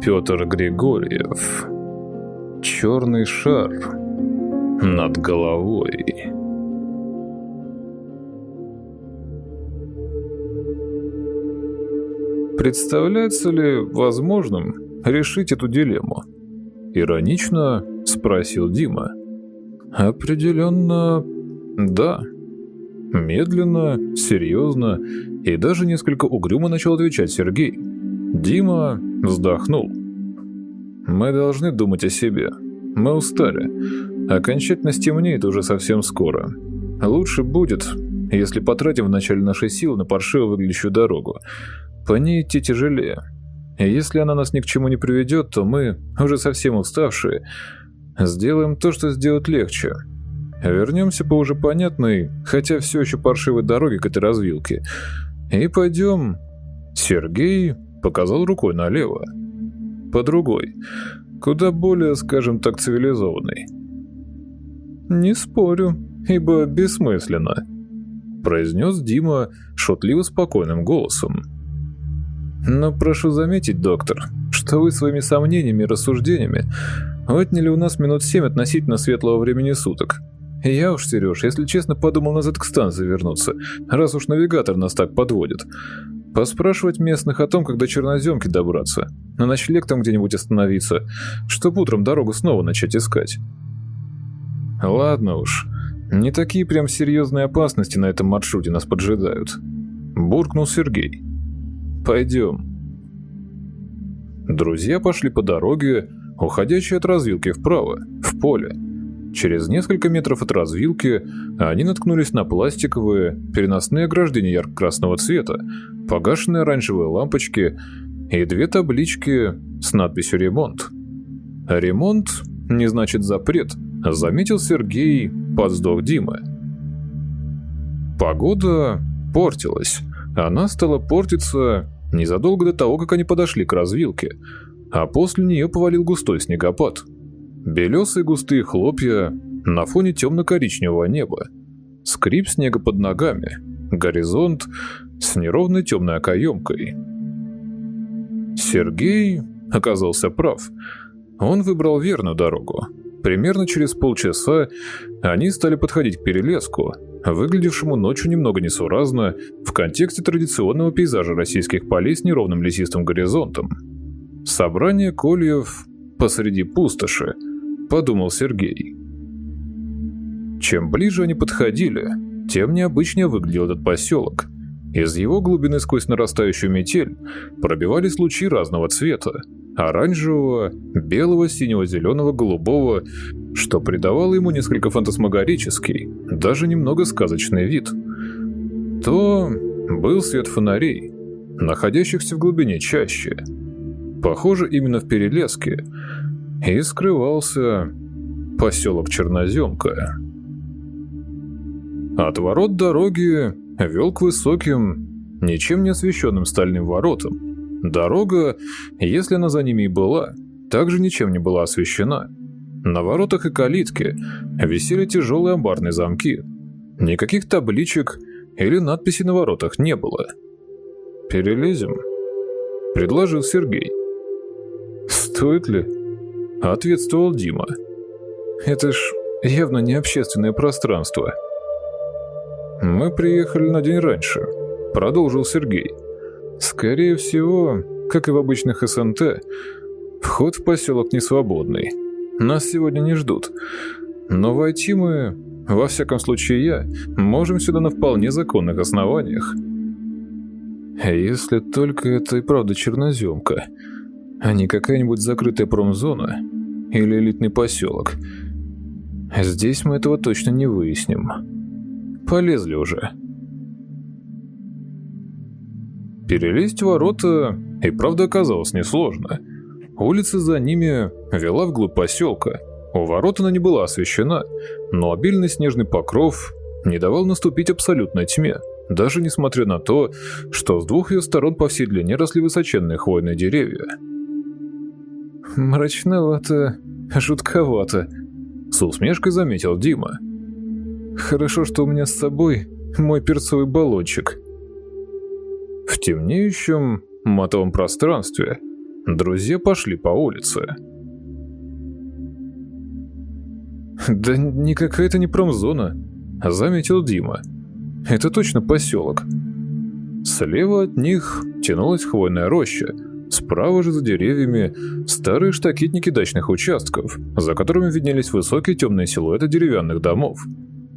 Петр Григорьев. Черный шар над головой. Представляется ли возможным решить эту дилемму? Иронично спросил Дима. Определенно, да. Медленно, серьезно и даже несколько угрюмо начал отвечать Сергей. Дима вздохнул. «Мы должны думать о себе. Мы устали. Окончательно стемнеет уже совсем скоро. Лучше будет, если потратим в начале нашей силы на паршиво выглядящую дорогу. По ней идти тяжелее. И если она нас ни к чему не приведет, то мы, уже совсем уставшие, сделаем то, что сделать легче. Вернемся по уже понятной, хотя все еще паршивой дороге к этой развилке. И пойдем... Сергей показал рукой налево. По другой, куда более, скажем так, цивилизованной. «Не спорю, ибо бессмысленно», — произнес Дима шутливо спокойным голосом. «Но прошу заметить, доктор, что вы своими сомнениями и рассуждениями отняли у нас минут семь относительно светлого времени суток. Я уж, Сереж, если честно, подумал назад к станции вернуться, раз уж навигатор нас так подводит. Поспрашивать местных о том, когда черноземки добраться, на ночлег там где-нибудь остановиться, чтоб утром дорогу снова начать искать. Ладно уж, не такие прям серьезные опасности на этом маршруте нас поджидают. Буркнул Сергей. Пойдем. Друзья пошли по дороге, уходящей от развилки вправо, в поле. Через несколько метров от развилки они наткнулись на пластиковые переносные ограждения ярко-красного цвета, погашенные оранжевые лампочки и две таблички с надписью «Ремонт». «Ремонт» не значит «запрет», заметил Сергей под вздох Димы. Погода портилась. Она стала портиться незадолго до того, как они подошли к развилке, а после нее повалил густой снегопад – Белесые густые хлопья на фоне темно-коричневого неба. Скрип снега под ногами. Горизонт с неровной темной окоемкой. Сергей оказался прав. Он выбрал верную дорогу. Примерно через полчаса они стали подходить к перелеску, выглядевшему ночью немного несуразно в контексте традиционного пейзажа российских полей с неровным лесистым горизонтом. Собрание кольев посреди пустоши, подумал Сергей. Чем ближе они подходили, тем необычнее выглядел этот поселок. Из его глубины сквозь нарастающую метель пробивались лучи разного цвета – оранжевого, белого, синего, зеленого, голубого, что придавало ему несколько фантасмагорический, даже немного сказочный вид. То был свет фонарей, находящихся в глубине чаще. Похоже, именно в перелеске и скрывался поселок Черноземка. От ворот дороги вел к высоким, ничем не освещенным стальным воротам. Дорога, если она за ними и была, также ничем не была освещена. На воротах и калитке висели тяжелые амбарные замки. Никаких табличек или надписей на воротах не было. «Перелезем?» – предложил Сергей. «Стоит ли?» – ответствовал Дима. «Это ж явно не общественное пространство». «Мы приехали на день раньше», – продолжил Сергей. «Скорее всего, как и в обычных СНТ, вход в поселок не свободный. Нас сегодня не ждут. Но войти мы, во всяком случае я, можем сюда на вполне законных основаниях». «Если только это и правда черноземка», а не какая-нибудь закрытая промзона или элитный поселок. Здесь мы этого точно не выясним. Полезли уже. Перелезть ворота и правда оказалось несложно. Улица за ними вела вглубь поселка. У ворот она не была освещена, но обильный снежный покров не давал наступить абсолютной тьме, даже несмотря на то, что с двух ее сторон по всей длине росли высоченные хвойные деревья. «Мрачновато, жутковато», — с усмешкой заметил Дима. «Хорошо, что у меня с собой мой перцовый баллончик». В темнеющем матовом пространстве друзья пошли по улице. «Да никакая это не промзона», — заметил Дима. «Это точно поселок». Слева от них тянулась хвойная роща, справа же за деревьями старые штакетники дачных участков, за которыми виднелись высокие темные силуэты деревянных домов.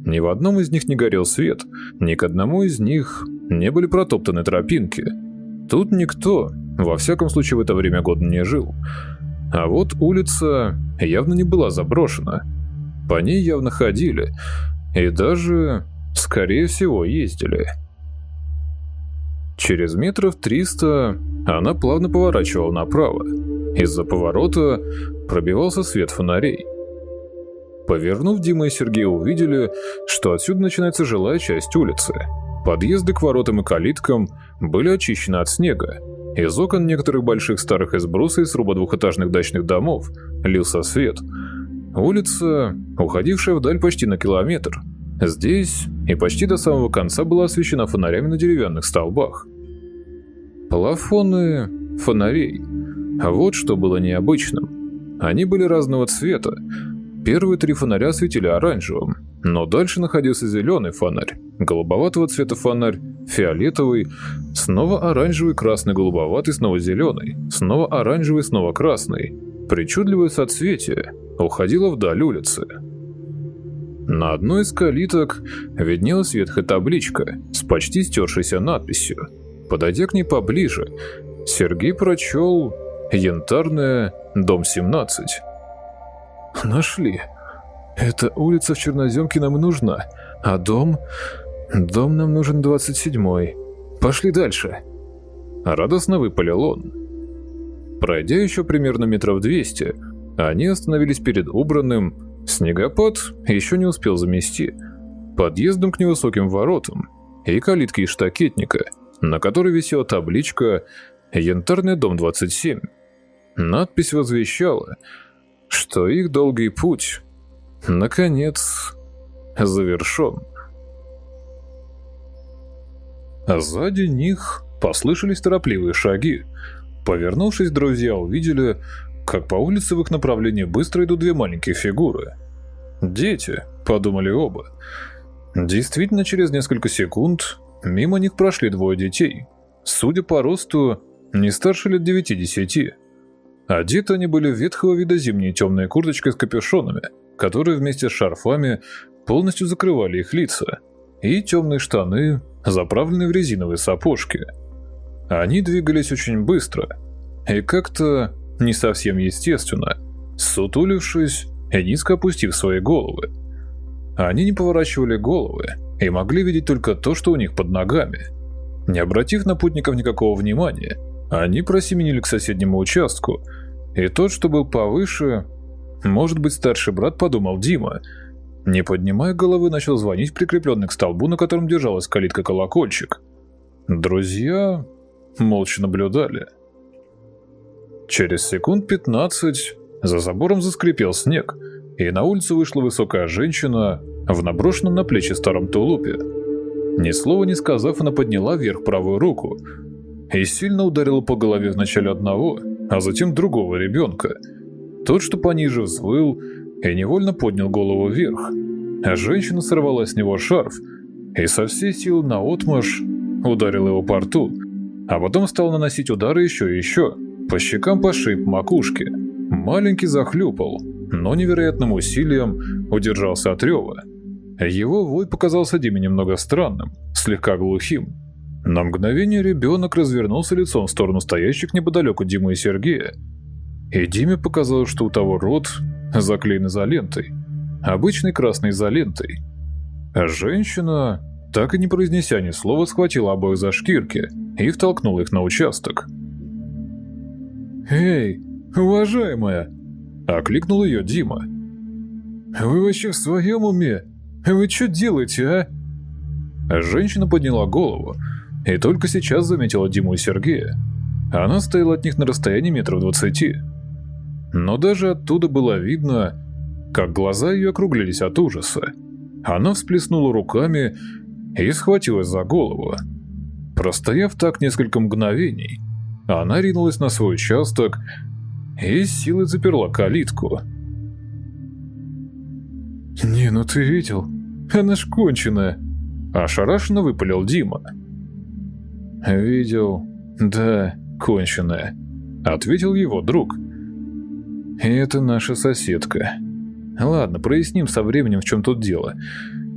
Ни в одном из них не горел свет, ни к одному из них не были протоптаны тропинки. Тут никто, во всяком случае в это время года не жил. А вот улица явно не была заброшена. По ней явно ходили, и даже, скорее всего, ездили. Через метров триста она плавно поворачивала направо. Из-за поворота пробивался свет фонарей. Повернув, Дима и Сергей увидели, что отсюда начинается жилая часть улицы. Подъезды к воротам и калиткам были очищены от снега. Из окон некоторых больших старых из бруса и сруба двухэтажных дачных домов лился свет. Улица, уходившая вдаль почти на километр, здесь и почти до самого конца была освещена фонарями на деревянных столбах. Плафоны фонарей. А вот что было необычным. Они были разного цвета, Первые три фонаря светили оранжевым, но дальше находился зеленый фонарь, голубоватого цвета фонарь, фиолетовый, снова оранжевый, красный, голубоватый, снова зеленый, снова оранжевый, снова красный. Причудливое соцветие уходило вдаль улицы. На одной из калиток виднелась ветхая табличка с почти стершейся надписью. Подойдя к ней поближе, Сергей прочел «Янтарная, дом 17». Нашли. Эта улица в Черноземке нам нужна, а дом... Дом нам нужен 27-й. Пошли дальше. Радостно выпалил он. Пройдя еще примерно метров 200, они остановились перед убранным. Снегопад еще не успел замести. Подъездом к невысоким воротам и калитки из штакетника, на которой висела табличка «Янтарный дом 27». Надпись возвещала – что их долгий путь, наконец, завершен. А сзади них послышались торопливые шаги. Повернувшись, друзья увидели, как по улице в их направлении быстро идут две маленькие фигуры. «Дети», — подумали оба. Действительно, через несколько секунд мимо них прошли двое детей. Судя по росту, не старше лет девяти-десяти. Одеты они были в ветхого вида зимние темные курточки с капюшонами, которые вместе с шарфами полностью закрывали их лица, и темные штаны, заправленные в резиновые сапожки. Они двигались очень быстро и как-то не совсем естественно, сутулившись и низко опустив свои головы. Они не поворачивали головы и могли видеть только то, что у них под ногами. Не обратив на путников никакого внимания, они просеменили к соседнему участку, и тот, что был повыше, может быть, старший брат, подумал Дима. Не поднимая головы, начал звонить прикрепленный к столбу, на котором держалась калитка-колокольчик. Друзья молча наблюдали. Через секунд пятнадцать за забором заскрипел снег, и на улицу вышла высокая женщина в наброшенном на плечи старом тулупе. Ни слова не сказав, она подняла вверх правую руку, и сильно ударила по голове вначале одного, а затем другого ребенка. Тот, что пониже, взвыл и невольно поднял голову вверх. А женщина сорвала с него шарф и со всей силы наотмашь ударила его по рту, а потом стал наносить удары еще и еще, по щекам, по шее, макушке. Маленький захлюпал, но невероятным усилием удержался от рева. Его вой показался Диме немного странным, слегка глухим. На мгновение ребенок развернулся лицом в сторону стоящих неподалеку Димы и Сергея. И Диме показалось, что у того рот заклеен изолентой. Обычной красной изолентой. А женщина, так и не произнеся ни слова, схватила обоих за шкирки и втолкнула их на участок. «Эй, уважаемая!» – окликнул ее Дима. «Вы вообще в своем уме? Вы что делаете, а?» Женщина подняла голову и только сейчас заметила Диму и Сергея. Она стояла от них на расстоянии метров двадцати. Но даже оттуда было видно, как глаза ее округлились от ужаса. Она всплеснула руками и схватилась за голову. Простояв так несколько мгновений, она ринулась на свой участок и силой заперла калитку. «Не, ну ты видел? Она ж конченая!» Ошарашенно выпалил Дима. «Видел. Да, конченая», — ответил его друг. «И это наша соседка. Ладно, проясним со временем, в чем тут дело.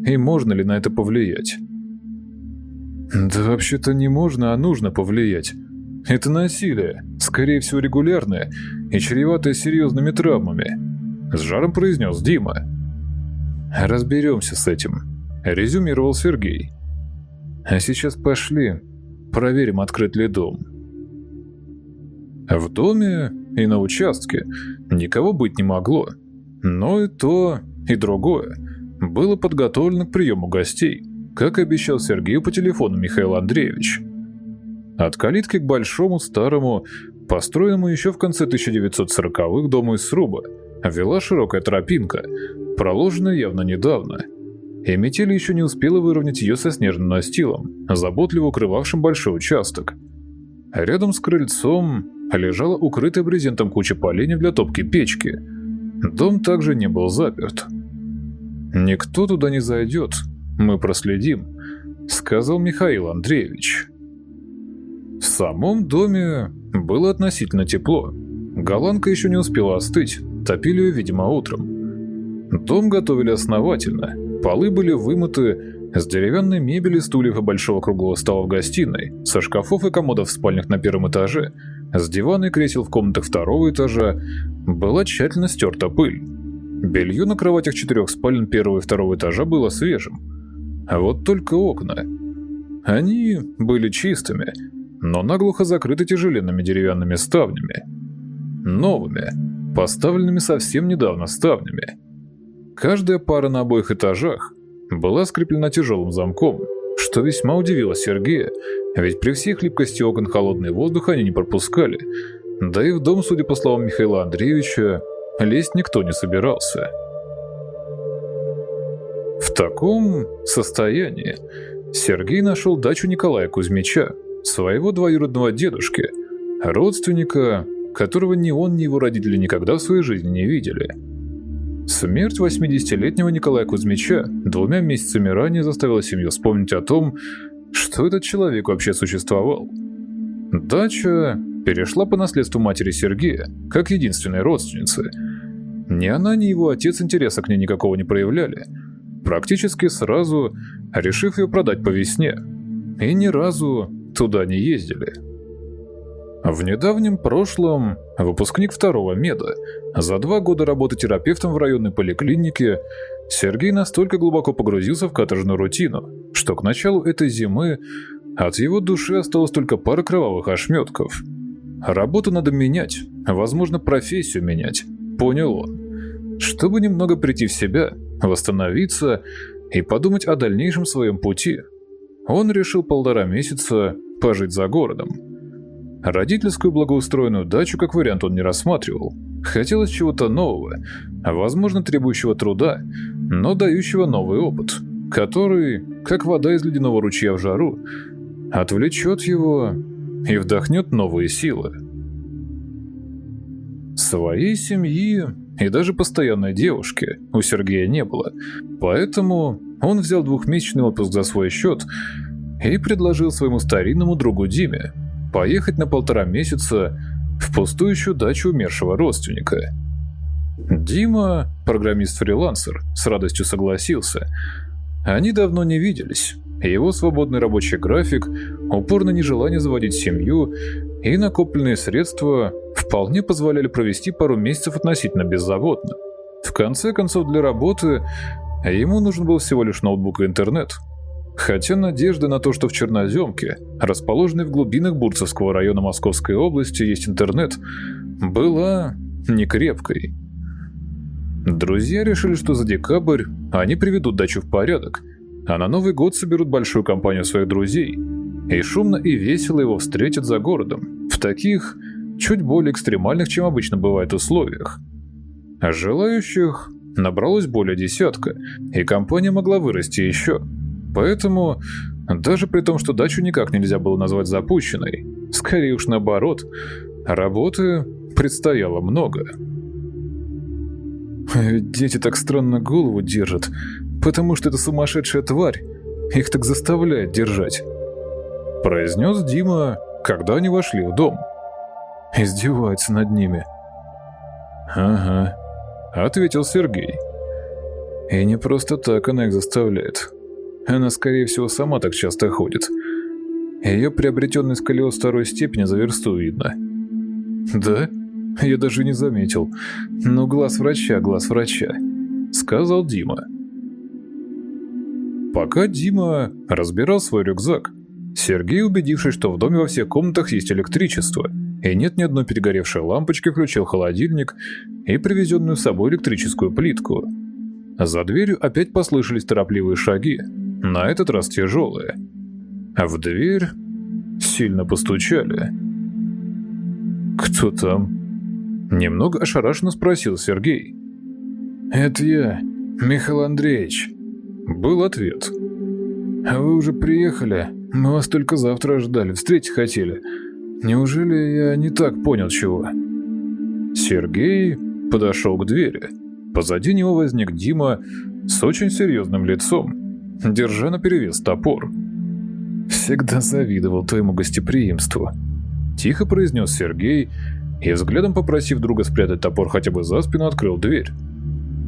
И можно ли на это повлиять?» «Да вообще-то не можно, а нужно повлиять. Это насилие, скорее всего регулярное и чреватое серьезными травмами», — с жаром произнес Дима. «Разберемся с этим», — резюмировал Сергей. «А сейчас пошли, проверим, открыт ли дом». В доме и на участке никого быть не могло, но и то, и другое было подготовлено к приему гостей, как обещал Сергею по телефону Михаил Андреевич. От калитки к большому старому, построенному еще в конце 1940-х дому из сруба, вела широкая тропинка, проложенная явно недавно. И метель еще не успела выровнять ее со снежным настилом, заботливо укрывавшим большой участок. Рядом с крыльцом лежала укрытая брезентом куча поленьев для топки печки. Дом также не был заперт. «Никто туда не зайдет, мы проследим», — сказал Михаил Андреевич. В самом доме было относительно тепло. Голландка еще не успела остыть, топили ее, видимо, утром. Дом готовили основательно, полы были вымыты, с деревянной мебели, стульев и большого круглого стола в гостиной, со шкафов и комодов в спальнях на первом этаже, с дивана и кресел в комнатах второго этажа была тщательно стерта пыль. Белье на кроватях четырех спален первого и второго этажа было свежим. А вот только окна. Они были чистыми, но наглухо закрыты тяжеленными деревянными ставнями. Новыми, поставленными совсем недавно ставнями. Каждая пара на обоих этажах была скреплена тяжелым замком, что весьма удивило Сергея, ведь при всей хлипкости окон холодный воздух они не пропускали, да и в дом, судя по словам Михаила Андреевича, лезть никто не собирался. В таком состоянии Сергей нашел дачу Николая Кузьмича, своего двоюродного дедушки, родственника, которого ни он, ни его родители никогда в своей жизни не видели. Смерть 80-летнего Николая Кузьмича двумя месяцами ранее заставила семью вспомнить о том, что этот человек вообще существовал. Дача перешла по наследству матери Сергея, как единственной родственницы. Ни она, ни его отец интереса к ней никакого не проявляли, практически сразу решив ее продать по весне. И ни разу туда не ездили. В недавнем прошлом выпускник второго меда, за два года работы терапевтом в районной поликлинике, Сергей настолько глубоко погрузился в каторжную рутину, что к началу этой зимы от его души осталось только пара кровавых ошметков. Работу надо менять, возможно, профессию менять, понял он. Чтобы немного прийти в себя, восстановиться и подумать о дальнейшем своем пути, он решил полтора месяца пожить за городом. Родительскую благоустроенную дачу как вариант он не рассматривал. Хотелось чего-то нового, возможно, требующего труда, но дающего новый опыт, который, как вода из ледяного ручья в жару, отвлечет его и вдохнет новые силы. Своей семьи и даже постоянной девушки у Сергея не было, поэтому он взял двухмесячный отпуск за свой счет и предложил своему старинному другу Диме поехать на полтора месяца в пустующую дачу умершего родственника. Дима, программист-фрилансер, с радостью согласился. Они давно не виделись. Его свободный рабочий график, упорно нежелание заводить семью и накопленные средства вполне позволяли провести пару месяцев относительно беззаботно. В конце концов, для работы ему нужен был всего лишь ноутбук и интернет – Хотя надежда на то, что в Черноземке, расположенной в глубинах Бурцевского района Московской области, есть интернет, была некрепкой. Друзья решили, что за декабрь они приведут дачу в порядок, а на Новый год соберут большую компанию своих друзей и шумно и весело его встретят за городом, в таких, чуть более экстремальных, чем обычно бывает, условиях. Желающих набралось более десятка, и компания могла вырасти еще – Поэтому, даже при том, что дачу никак нельзя было назвать запущенной, Скорее уж наоборот, работы предстояло много. Ведь дети так странно голову держат, потому что это сумасшедшая тварь их так заставляет держать. Произнес Дима, когда они вошли в дом. Издевается над ними. «Ага», — ответил Сергей. «И не просто так она их заставляет. Она, скорее всего, сама так часто ходит. Ее приобретенный сколиоз второй степени за версту видно». «Да? Я даже не заметил. Но глаз врача, глаз врача», — сказал Дима. Пока Дима разбирал свой рюкзак, Сергей, убедившись, что в доме во всех комнатах есть электричество и нет ни одной перегоревшей лампочки, включил холодильник и привезенную с собой электрическую плитку. За дверью опять послышались торопливые шаги, на этот раз тяжелые. А в дверь сильно постучали. «Кто там?» Немного ошарашенно спросил Сергей. «Это я, Михаил Андреевич», — был ответ. «А вы уже приехали?» Мы вас только завтра ждали, встретить хотели. Неужели я не так понял чего?» Сергей подошел к двери. Позади него возник Дима с очень серьезным лицом, держа наперевес топор. «Всегда завидовал твоему гостеприимству», — тихо произнес Сергей и, взглядом попросив друга спрятать топор хотя бы за спину, открыл дверь.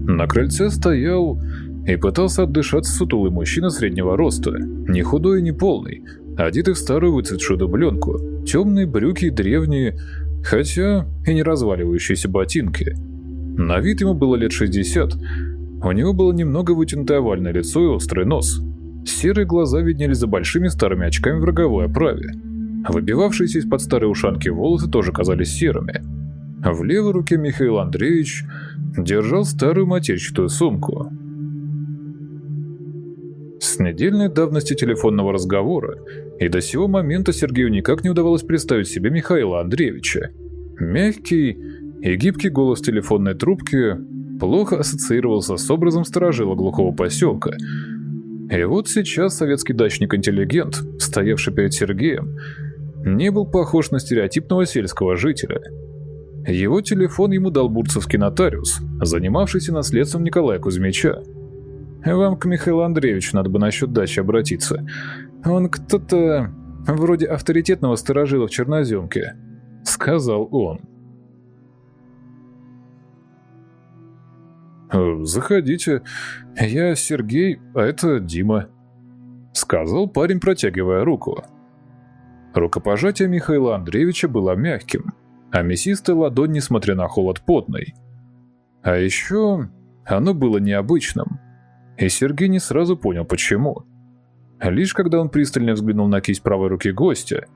На крыльце стоял и пытался отдышаться сутулый мужчина среднего роста, не худой и не полный, одетый в старую выцветшую дубленку, темные брюки древние, хотя и не разваливающиеся ботинки. На вид ему было лет 60, у него было немного вытянутое овальное лицо и острый нос. Серые глаза виднелись за большими старыми очками в роговой оправе. Выбивавшиеся из-под старой ушанки волосы тоже казались серыми. В левой руке Михаил Андреевич держал старую матерчатую сумку – с недельной давности телефонного разговора и до сего момента Сергею никак не удавалось представить себе Михаила Андреевича. Мягкий и гибкий голос телефонной трубки плохо ассоциировался с образом сторожила глухого поселка. И вот сейчас советский дачник-интеллигент, стоявший перед Сергеем, не был похож на стереотипного сельского жителя. Его телефон ему дал бурцевский нотариус, занимавшийся наследством Николая Кузьмича. Вам к Михаилу Андреевичу надо бы насчет дачи обратиться. Он кто-то вроде авторитетного сторожила в Черноземке», — сказал он. «Заходите. Я Сергей, а это Дима», — сказал парень, протягивая руку. Рукопожатие Михаила Андреевича было мягким, а мясистая ладонь, несмотря на холод, потной. А еще оно было необычным — и Сергей не сразу понял, почему. Лишь когда он пристально взглянул на кисть правой руки гостя,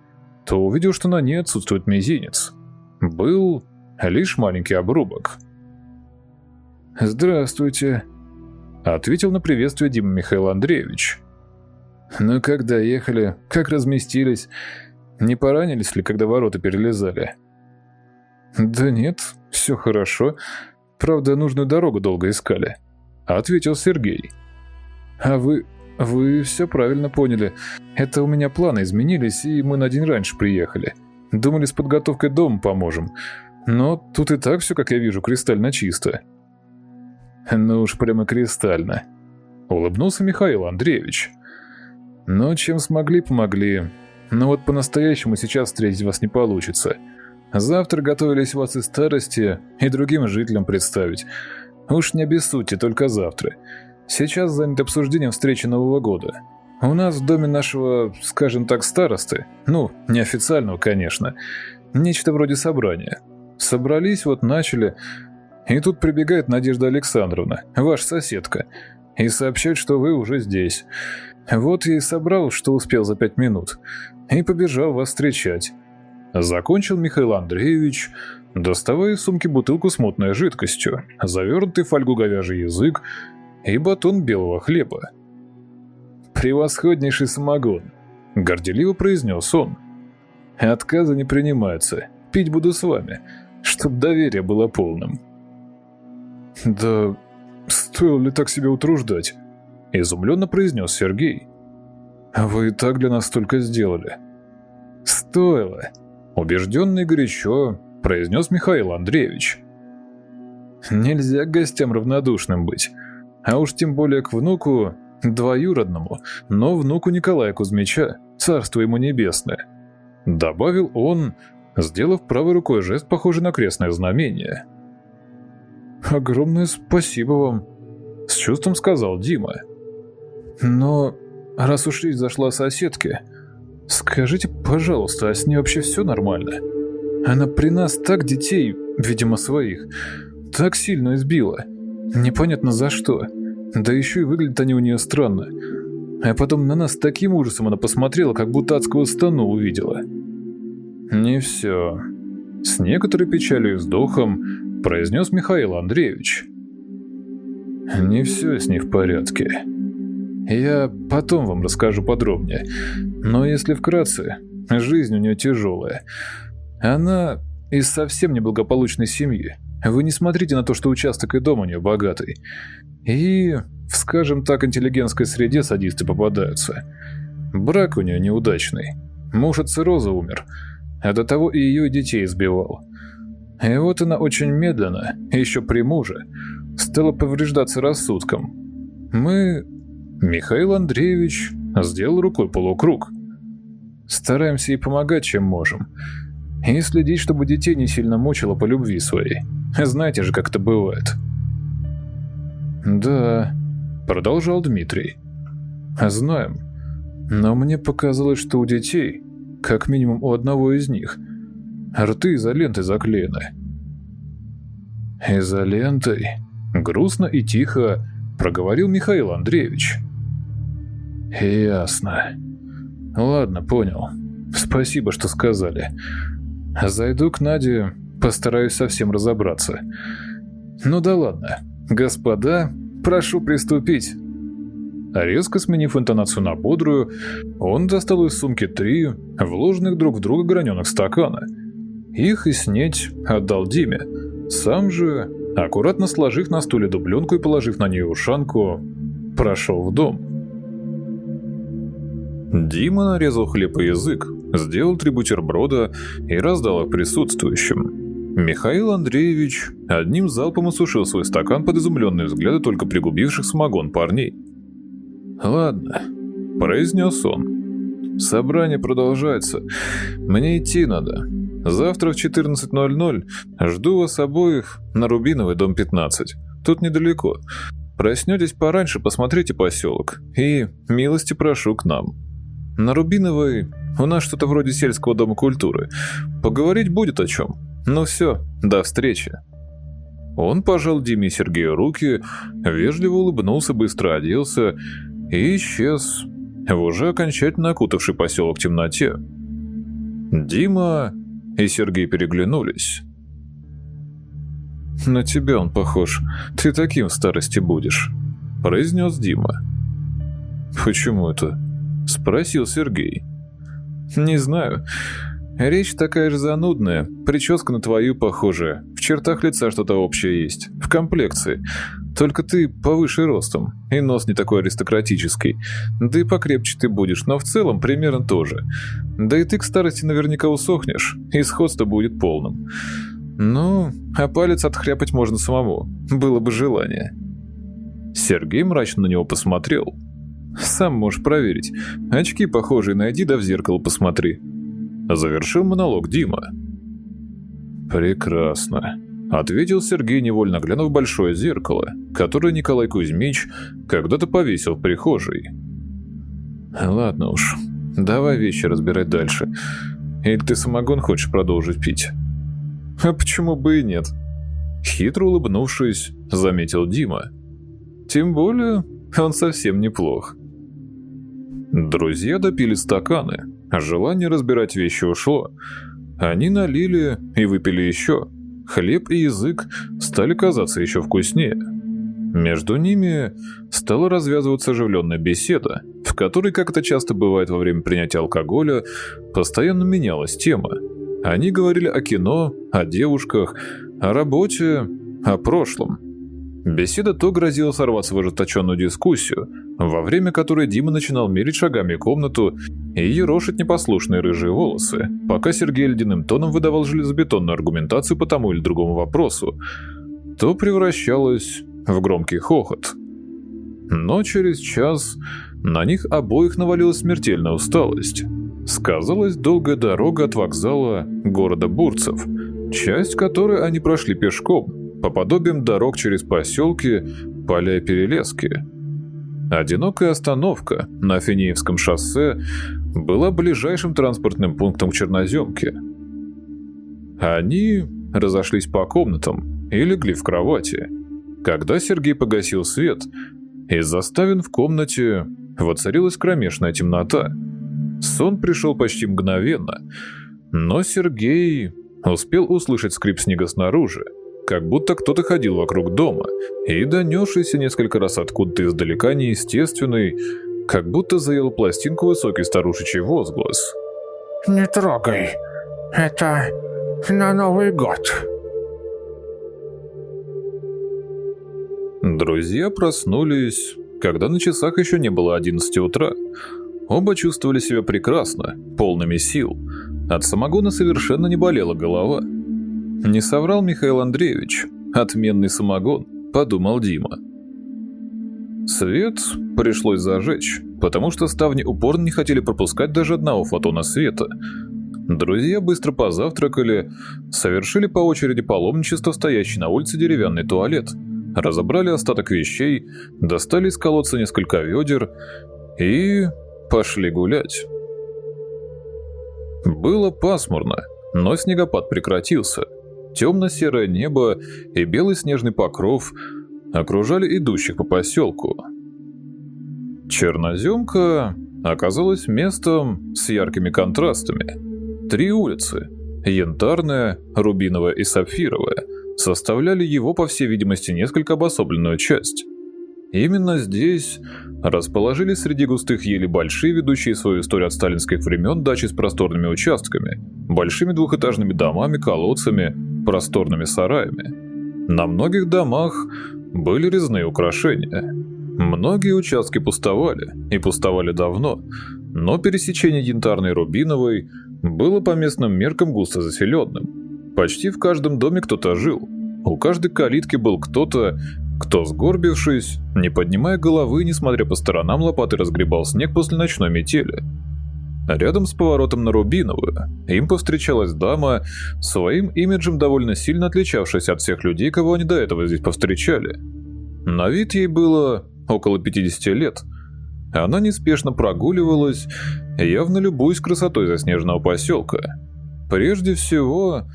то увидел, что на ней отсутствует мизинец. Был лишь маленький обрубок. «Здравствуйте», — ответил на приветствие Дима Михаил Андреевич. «Ну как доехали? Как разместились? Не поранились ли, когда ворота перелезали?» «Да нет, все хорошо. Правда, нужную дорогу долго искали». — ответил Сергей. «А вы... вы все правильно поняли. Это у меня планы изменились, и мы на день раньше приехали. Думали, с подготовкой дома поможем. Но тут и так все, как я вижу, кристально чисто». «Ну уж прямо кристально», — улыбнулся Михаил Андреевич. «Но чем смогли, помогли. Но вот по-настоящему сейчас встретить вас не получится. Завтра готовились вас и старости, и другим жителям представить». Уж не обессудьте, только завтра. Сейчас занят обсуждением встречи Нового года. У нас в доме нашего, скажем так, старосты, ну, неофициального, конечно, нечто вроде собрания. Собрались, вот начали, и тут прибегает Надежда Александровна, ваша соседка, и сообщает, что вы уже здесь. Вот я и собрал, что успел за пять минут, и побежал вас встречать. Закончил Михаил Андреевич, доставая из сумки бутылку с мутной жидкостью, завернутый в фольгу говяжий язык и батон белого хлеба. «Превосходнейший самогон», — горделиво произнес он. «Отказы не принимаются. Пить буду с вами, чтоб доверие было полным». «Да стоило ли так себя утруждать?» — изумленно произнес Сергей. «Вы и так для нас столько сделали». стоило», — убежденно и горячо произнес Михаил Андреевич. «Нельзя гостям равнодушным быть, а уж тем более к внуку, двоюродному, но внуку Николая Кузьмича, царство ему небесное», — добавил он, сделав правой рукой жест, похожий на крестное знамение. «Огромное спасибо вам», — с чувством сказал Дима. «Но раз уж речь зашла о соседке, скажите, пожалуйста, а с ней вообще все нормально? Она при нас так детей, видимо, своих, так сильно избила. Непонятно за что. Да еще и выглядят они у нее странно. А потом на нас таким ужасом она посмотрела, как будто адского стану увидела». «Не все», — с некоторой печалью и вздохом произнес Михаил Андреевич. «Не все с ней в порядке. Я потом вам расскажу подробнее, но если вкратце, жизнь у нее тяжелая. Она из совсем неблагополучной семьи. Вы не смотрите на то, что участок и дом у нее богатый. И, в, скажем так, интеллигентской среде садисты попадаются. Брак у нее неудачный. Муж от цирроза умер, а до того и ее детей избивал. И вот она очень медленно, еще при муже, стала повреждаться рассудком. Мы... Михаил Андреевич сделал рукой полукруг. Стараемся ей помогать, чем можем. И следить, чтобы детей не сильно мучило по любви своей. Знаете же, как это бывает. «Да», — продолжал Дмитрий. «Знаем. Но мне показалось, что у детей, как минимум у одного из них — Рты изолентой заклеены. «Изолентой?» — грустно и тихо проговорил Михаил Андреевич. «Ясно. Ладно, понял. Спасибо, что сказали. Зайду к Наде, постараюсь совсем разобраться. Ну да ладно. Господа, прошу приступить». Резко сменив интонацию на бодрую, он достал из сумки три вложенных друг в друга граненых стакана — их и снеть отдал Диме. Сам же, аккуратно сложив на стуле дубленку и положив на нее ушанку, прошел в дом. Дима нарезал хлеб и язык, сделал три бутерброда и раздал их присутствующим. Михаил Андреевич одним залпом осушил свой стакан под изумленные взгляды только пригубивших самогон парней. «Ладно», — произнес он. «Собрание продолжается. Мне идти надо. Завтра в 14.00 жду вас обоих на Рубиновый, дом 15. Тут недалеко. Проснетесь пораньше, посмотрите поселок. И милости прошу к нам. На Рубиновой у нас что-то вроде сельского дома культуры. Поговорить будет о чем. Ну все, до встречи. Он пожал Диме и Сергею руки, вежливо улыбнулся, быстро оделся и исчез в уже окончательно окутавший поселок темноте. Дима и Сергей переглянулись. «На тебя он похож. Ты таким в старости будешь», — произнес Дима. «Почему это?» — спросил Сергей. «Не знаю. Речь такая же занудная, прическа на твою похожая, в чертах лица что-то общее есть, в комплекции. Только ты повыше ростом, и нос не такой аристократический. Да и покрепче ты будешь, но в целом примерно тоже. Да и ты к старости наверняка усохнешь, и сходство будет полным. Ну, а палец отхряпать можно самому, было бы желание. Сергей мрачно на него посмотрел. Сам можешь проверить. Очки похожие найди, да в зеркало посмотри. Завершил монолог Дима. Прекрасно. Ответил Сергей, невольно глянув в большое зеркало, которое Николай Кузьмич когда-то повесил в прихожей. «Ладно уж, давай вещи разбирать дальше. Или ты самогон хочешь продолжить пить?» «А почему бы и нет?» Хитро улыбнувшись, заметил Дима. «Тем более, он совсем неплох». Друзья допили стаканы, желание разбирать вещи ушло. Они налили и выпили еще – хлеб и язык стали казаться еще вкуснее. Между ними стала развязываться оживленная беседа, в которой, как это часто бывает во время принятия алкоголя, постоянно менялась тема. Они говорили о кино, о девушках, о работе, о прошлом. Беседа то грозила сорваться в ожесточенную дискуссию, во время которой Дима начинал мерить шагами комнату и ерошить непослушные рыжие волосы, пока Сергей ледяным тоном выдавал железобетонную аргументацию по тому или другому вопросу, то превращалась в громкий хохот. Но через час на них обоих навалилась смертельная усталость. Сказалась долгая дорога от вокзала города Бурцев, часть которой они прошли пешком, по подобиям дорог через поселки, поля и перелески. Одинокая остановка на Финиевском шоссе была ближайшим транспортным пунктом к Черноземке. Они разошлись по комнатам и легли в кровати. Когда Сергей погасил свет, из заставин в комнате воцарилась кромешная темнота. Сон пришел почти мгновенно, но Сергей успел услышать скрип снега снаружи, как будто кто-то ходил вокруг дома, и донесшийся несколько раз откуда-то издалека неестественный, как будто заел пластинку высокий старушечий возглас. «Не трогай, это на Новый год». Друзья проснулись, когда на часах еще не было 11 утра. Оба чувствовали себя прекрасно, полными сил. От самогона совершенно не болела голова. Не соврал Михаил Андреевич. Отменный самогон, подумал Дима. Свет пришлось зажечь, потому что ставни упорно не хотели пропускать даже одного фотона света. Друзья быстро позавтракали, совершили по очереди паломничество стоящий на улице деревянный туалет, разобрали остаток вещей, достали из колодца несколько ведер и пошли гулять. Было пасмурно, но снегопад прекратился – Темно-серое небо и белый снежный покров окружали идущих по поселку. Черноземка оказалась местом с яркими контрастами. Три улицы – Янтарная, Рубиновая и Сапфировая – составляли его, по всей видимости, несколько обособленную часть. Именно здесь расположились среди густых ели большие, ведущие свою историю от сталинских времен дачи с просторными участками, большими двухэтажными домами, колодцами, просторными сараями. На многих домах были резные украшения. Многие участки пустовали, и пустовали давно, но пересечение Янтарной Рубиновой было по местным меркам густо заселенным. Почти в каждом доме кто-то жил. У каждой калитки был кто-то, кто, сгорбившись, не поднимая головы, несмотря по сторонам, лопатой разгребал снег после ночной метели. Рядом с поворотом на Рубиновую им повстречалась дама, своим имиджем довольно сильно отличавшаяся от всех людей, кого они до этого здесь повстречали. На вид ей было около 50 лет. Она неспешно прогуливалась, явно любуясь красотой заснеженного поселка. Прежде всего,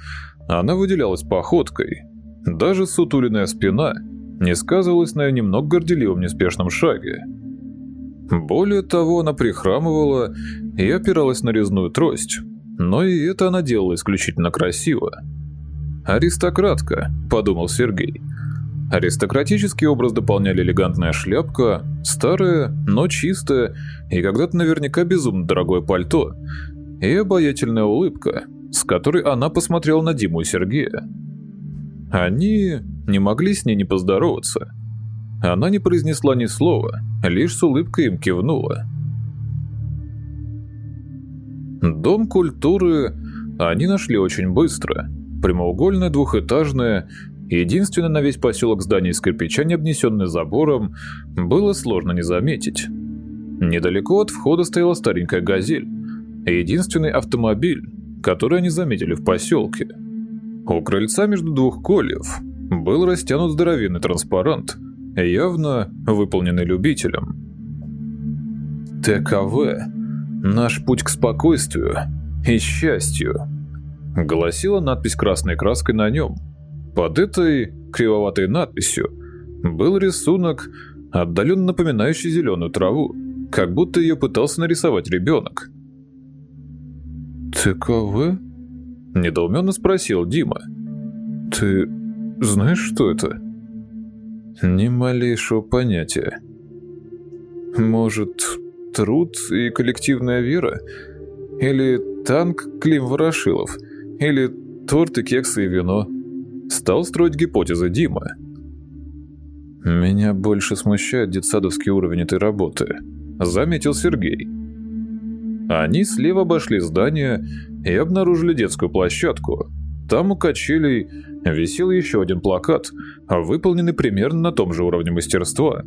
она выделялась походкой. Даже сутуленная спина не сказывалась на ее немного горделивом неспешном шаге. Более того, она прихрамывала и опиралась на резную трость, но и это она делала исключительно красиво. «Аристократка», — подумал Сергей. Аристократический образ дополняли элегантная шляпка, старая, но чистая и когда-то наверняка безумно дорогое пальто, и обаятельная улыбка, с которой она посмотрела на Диму и Сергея. Они не могли с ней не поздороваться — она не произнесла ни слова, лишь с улыбкой им кивнула. Дом культуры они нашли очень быстро. Прямоугольное двухэтажное, единственное на весь поселок здание из кирпича, не обнесенное забором, было сложно не заметить. Недалеко от входа стояла старенькая «Газель», единственный автомобиль, который они заметили в поселке. У крыльца между двух кольев был растянут здоровенный транспарант, явно выполненный любителем. ТКВ – наш путь к спокойствию и счастью, гласила надпись красной краской на нем. Под этой кривоватой надписью был рисунок, отдаленно напоминающий зеленую траву, как будто ее пытался нарисовать ребенок. «ТКВ?» – недоуменно спросил Дима. «Ты знаешь, что это?» Ни малейшего понятия. Может, труд и коллективная вера? Или танк Клим Ворошилов? Или торты, кексы и вино? Стал строить гипотезы Дима. «Меня больше смущает детсадовский уровень этой работы», — заметил Сергей. Они слева обошли здание и обнаружили детскую площадку. Там у качелей висел еще один плакат, выполненный примерно на том же уровне мастерства.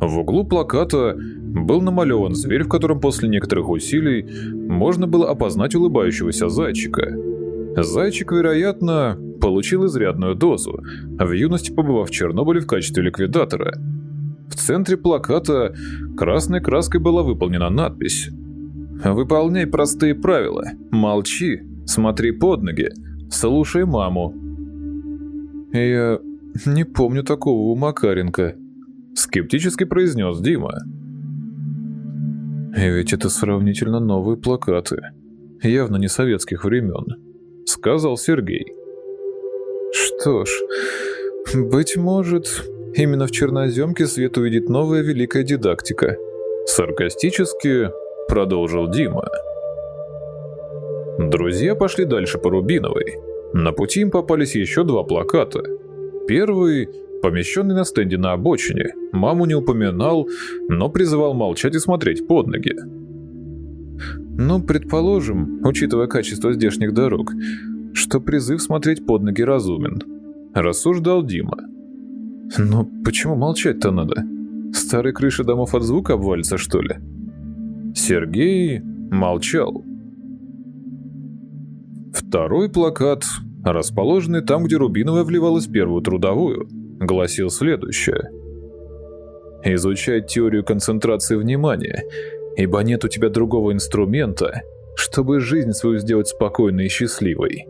В углу плаката был намалеван зверь, в котором после некоторых усилий можно было опознать улыбающегося зайчика. Зайчик, вероятно, получил изрядную дозу, в юности побывав в Чернобыле в качестве ликвидатора. В центре плаката красной краской была выполнена надпись Выполняй простые правила. Молчи, смотри под ноги, слушай маму. Я не помню такого у Макаренко, скептически произнес Дима. И ведь это сравнительно новые плакаты, явно не советских времен, сказал Сергей. Что ж, быть может, именно в черноземке свет увидит новая великая дидактика. Саркастически продолжил Дима. Друзья пошли дальше по Рубиновой. На пути им попались еще два плаката. Первый, помещенный на стенде на обочине, маму не упоминал, но призывал молчать и смотреть под ноги. Ну, предположим, учитывая качество здешних дорог, что призыв смотреть под ноги разумен. Рассуждал Дима. Но почему молчать-то надо? Старые крыши домов от звука обвалятся, что ли? Сергей молчал. Второй плакат, расположенный там, где Рубиновая вливалась первую трудовую, гласил следующее. «Изучать теорию концентрации внимания, ибо нет у тебя другого инструмента, чтобы жизнь свою сделать спокойной и счастливой».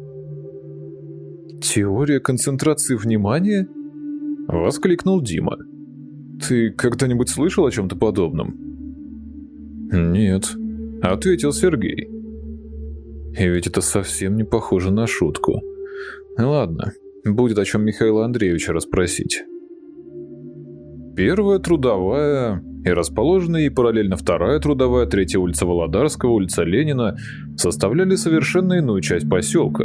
«Теория концентрации внимания?» — воскликнул Дима. «Ты когда-нибудь слышал о чем-то подобном?» «Нет», — ответил Сергей. И ведь это совсем не похоже на шутку. Ладно, будет о чем Михаила Андреевича расспросить. Первая трудовая и расположенная ей параллельно вторая трудовая, третья улица Володарского, улица Ленина составляли совершенно иную часть поселка.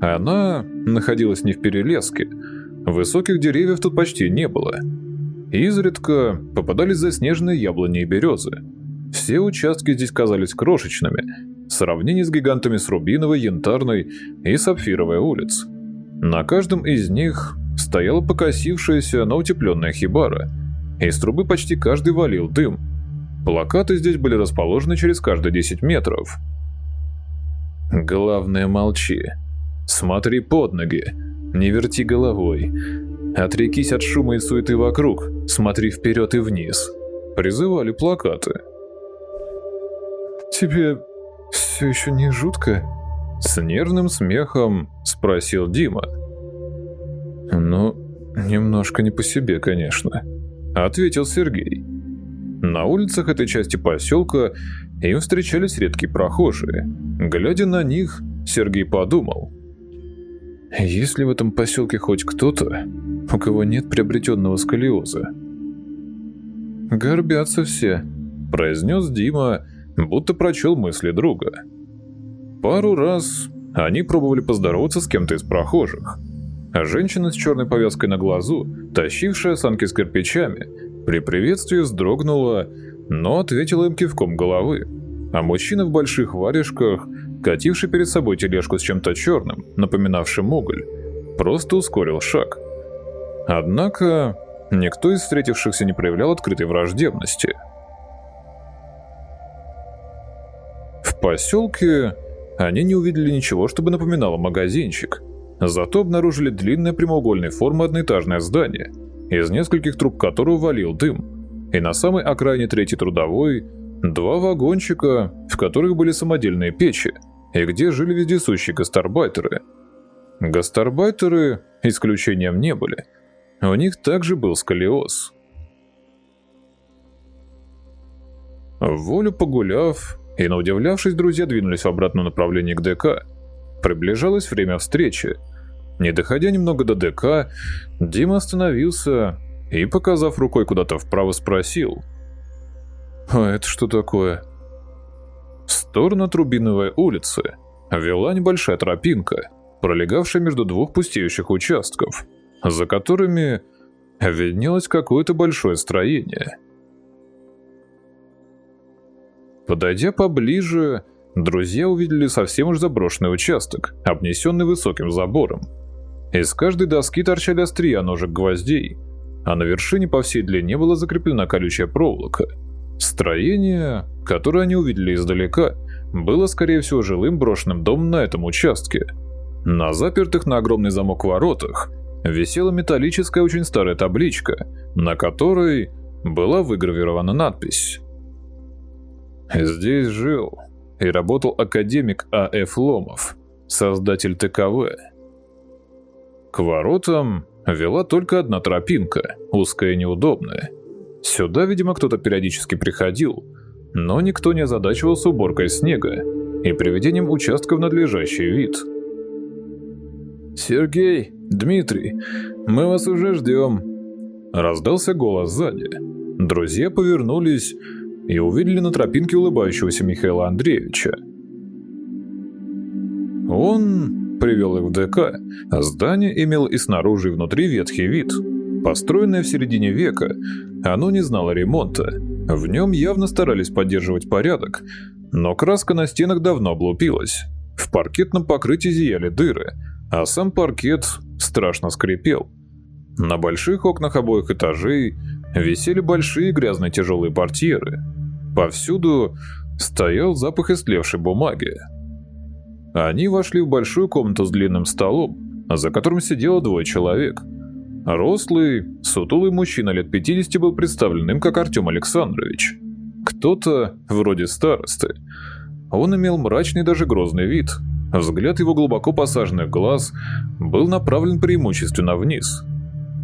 Она находилась не в перелеске, высоких деревьев тут почти не было. Изредка попадались заснеженные яблони и березы. Все участки здесь казались крошечными, сравнении с гигантами с Рубиновой, Янтарной и Сапфировой улиц. На каждом из них стояла покосившаяся, но утепленная хибара. Из трубы почти каждый валил дым. Плакаты здесь были расположены через каждые 10 метров. «Главное, молчи. Смотри под ноги. Не верти головой. Отрекись от шума и суеты вокруг. Смотри вперед и вниз». Призывали плакаты. «Тебе все еще не жутко?» С нервным смехом спросил Дима. «Ну, немножко не по себе, конечно», — ответил Сергей. На улицах этой части поселка им встречались редкие прохожие. Глядя на них, Сергей подумал. «Есть ли в этом поселке хоть кто-то, у кого нет приобретенного сколиоза?» «Горбятся все», — произнес Дима, — будто прочел мысли друга. Пару раз они пробовали поздороваться с кем-то из прохожих. А женщина с черной повязкой на глазу, тащившая санки с кирпичами, при приветствии вздрогнула, но ответила им кивком головы. А мужчина в больших варежках, кативший перед собой тележку с чем-то черным, напоминавшим уголь, просто ускорил шаг. Однако никто из встретившихся не проявлял открытой враждебности – В поселке они не увидели ничего, чтобы напоминало магазинчик. Зато обнаружили длинное прямоугольной формы одноэтажное здание, из нескольких труб которого валил дым. И на самой окраине третьей трудовой два вагончика, в которых были самодельные печи, и где жили вездесущие гастарбайтеры. Гастарбайтеры исключением не были. У них также был сколиоз. Волю погуляв, и, на удивлявшись, друзья двинулись в обратном направлении к ДК. Приближалось время встречи. Не доходя немного до ДК, Дима остановился и, показав рукой куда-то вправо, спросил. «А это что такое?» В сторону Трубиновой улицы вела небольшая тропинка, пролегавшая между двух пустеющих участков, за которыми виднелось какое-то большое строение. Подойдя поближе, друзья увидели совсем уж заброшенный участок, обнесенный высоким забором. Из каждой доски торчали острия ножек гвоздей, а на вершине по всей длине была закреплена колючая проволока. Строение, которое они увидели издалека, было, скорее всего, жилым брошенным домом на этом участке. На запертых на огромный замок воротах висела металлическая очень старая табличка, на которой была выгравирована надпись. «Здесь жил и работал академик А.Ф. Ломов, создатель ТКВ». К воротам вела только одна тропинка, узкая и неудобная. Сюда, видимо, кто-то периодически приходил, но никто не озадачивался уборкой снега и приведением участка в надлежащий вид. «Сергей, Дмитрий, мы вас уже ждем», — раздался голос сзади. Друзья повернулись и увидели на тропинке улыбающегося Михаила Андреевича. Он привел их в ДК, а здание имело и снаружи, и внутри ветхий вид. Построенное в середине века, оно не знало ремонта, в нем явно старались поддерживать порядок, но краска на стенах давно облупилась. В паркетном покрытии зияли дыры, а сам паркет страшно скрипел. На больших окнах обоих этажей висели большие грязные тяжелые портьеры. Повсюду стоял запах истлевшей бумаги. Они вошли в большую комнату с длинным столом, за которым сидело двое человек – Рослый, сутулый мужчина лет 50 был представлен им как Артем Александрович. Кто-то вроде старосты. Он имел мрачный даже грозный вид. Взгляд его глубоко посаженных глаз был направлен преимущественно вниз.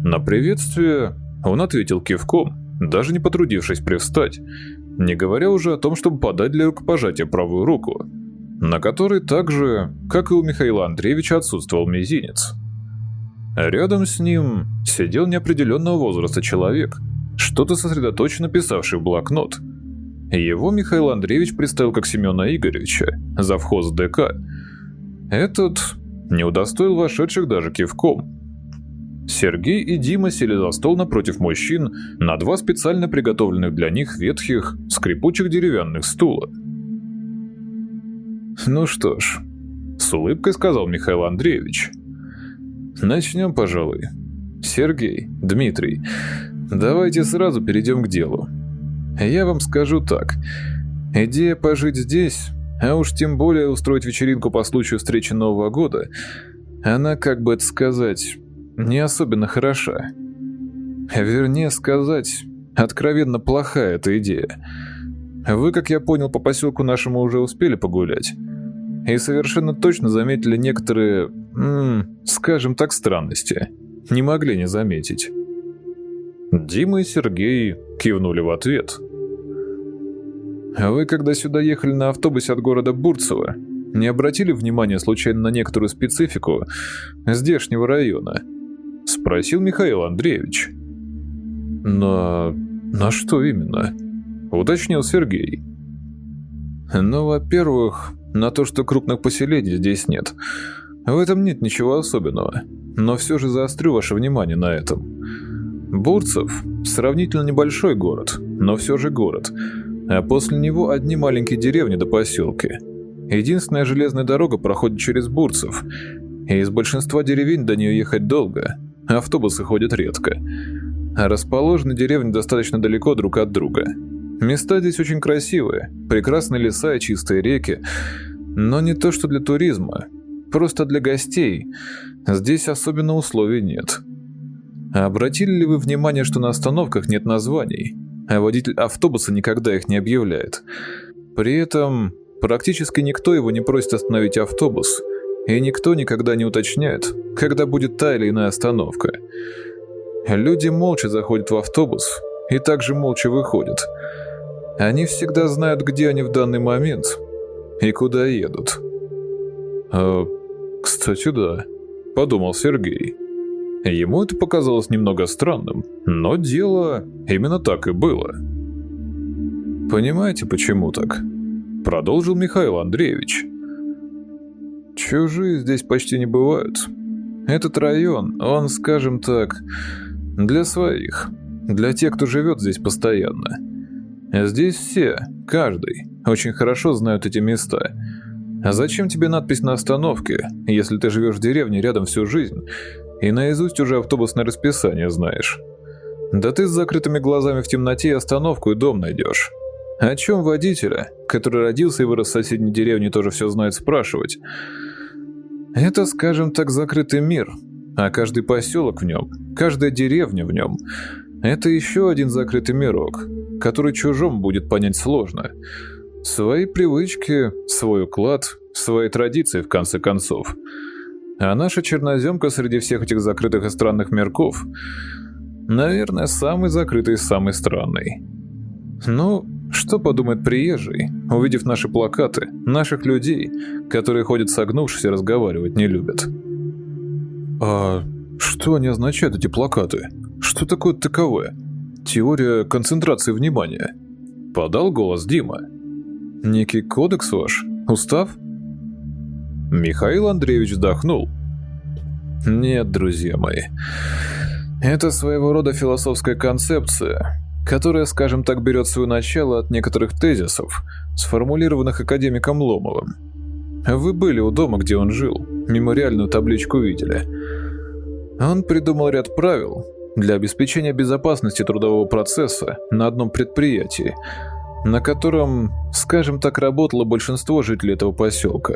На приветствие он ответил кивком, даже не потрудившись привстать, не говоря уже о том, чтобы подать для рукопожатия правую руку, на которой также, как и у Михаила Андреевича, отсутствовал мизинец. Рядом с ним сидел неопределенного возраста человек, что-то сосредоточенно писавший в блокнот. Его Михаил Андреевич представил как Семена Игоревича, завхоз ДК. Этот не удостоил вошедших даже кивком. Сергей и Дима сели за стол напротив мужчин на два специально приготовленных для них ветхих, скрипучих деревянных стула. «Ну что ж», — с улыбкой сказал Михаил Андреевич, — Начнем, пожалуй. Сергей, Дмитрий, давайте сразу перейдем к делу. Я вам скажу так. Идея пожить здесь, а уж тем более устроить вечеринку по случаю встречи Нового года, она, как бы это сказать, не особенно хороша. Вернее сказать, откровенно плохая эта идея. Вы, как я понял, по поселку нашему уже успели погулять и совершенно точно заметили некоторые, м скажем так, странности. Не могли не заметить. Дима и Сергей кивнули в ответ. «А вы, когда сюда ехали на автобусе от города Бурцево, не обратили внимания случайно на некоторую специфику здешнего района?» — спросил Михаил Андреевич. «На... на что именно?» — уточнил Сергей. «Ну, во-первых, на то, что крупных поселений здесь нет. В этом нет ничего особенного, но все же заострю ваше внимание на этом. Бурцев – сравнительно небольшой город, но все же город, а после него одни маленькие деревни до поселки. Единственная железная дорога проходит через Бурцев, и из большинства деревень до нее ехать долго, автобусы ходят редко. Расположены деревни достаточно далеко друг от друга – Места здесь очень красивые, прекрасные леса и чистые реки, но не то что для туризма, просто для гостей. Здесь особенно условий нет. Обратили ли вы внимание, что на остановках нет названий, а водитель автобуса никогда их не объявляет? При этом практически никто его не просит остановить автобус, и никто никогда не уточняет, когда будет та или иная остановка. Люди молча заходят в автобус и также молча выходят – они всегда знают, где они в данный момент и куда едут. «А, кстати, да», — подумал Сергей. Ему это показалось немного странным, но дело именно так и было. «Понимаете, почему так?» — продолжил Михаил Андреевич. «Чужие здесь почти не бывают. Этот район, он, скажем так, Для своих. Для тех, кто живет здесь постоянно. Здесь все, каждый, очень хорошо знают эти места. А зачем тебе надпись на остановке, если ты живешь в деревне рядом всю жизнь и наизусть уже автобусное расписание знаешь? Да ты с закрытыми глазами в темноте остановку и дом найдешь. О чем водителя, который родился и вырос в соседней деревне, тоже все знает спрашивать? Это, скажем так, закрытый мир, а каждый поселок в нем, каждая деревня в нем – это еще один закрытый мирок, который чужому будет понять сложно. Свои привычки, свой уклад, свои традиции, в конце концов. А наша черноземка среди всех этих закрытых и странных мирков – наверное, самый закрытый и самый странный. Ну, что подумает приезжий, увидев наши плакаты, наших людей, которые ходят согнувшись и разговаривать не любят? А что они означают, эти плакаты? Что такое таковое? Теория концентрации внимания. Подал голос Дима. Некий кодекс ваш? Устав? Михаил Андреевич вздохнул. Нет, друзья мои. Это своего рода философская концепция, которая, скажем так, берет свое начало от некоторых тезисов, сформулированных академиком Ломовым. Вы были у дома, где он жил, мемориальную табличку видели. Он придумал ряд правил для обеспечения безопасности трудового процесса на одном предприятии, на котором, скажем так, работало большинство жителей этого поселка.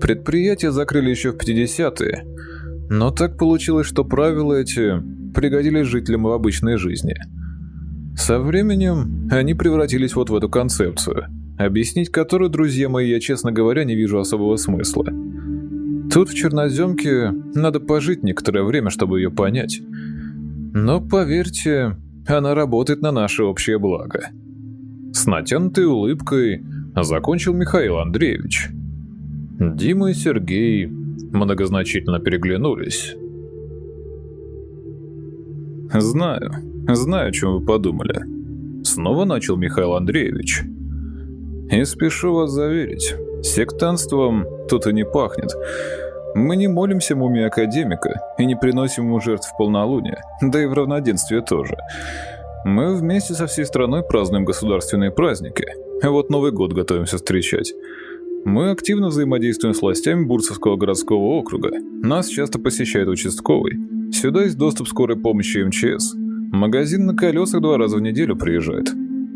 Предприятие закрыли еще в 50-е, но так получилось, что правила эти пригодились жителям в обычной жизни. Со временем они превратились вот в эту концепцию, объяснить которую, друзья мои, я, честно говоря, не вижу особого смысла. Тут в Черноземке надо пожить некоторое время, чтобы ее понять. Но, поверьте, она работает на наше общее благо. С натянутой улыбкой закончил Михаил Андреевич. Дима и Сергей многозначительно переглянулись. «Знаю, знаю, о чем вы подумали», — снова начал Михаил Андреевич. «И спешу вас заверить, сектантством тут и не пахнет. Мы не молимся мумии Академика и не приносим ему жертв в полнолуние, да и в равноденствие тоже. Мы вместе со всей страной празднуем государственные праздники, вот Новый год готовимся встречать». Мы активно взаимодействуем с властями Бурцевского городского округа. Нас часто посещает участковый. Сюда есть доступ скорой помощи МЧС. Магазин на колесах два раза в неделю приезжает.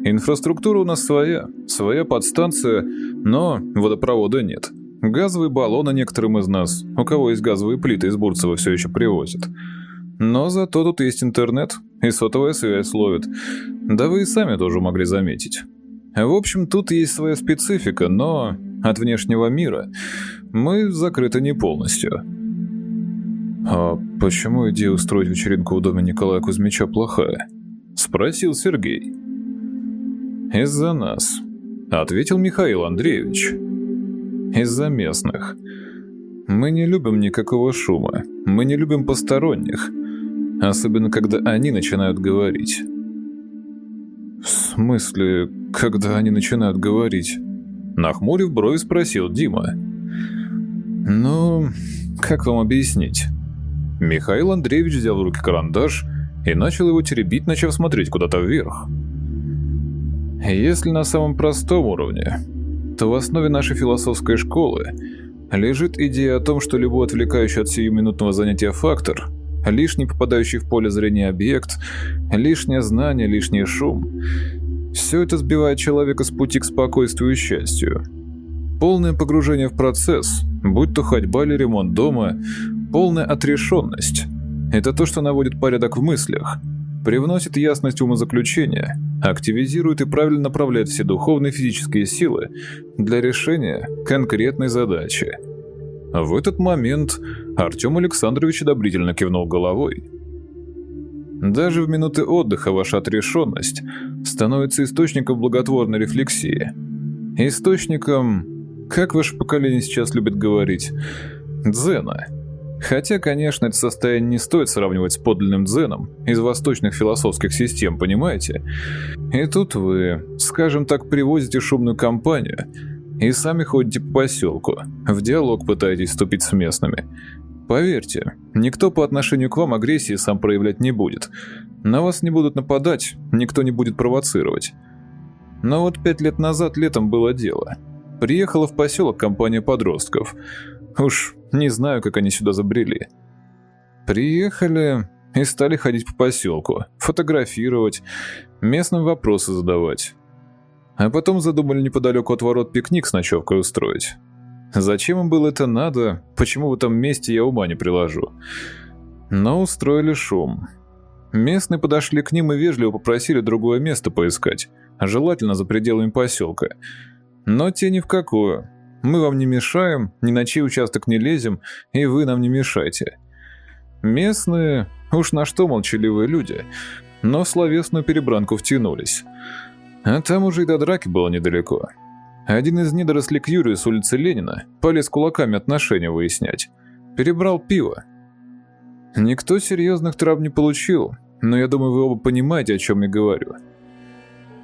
Инфраструктура у нас своя, своя подстанция, но водопровода нет. Газовые баллоны некоторым из нас, у кого есть газовые плиты из Бурцева, все еще привозят. Но зато тут есть интернет, и сотовая связь ловит. Да вы и сами тоже могли заметить. В общем, тут есть своя специфика, но от внешнего мира, мы закрыты не полностью. «А почему идея устроить вечеринку в доме Николая Кузьмича плохая?» – спросил Сергей. «Из-за нас», – ответил Михаил Андреевич. «Из-за местных. Мы не любим никакого шума, мы не любим посторонних, особенно когда они начинают говорить». «В смысле, когда они начинают говорить?» Нахмурив брови, спросил Дима. «Ну, как вам объяснить?» Михаил Андреевич взял в руки карандаш и начал его теребить, начав смотреть куда-то вверх. Если на самом простом уровне, то в основе нашей философской школы лежит идея о том, что любой отвлекающий от сиюминутного занятия фактор, лишний попадающий в поле зрения объект, лишнее знание, лишний шум все это сбивает человека с пути к спокойствию и счастью. Полное погружение в процесс, будь то ходьба или ремонт дома, полная отрешенность – это то, что наводит порядок в мыслях, привносит ясность умозаключения, активизирует и правильно направляет все духовные и физические силы для решения конкретной задачи. В этот момент Артем Александрович одобрительно кивнул головой – даже в минуты отдыха ваша отрешенность становится источником благотворной рефлексии. Источником, как ваше поколение сейчас любит говорить, дзена. Хотя, конечно, это состояние не стоит сравнивать с подлинным дзеном из восточных философских систем, понимаете? И тут вы, скажем так, привозите шумную компанию и сами ходите по поселку, в диалог пытаетесь вступить с местными – Поверьте, никто по отношению к вам агрессии сам проявлять не будет. На вас не будут нападать, никто не будет провоцировать. Но вот пять лет назад летом было дело. Приехала в поселок компания подростков. Уж не знаю, как они сюда забрели. Приехали и стали ходить по поселку, фотографировать, местным вопросы задавать. А потом задумали неподалеку от ворот пикник с ночевкой устроить. Зачем им было это надо, почему в этом месте я ума не приложу. Но устроили шум. Местные подошли к ним и вежливо попросили другое место поискать, желательно за пределами поселка. Но те ни в какую. Мы вам не мешаем, ни на чей участок не лезем, и вы нам не мешайте. Местные, уж на что молчаливые люди, но в словесную перебранку втянулись. А там уже и до драки было недалеко. Один из недорослей к Юрию с улицы Ленина полез кулаками отношения выяснять. Перебрал пиво. Никто серьезных травм не получил, но я думаю, вы оба понимаете, о чем я говорю.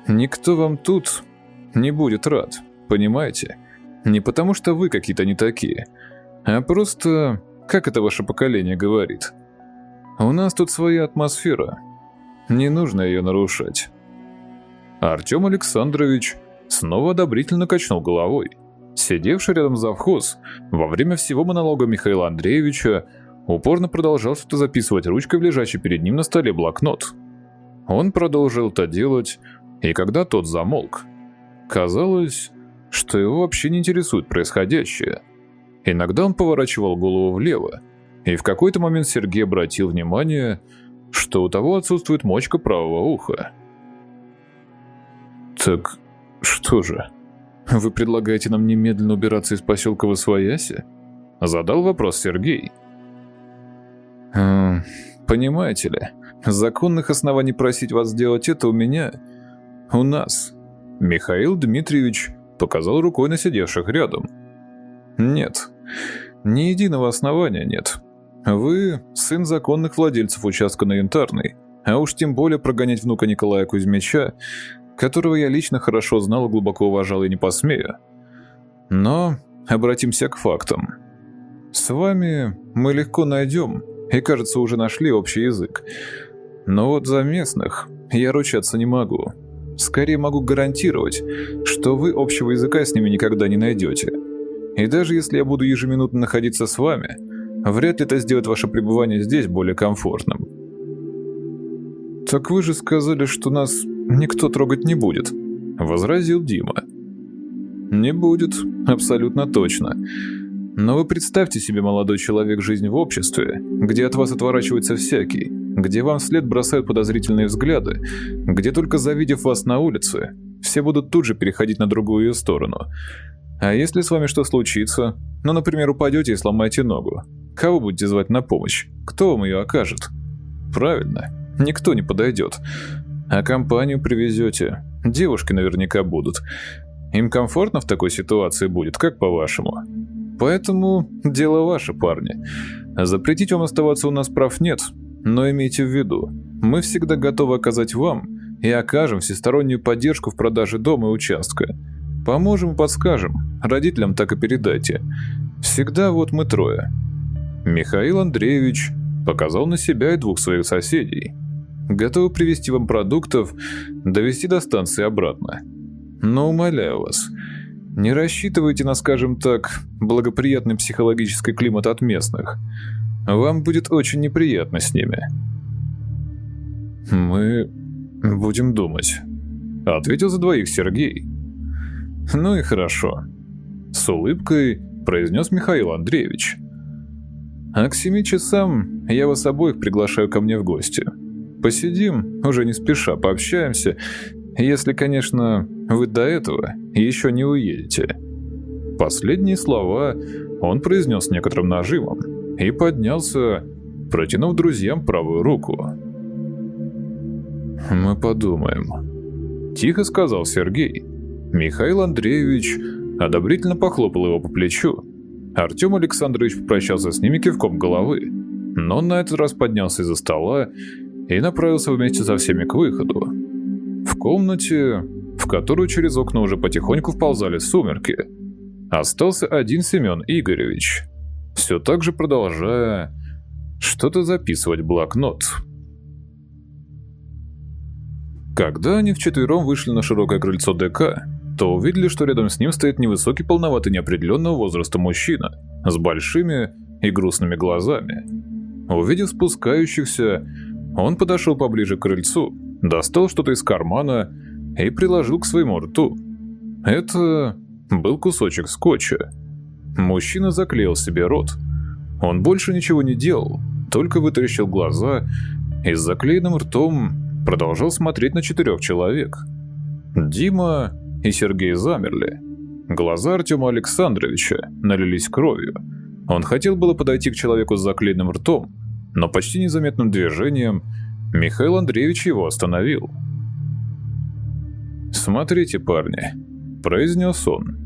Никто вам тут не будет рад, понимаете? Не потому, что вы какие-то не такие, а просто, как это ваше поколение говорит. У нас тут своя атмосфера. Не нужно ее нарушать. Артем Александрович снова одобрительно качнул головой. Сидевший рядом завхоз во время всего монолога Михаила Андреевича упорно продолжал что-то записывать ручкой в лежащий перед ним на столе блокнот. Он продолжил это делать, и когда тот замолк, казалось, что его вообще не интересует происходящее. Иногда он поворачивал голову влево, и в какой-то момент Сергей обратил внимание, что у того отсутствует мочка правого уха. «Так что же, вы предлагаете нам немедленно убираться из поселка Восвояси?» Задал вопрос Сергей. «Эм, «Понимаете ли, законных оснований просить вас сделать это у меня... у нас». Михаил Дмитриевич показал рукой на сидевших рядом. «Нет, ни единого основания нет. Вы сын законных владельцев участка на Янтарной, а уж тем более прогонять внука Николая Кузьмича которого я лично хорошо знал глубоко уважал и не посмею. Но обратимся к фактам. С вами мы легко найдем, и, кажется, уже нашли общий язык. Но вот за местных я ручаться не могу. Скорее могу гарантировать, что вы общего языка с ними никогда не найдете. И даже если я буду ежеминутно находиться с вами, вряд ли это сделает ваше пребывание здесь более комфортным. «Так вы же сказали, что нас никто трогать не будет», — возразил Дима. «Не будет, абсолютно точно. Но вы представьте себе, молодой человек, жизнь в обществе, где от вас отворачивается всякий, где вам вслед бросают подозрительные взгляды, где только завидев вас на улице, все будут тут же переходить на другую ее сторону. А если с вами что случится, ну, например, упадете и сломаете ногу, кого будете звать на помощь? Кто вам ее окажет? Правильно, никто не подойдет. А компанию привезете, девушки наверняка будут. Им комфортно в такой ситуации будет, как по-вашему? Поэтому дело ваше, парни. Запретить вам оставаться у нас прав нет, но имейте в виду, мы всегда готовы оказать вам и окажем всестороннюю поддержку в продаже дома и участка. Поможем и подскажем, родителям так и передайте. Всегда вот мы трое. Михаил Андреевич показал на себя и двух своих соседей – Готовы привезти вам продуктов, довести до станции обратно. Но умоляю вас, не рассчитывайте на, скажем так, благоприятный психологический климат от местных. Вам будет очень неприятно с ними. Мы будем думать, ответил за двоих Сергей. Ну и хорошо. С улыбкой произнес Михаил Андреевич. А к семи часам я вас обоих приглашаю ко мне в гости. Посидим, уже не спеша, пообщаемся, если, конечно, вы до этого еще не уедете». Последние слова он произнес некоторым нажимом и поднялся, протянув друзьям правую руку. «Мы подумаем», — тихо сказал Сергей. Михаил Андреевич одобрительно похлопал его по плечу. Артем Александрович попрощался с ними кивком головы, но на этот раз поднялся из-за стола и направился вместе со всеми к выходу. В комнате, в которую через окна уже потихоньку вползали сумерки, остался один Семен Игоревич. все так же продолжая что-то записывать в блокнот. Когда они вчетвером вышли на широкое крыльцо ДК, то увидели, что рядом с ним стоит невысокий полноватый неопределенного возраста мужчина с большими и грустными глазами. Увидев спускающихся, он подошел поближе к крыльцу, достал что-то из кармана и приложил к своему рту. Это был кусочек скотча. Мужчина заклеил себе рот. Он больше ничего не делал, только вытаращил глаза и с заклеенным ртом продолжал смотреть на четырех человек. Дима и Сергей замерли. Глаза Артема Александровича налились кровью. Он хотел было подойти к человеку с заклеенным ртом, но почти незаметным движением Михаил Андреевич его остановил. «Смотрите, парни», – произнес он.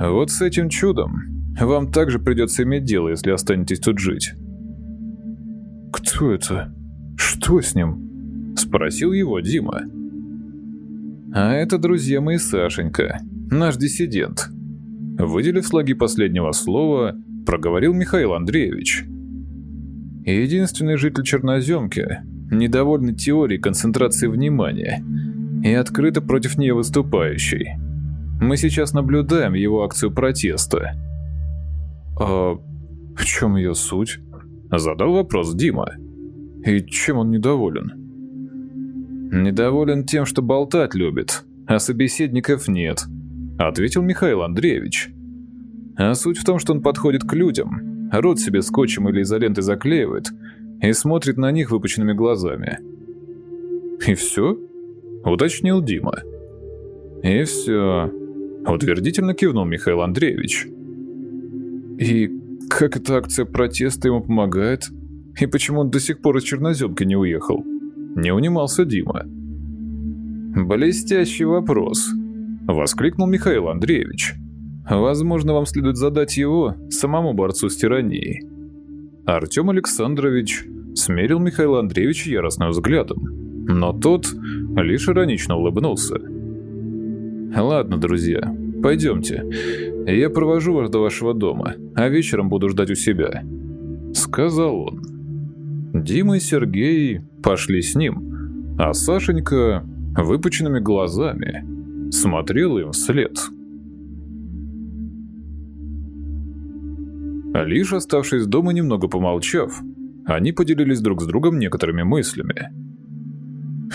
«Вот с этим чудом вам также придется иметь дело, если останетесь тут жить». «Кто это? Что с ним?» Спросил его Дима. А это, друзья мои, Сашенька, наш диссидент. Выделив слоги последнего слова, проговорил Михаил Андреевич. Единственный житель Черноземки, недовольный теорией концентрации внимания и открыто против нее выступающий. Мы сейчас наблюдаем его акцию протеста. «А в чем ее суть?» Задал вопрос Дима. «И чем он недоволен?» «Недоволен тем, что болтать любит, а собеседников нет», — ответил Михаил Андреевич. «А суть в том, что он подходит к людям, рот себе скотчем или изолентой заклеивает и смотрит на них выпученными глазами». «И все?» — уточнил Дима. «И все», — утвердительно кивнул Михаил Андреевич. «И как эта акция протеста ему помогает? И почему он до сих пор из Черноземки не уехал?» Не унимался Дима. «Блестящий вопрос», — воскликнул Михаил Андреевич. «Возможно, вам следует задать его самому борцу с тиранией». Артем Александрович смерил Михаила Андреевича яростным взглядом, но тот лишь иронично улыбнулся. «Ладно, друзья, пойдемте. Я провожу вас до вашего дома, а вечером буду ждать у себя», — сказал он. Дима и Сергей пошли с ним, а Сашенька выпученными глазами смотрел им вслед. Лишь оставшись дома немного помолчав, они поделились друг с другом некоторыми мыслями.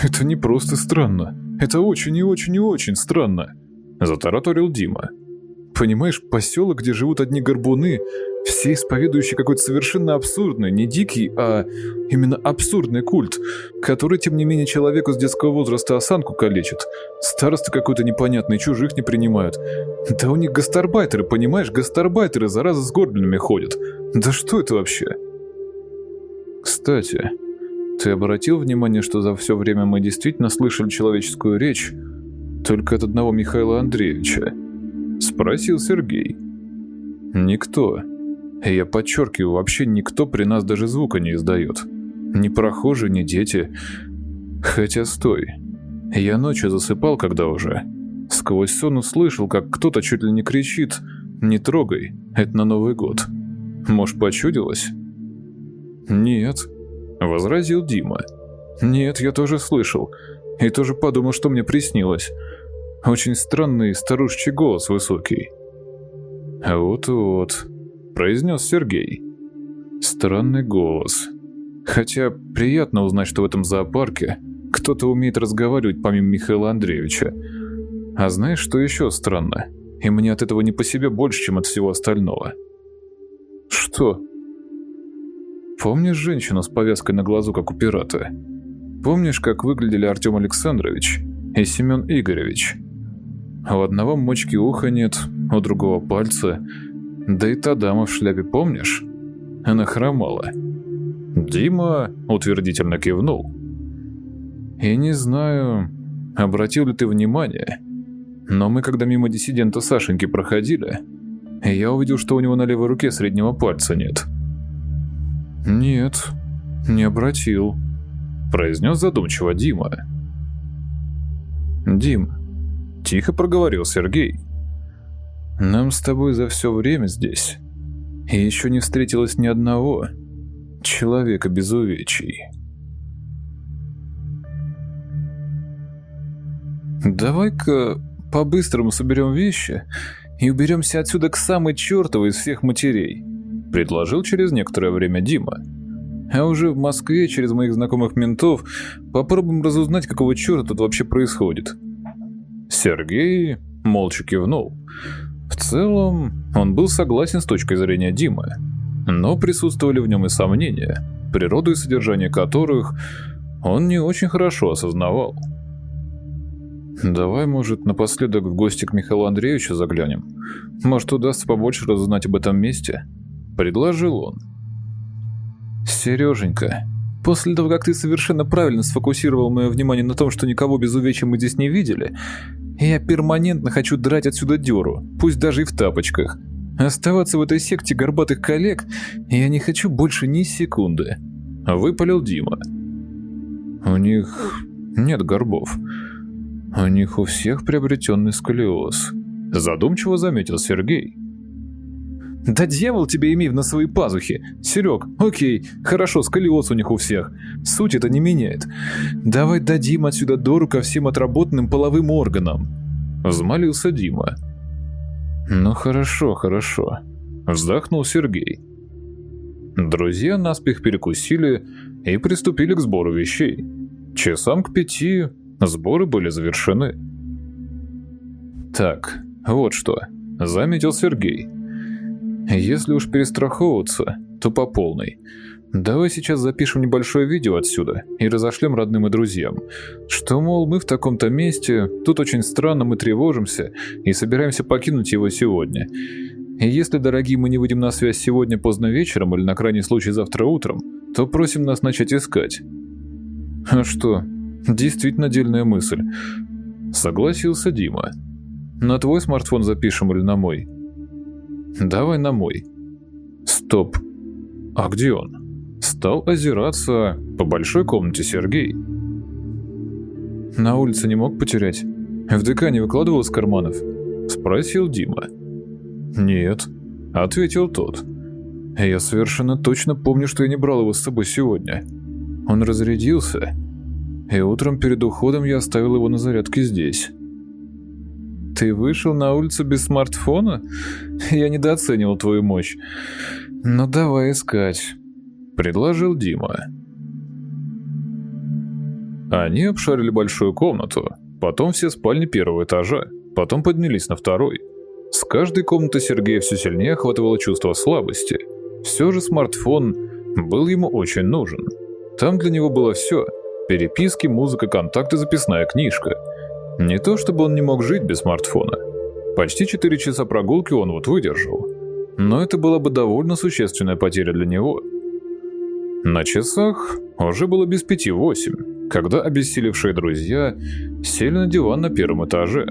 «Это не просто странно, это очень и очень и очень странно», – затараторил Дима. «Понимаешь, поселок, где живут одни горбуны, все исповедующие какой-то совершенно абсурдный, не дикий, а именно абсурдный культ, который, тем не менее, человеку с детского возраста осанку калечит. Старосты какой-то непонятный, чужих не принимают. Да у них гастарбайтеры, понимаешь, гастарбайтеры, зараза, с горбленными ходят. Да что это вообще? Кстати, ты обратил внимание, что за все время мы действительно слышали человеческую речь только от одного Михаила Андреевича? Спросил Сергей. Никто. Я подчеркиваю, вообще никто при нас даже звука не издает. Ни прохожие, ни дети. Хотя стой. Я ночью засыпал, когда уже. Сквозь сон услышал, как кто-то чуть ли не кричит «Не трогай, это на Новый год». Может, почудилось? «Нет», — возразил Дима. «Нет, я тоже слышал. И тоже подумал, что мне приснилось. Очень странный старушечий голос высокий». «Вот-вот», произнес Сергей. Странный голос. Хотя приятно узнать, что в этом зоопарке кто-то умеет разговаривать помимо Михаила Андреевича. А знаешь, что еще странно? И мне от этого не по себе больше, чем от всего остального. Что? Помнишь женщину с повязкой на глазу, как у пирата? Помнишь, как выглядели Артем Александрович и Семен Игоревич? У одного мочки уха нет, у другого пальца, да и та дама в шляпе, помнишь? Она хромала. Дима утвердительно кивнул. И не знаю, обратил ли ты внимание, но мы, когда мимо диссидента Сашеньки проходили, я увидел, что у него на левой руке среднего пальца нет. «Нет, не обратил», – произнес задумчиво Дима. «Дим», – тихо проговорил Сергей, нам с тобой за все время здесь И еще не встретилось ни одного человека без увечий. «Давай-ка по-быстрому соберем вещи и уберемся отсюда к самой чертовой из всех матерей», предложил через некоторое время Дима. А уже в Москве через моих знакомых ментов попробуем разузнать, какого черта тут вообще происходит. Сергей молча кивнул. В целом, он был согласен с точкой зрения Димы, но присутствовали в нем и сомнения, природу и содержание которых он не очень хорошо осознавал. «Давай, может, напоследок в гости к Михаилу Андреевичу заглянем? Может, удастся побольше разузнать об этом месте?» – предложил он. «Сереженька, после того, как ты совершенно правильно сфокусировал мое внимание на том, что никого без увечья мы здесь не видели, я перманентно хочу драть отсюда дёру, пусть даже и в тапочках. Оставаться в этой секте горбатых коллег я не хочу больше ни секунды», – выпалил Дима. «У них нет горбов. У них у всех приобретенный сколиоз», – задумчиво заметил Сергей. Да дьявол тебе имей на свои пазухи. Серег, окей, хорошо, сколиоз у них у всех. Суть это не меняет. Давай дадим отсюда Дору ко всем отработанным половым органам. Взмолился Дима. Ну хорошо, хорошо. Вздохнул Сергей. Друзья наспех перекусили и приступили к сбору вещей. Часам к пяти сборы были завершены. Так, вот что, заметил Сергей. Если уж перестраховываться, то по полной. Давай сейчас запишем небольшое видео отсюда и разошлем родным и друзьям, что, мол, мы в таком-то месте, тут очень странно мы тревожимся и собираемся покинуть его сегодня. И если, дорогие, мы не выйдем на связь сегодня поздно вечером или на крайний случай завтра утром, то просим нас начать искать. А что, действительно дельная мысль. Согласился Дима. На твой смартфон запишем или на мой? Давай на мой. Стоп. А где он? Стал озираться по большой комнате Сергей. На улице не мог потерять? В ДК не выкладывал из карманов? Спросил Дима. Нет, ответил тот. Я совершенно точно помню, что я не брал его с собой сегодня. Он разрядился, и утром перед уходом я оставил его на зарядке здесь. Ты вышел на улицу без смартфона? Я недооценивал твою мощь. Ну давай искать, предложил Дима. Они обшарили большую комнату, потом все спальни первого этажа, потом поднялись на второй. С каждой комнаты Сергея все сильнее охватывало чувство слабости. Все же смартфон был ему очень нужен. Там для него было все – переписки, музыка, контакты, записная книжка – не то чтобы он не мог жить без смартфона. Почти 4 часа прогулки он вот выдержал. Но это была бы довольно существенная потеря для него. На часах уже было без пяти восемь, когда обессилевшие друзья сели на диван на первом этаже.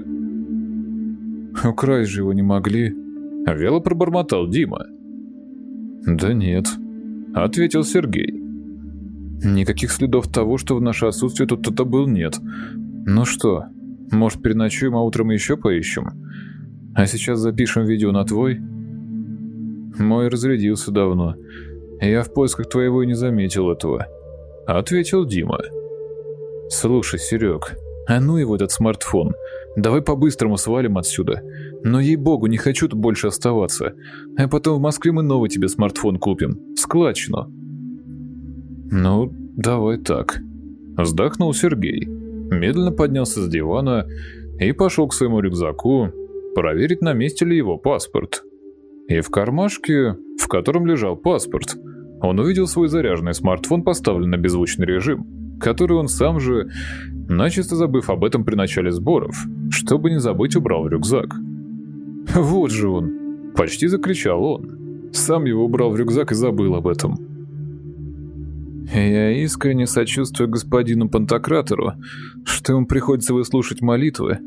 «Украсть же его не могли», — вело пробормотал Дима. «Да нет», — ответил Сергей. «Никаких следов того, что в наше отсутствие тут кто-то был, нет. Ну что, может, переночуем, а утром еще поищем? А сейчас запишем видео на твой? Мой разрядился давно. Я в поисках твоего и не заметил этого. Ответил Дима. Слушай, Серег, а ну его этот смартфон. Давай по-быстрому свалим отсюда. Но ей-богу, не хочу тут больше оставаться. А потом в Москве мы новый тебе смартфон купим. Складчину. Ну, давай так. Вздохнул Сергей медленно поднялся с дивана и пошел к своему рюкзаку проверить, на месте ли его паспорт. И в кармашке, в котором лежал паспорт, он увидел свой заряженный смартфон, поставленный на беззвучный режим, который он сам же, начисто забыв об этом при начале сборов, чтобы не забыть, убрал в рюкзак. «Вот же он!» – почти закричал он. Сам его убрал в рюкзак и забыл об этом. Я искренне сочувствую господину Пантократору, что ему приходится выслушать молитвы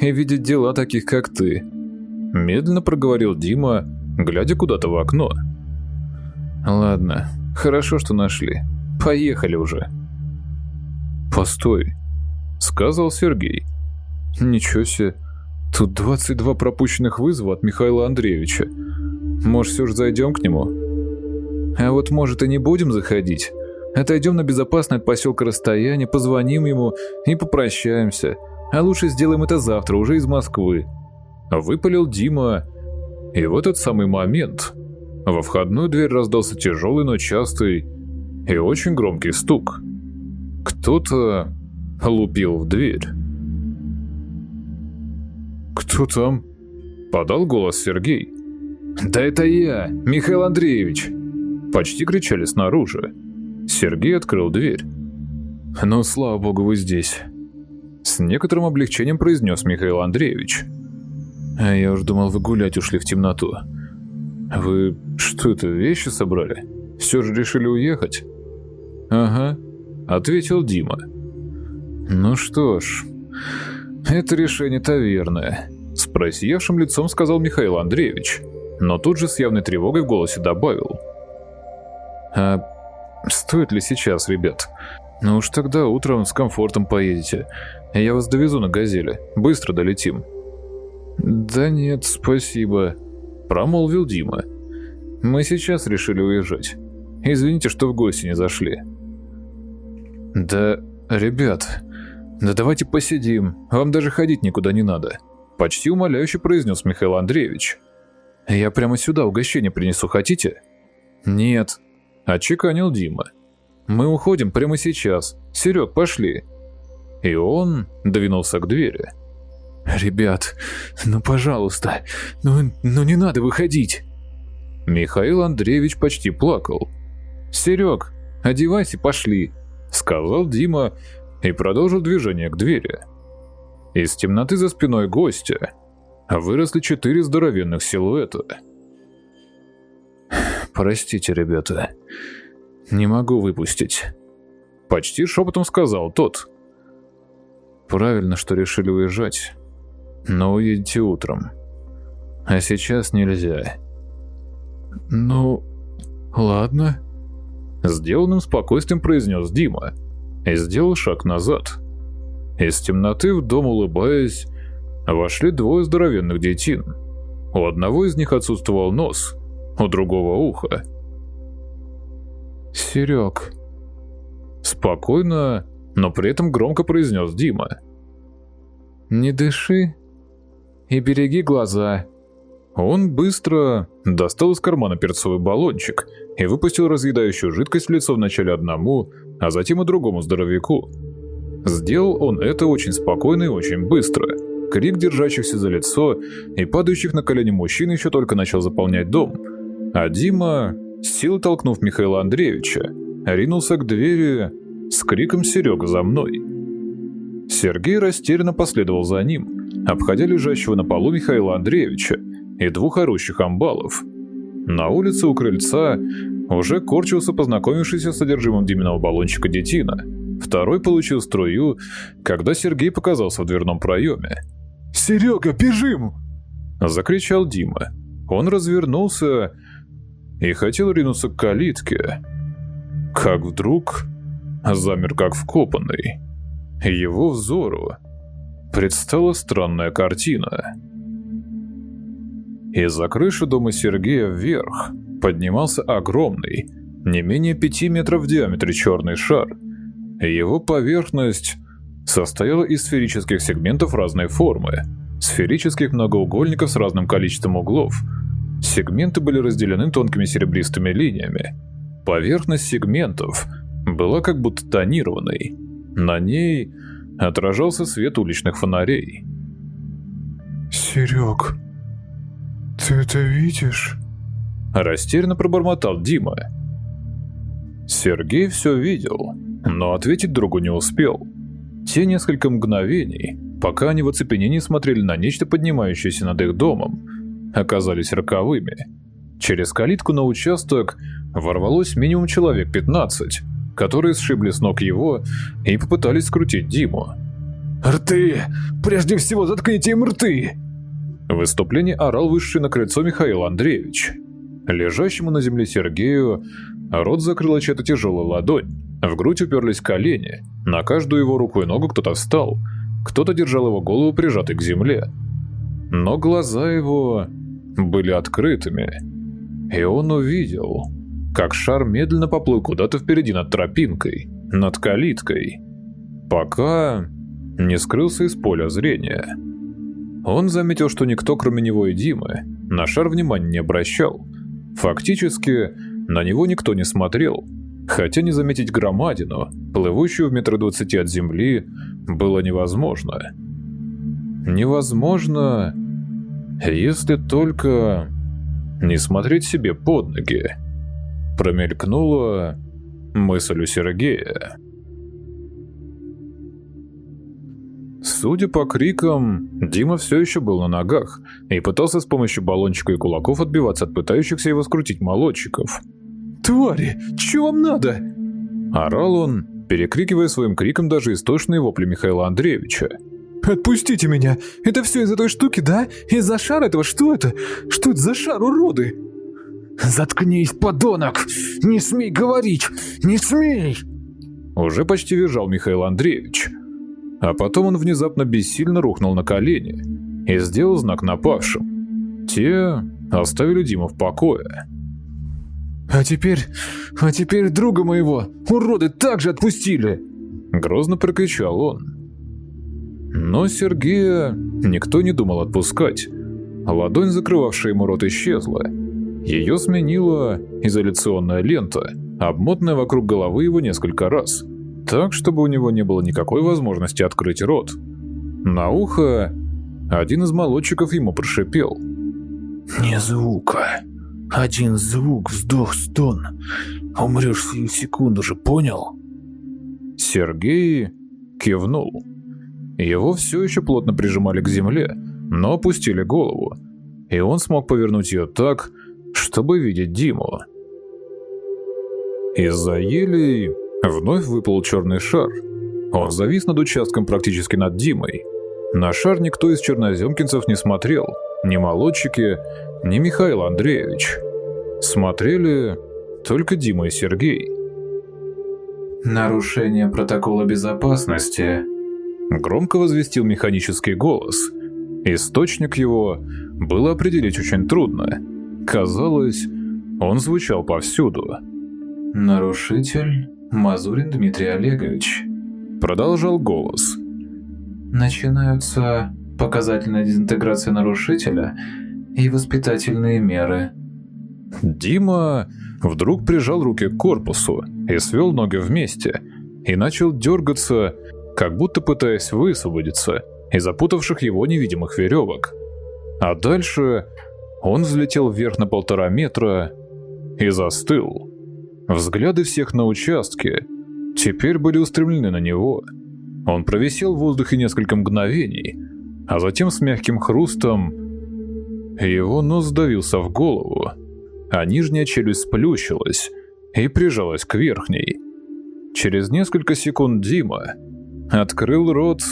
и видеть дела таких, как ты. Медленно проговорил Дима, глядя куда-то в окно. Ладно, хорошо, что нашли. Поехали уже. Постой, сказал Сергей. Ничего себе, тут 22 пропущенных вызова от Михаила Андреевича. Может, все же зайдем к нему? А вот, может, и не будем заходить. Отойдем на безопасное от поселка расстояние, позвоним ему и попрощаемся. А лучше сделаем это завтра, уже из Москвы. Выпалил Дима. И в этот самый момент во входную дверь раздался тяжелый, но частый и очень громкий стук. Кто-то лупил в дверь. «Кто там?» – подал голос Сергей. «Да это я, Михаил Андреевич!» Почти кричали снаружи. Сергей открыл дверь. «Ну, слава богу, вы здесь!» С некоторым облегчением произнес Михаил Андреевич. «А я уж думал, вы гулять ушли в темноту. Вы что это, вещи собрали? Все же решили уехать?» «Ага», — ответил Дима. «Ну что ж, это решение-то верное», — с просиявшим лицом сказал Михаил Андреевич, но тут же с явной тревогой в голосе добавил. «А стоит ли сейчас, ребят? Ну уж тогда утром с комфортом поедете. Я вас довезу на «Газели». Быстро долетим». «Да нет, спасибо», — промолвил Дима. «Мы сейчас решили уезжать. Извините, что в гости не зашли». «Да, ребят, да давайте посидим, вам даже ходить никуда не надо», — почти умоляюще произнес Михаил Андреевич. «Я прямо сюда угощение принесу, хотите?» «Нет», — отчеканил Дима. «Мы уходим прямо сейчас. Серег, пошли». И он двинулся к двери. «Ребят, ну пожалуйста, ну, ну не надо выходить!» Михаил Андреевич почти плакал. «Серег, одевайся, пошли!» сказал Дима и продолжил движение к двери. Из темноты за спиной гостя выросли четыре здоровенных силуэта. «Простите, ребята, не могу выпустить», — почти шепотом сказал тот. «Правильно, что решили уезжать, но уедете утром, а сейчас нельзя». «Ну, ладно», Сделанным спокойствием произнес Дима и сделал шаг назад. Из темноты в дом, улыбаясь, вошли двое здоровенных детин. У одного из них отсутствовал нос, у другого ухо. «Серег», спокойно, но при этом громко произнес Дима. «Не дыши и береги глаза». Он быстро достал из кармана перцовый баллончик и выпустил разъедающую жидкость в лицо вначале одному, а затем и другому здоровяку. Сделал он это очень спокойно и очень быстро. Крик держащихся за лицо и падающих на колени мужчин еще только начал заполнять дом. А Дима, силой толкнув Михаила Андреевича, ринулся к двери с криком «Серега, за мной!». Сергей растерянно последовал за ним, обходя лежащего на полу Михаила Андреевича, и двух орущих амбалов. На улице у крыльца уже корчился познакомившийся с содержимым Диминого баллончика детина. Второй получил струю, когда Сергей показался в дверном проеме. «Серега, бежим!» Закричал Дима. Он развернулся и хотел ринуться к калитке. Как вдруг замер как вкопанный. Его взору предстала странная картина. Из-за крыши дома Сергея вверх поднимался огромный, не менее пяти метров в диаметре черный шар. Его поверхность состояла из сферических сегментов разной формы, сферических многоугольников с разным количеством углов. Сегменты были разделены тонкими серебристыми линиями. Поверхность сегментов была как будто тонированной. На ней отражался свет уличных фонарей. «Серег», «Ты это видишь?» Растерянно пробормотал Дима. Сергей все видел, но ответить другу не успел. Те несколько мгновений, пока они в оцепенении смотрели на нечто, поднимающееся над их домом, оказались роковыми. Через калитку на участок ворвалось минимум человек 15, которые сшибли с ног его и попытались скрутить Диму. «Рты! Прежде всего заткните им рты!» В выступлении орал высший на крыльцо Михаил Андреевич. Лежащему на земле Сергею рот закрыла чья-то тяжелая ладонь, в грудь уперлись колени, на каждую его руку и ногу кто-то встал, кто-то держал его голову прижатой к земле. Но глаза его были открытыми. И он увидел, как шар медленно поплыл куда-то впереди над тропинкой, над калиткой, пока не скрылся из поля зрения. Он заметил, что никто, кроме него и Димы, на шар внимания не обращал. Фактически, на него никто не смотрел, хотя не заметить громадину, плывущую в метр двадцати от земли, было невозможно. Невозможно, если только не смотреть себе под ноги. Промелькнула мысль у Сергея. Судя по крикам, Дима все еще был на ногах и пытался с помощью баллончика и кулаков отбиваться от пытающихся его скрутить молодчиков. «Твари, чего вам надо?» Орал он, перекрикивая своим криком даже истошные вопли Михаила Андреевича. «Отпустите меня! Это все из-за той штуки, да? Из-за шара этого? Что это? Что это за шар, уроды?» «Заткнись, подонок! Не смей говорить! Не смей!» Уже почти визжал Михаил Андреевич. А потом он внезапно бессильно рухнул на колени и сделал знак напавшим. Те оставили Диму в покое. «А теперь... а теперь друга моего, уроды, также отпустили!» Грозно прокричал он. Но Сергея никто не думал отпускать. Ладонь, закрывавшая ему рот, исчезла. Ее сменила изоляционная лента, обмотанная вокруг головы его несколько раз – так, чтобы у него не было никакой возможности открыть рот. На ухо один из молодчиков ему прошипел. «Не звука. Один звук, вздох, стон. Умрешь сию секунду же, понял?» Сергей кивнул. Его все еще плотно прижимали к земле, но опустили голову, и он смог повернуть ее так, чтобы видеть Диму. Из-за елей Вновь выпал черный шар. Он завис над участком практически над Димой. На шар никто из черноземкинцев не смотрел. Ни молодчики, ни Михаил Андреевич. Смотрели только Дима и Сергей. «Нарушение протокола безопасности», — громко возвестил механический голос. Источник его было определить очень трудно. Казалось, он звучал повсюду. «Нарушитель Мазурин Дмитрий Олегович. Продолжал голос. Начинаются показательная дезинтеграция нарушителя и воспитательные меры. Дима вдруг прижал руки к корпусу и свел ноги вместе, и начал дергаться, как будто пытаясь высвободиться из запутавших его невидимых веревок. А дальше он взлетел вверх на полтора метра и застыл. Взгляды всех на участке теперь были устремлены на него. Он провисел в воздухе несколько мгновений, а затем с мягким хрустом его нос сдавился в голову, а нижняя челюсть сплющилась и прижалась к верхней. Через несколько секунд Дима открыл рот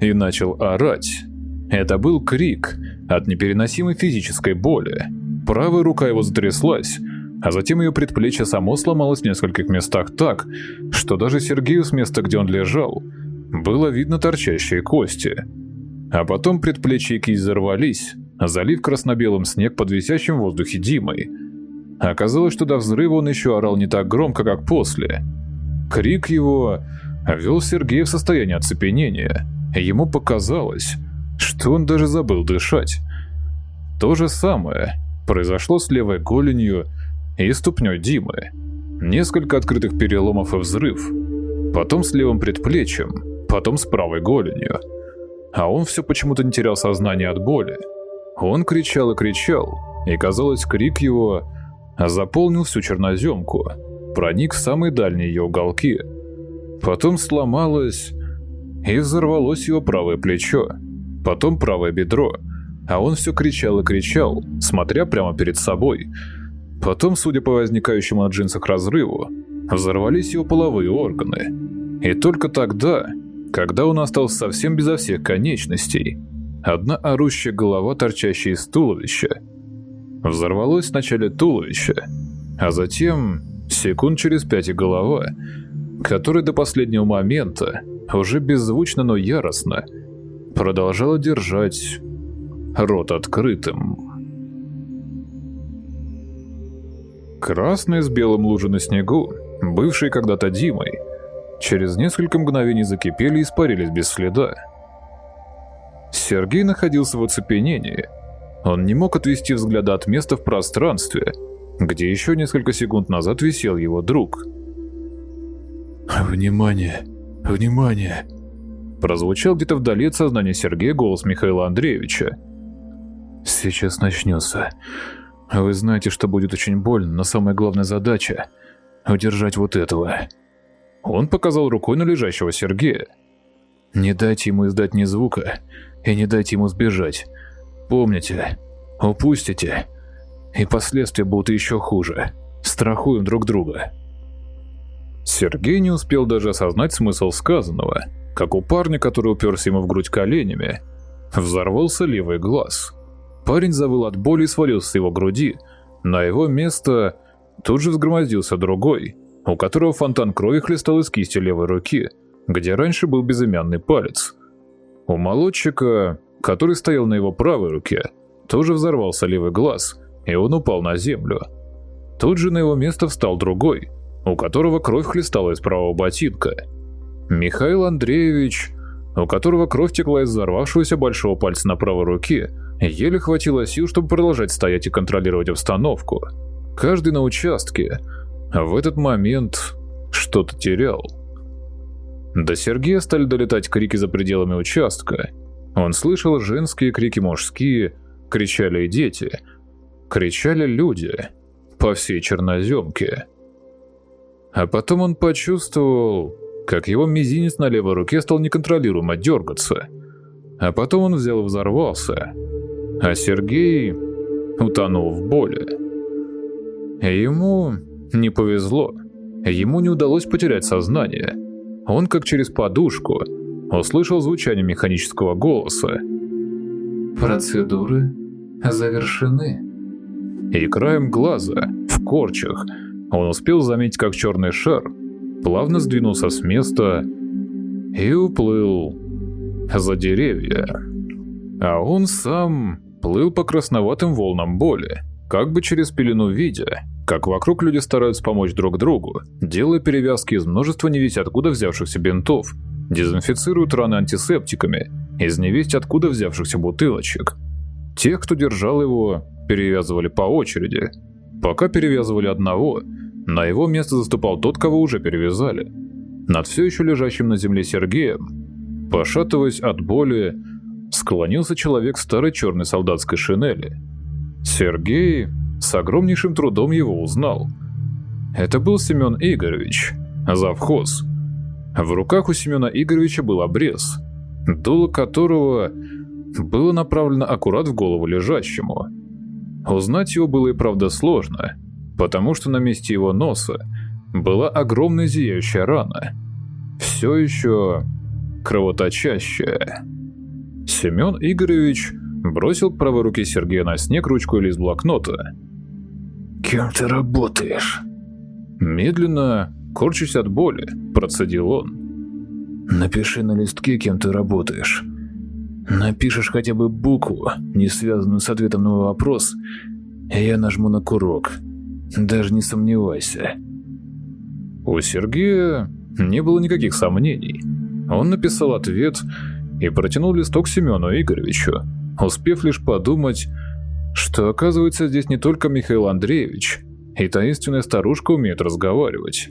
и начал орать. Это был крик от непереносимой физической боли. Правая рука его затряслась, а затем ее предплечье само сломалось в нескольких местах так, что даже Сергею с места, где он лежал, было видно торчащие кости. А потом предплечье и кисть взорвались, залив красно-белым снег под висящим в воздухе Димой. Оказалось, что до взрыва он еще орал не так громко, как после. Крик его вел Сергея в состояние оцепенения. Ему показалось, что он даже забыл дышать. То же самое произошло с левой голенью и ступней Димы. Несколько открытых переломов и взрыв. Потом с левым предплечьем, потом с правой голенью. А он все почему-то не терял сознание от боли. Он кричал и кричал, и казалось, крик его заполнил всю черноземку, проник в самые дальние ее уголки. Потом сломалось и взорвалось его правое плечо, потом правое бедро, а он все кричал и кричал, смотря прямо перед собой – Потом, судя по возникающему на джинсах разрыву, взорвались его половые органы. И только тогда, когда он остался совсем безо всех конечностей, одна орущая голова, торчащая из туловища, взорвалось вначале туловище, а затем, секунд через пять и голова, которая до последнего момента, уже беззвучно, но яростно, продолжала держать рот открытым. Красные с белым лужи на снегу, бывшие когда-то Димой, через несколько мгновений закипели и испарились без следа. Сергей находился в оцепенении. Он не мог отвести взгляда от места в пространстве, где еще несколько секунд назад висел его друг. «Внимание! Внимание!» Прозвучал где-то вдали от сознания Сергея голос Михаила Андреевича. «Сейчас начнется. Вы знаете, что будет очень больно, но самая главная задача — удержать вот этого». Он показал рукой на лежащего Сергея. «Не дайте ему издать ни звука, и не дайте ему сбежать. Помните, упустите, и последствия будут еще хуже. Страхуем друг друга». Сергей не успел даже осознать смысл сказанного, как у парня, который уперся ему в грудь коленями, взорвался левый глаз. Парень завыл от боли и свалился с его груди. На его место тут же взгромоздился другой, у которого фонтан крови хлестал из кисти левой руки, где раньше был безымянный палец. У молодчика, который стоял на его правой руке, тоже взорвался левый глаз, и он упал на землю. Тут же на его место встал другой, у которого кровь хлестала из правого ботинка. Михаил Андреевич, у которого кровь текла из взорвавшегося большого пальца на правой руке, еле хватило сил, чтобы продолжать стоять и контролировать обстановку. Каждый на участке в этот момент что-то терял. До Сергея стали долетать крики за пределами участка. Он слышал женские крики мужские, кричали и дети, кричали люди по всей черноземке. А потом он почувствовал, как его мизинец на левой руке стал неконтролируемо дергаться. А потом он взял и взорвался. А Сергей утонул в боли. Ему не повезло. Ему не удалось потерять сознание. Он, как через подушку, услышал звучание механического голоса. «Процедуры завершены». И краем глаза, в корчах, он успел заметить, как черный шар плавно сдвинулся с места и уплыл за деревья. А он сам плыл по красноватым волнам боли, как бы через пелену видя, как вокруг люди стараются помочь друг другу, делая перевязки из множества невесть откуда взявшихся бинтов, дезинфицируют раны антисептиками из невесть откуда взявшихся бутылочек. Тех, кто держал его, перевязывали по очереди. Пока перевязывали одного, на его место заступал тот, кого уже перевязали. Над все еще лежащим на земле Сергеем, пошатываясь от боли, склонился человек в старой черной солдатской шинели. Сергей с огромнейшим трудом его узнал. Это был Семен Игоревич, завхоз. В руках у Семена Игоревича был обрез, дуло которого было направлено аккурат в голову лежащему. Узнать его было и правда сложно, потому что на месте его носа была огромная зияющая рана, все еще кровоточащая. Семен Игоревич бросил правой руке Сергея на снег ручку и лист блокнота. «Кем ты работаешь?» Медленно, корчась от боли, процедил он. «Напиши на листке, кем ты работаешь. Напишешь хотя бы букву, не связанную с ответом на мой вопрос, и я нажму на курок. Даже не сомневайся». У Сергея не было никаких сомнений. Он написал ответ и протянул листок Семену Игоревичу, успев лишь подумать, что оказывается здесь не только Михаил Андреевич, и таинственная старушка умеет разговаривать.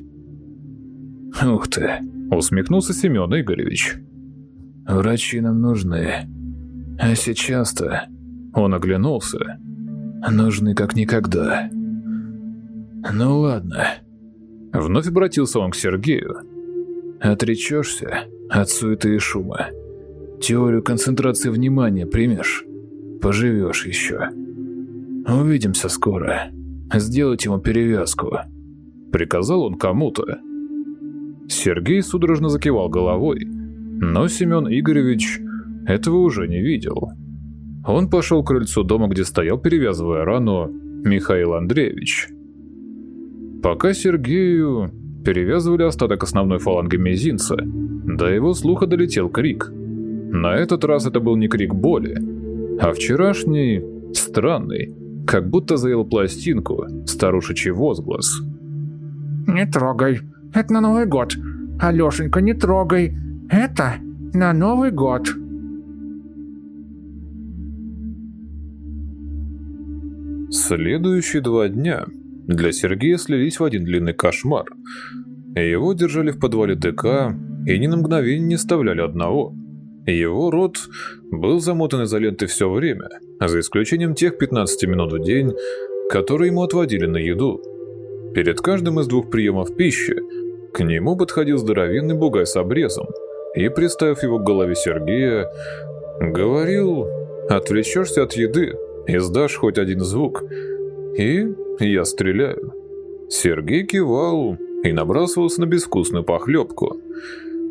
«Ух ты!» — усмехнулся Семен Игоревич. «Врачи нам нужны. А сейчас-то...» Он оглянулся. «Нужны как никогда. Ну ладно». Вновь обратился он к Сергею. «Отречешься от суеты и шума. Теорию концентрации внимания примешь. Поживешь еще. Увидимся скоро. Сделать ему перевязку». Приказал он кому-то. Сергей судорожно закивал головой, но Семен Игоревич этого уже не видел. Он пошел к крыльцу дома, где стоял, перевязывая рану, Михаил Андреевич. Пока Сергею перевязывали остаток основной фаланги мизинца, до его слуха долетел крик. На этот раз это был не крик боли, а вчерашний, странный, как будто заел пластинку, старушечий возглас. «Не трогай, это на Новый год. Алешенька, не трогай, это на Новый год». Следующие два дня для Сергея слились в один длинный кошмар. Его держали в подвале ДК и ни на мгновение не оставляли одного. Его рот был замотан изолентой все время, за исключением тех 15 минут в день, которые ему отводили на еду. Перед каждым из двух приемов пищи к нему подходил здоровенный бугай с обрезом и, приставив его к голове Сергея, говорил «Отвлечешься от еды, издашь хоть один звук, и я стреляю». Сергей кивал и набрасывался на безвкусную похлебку.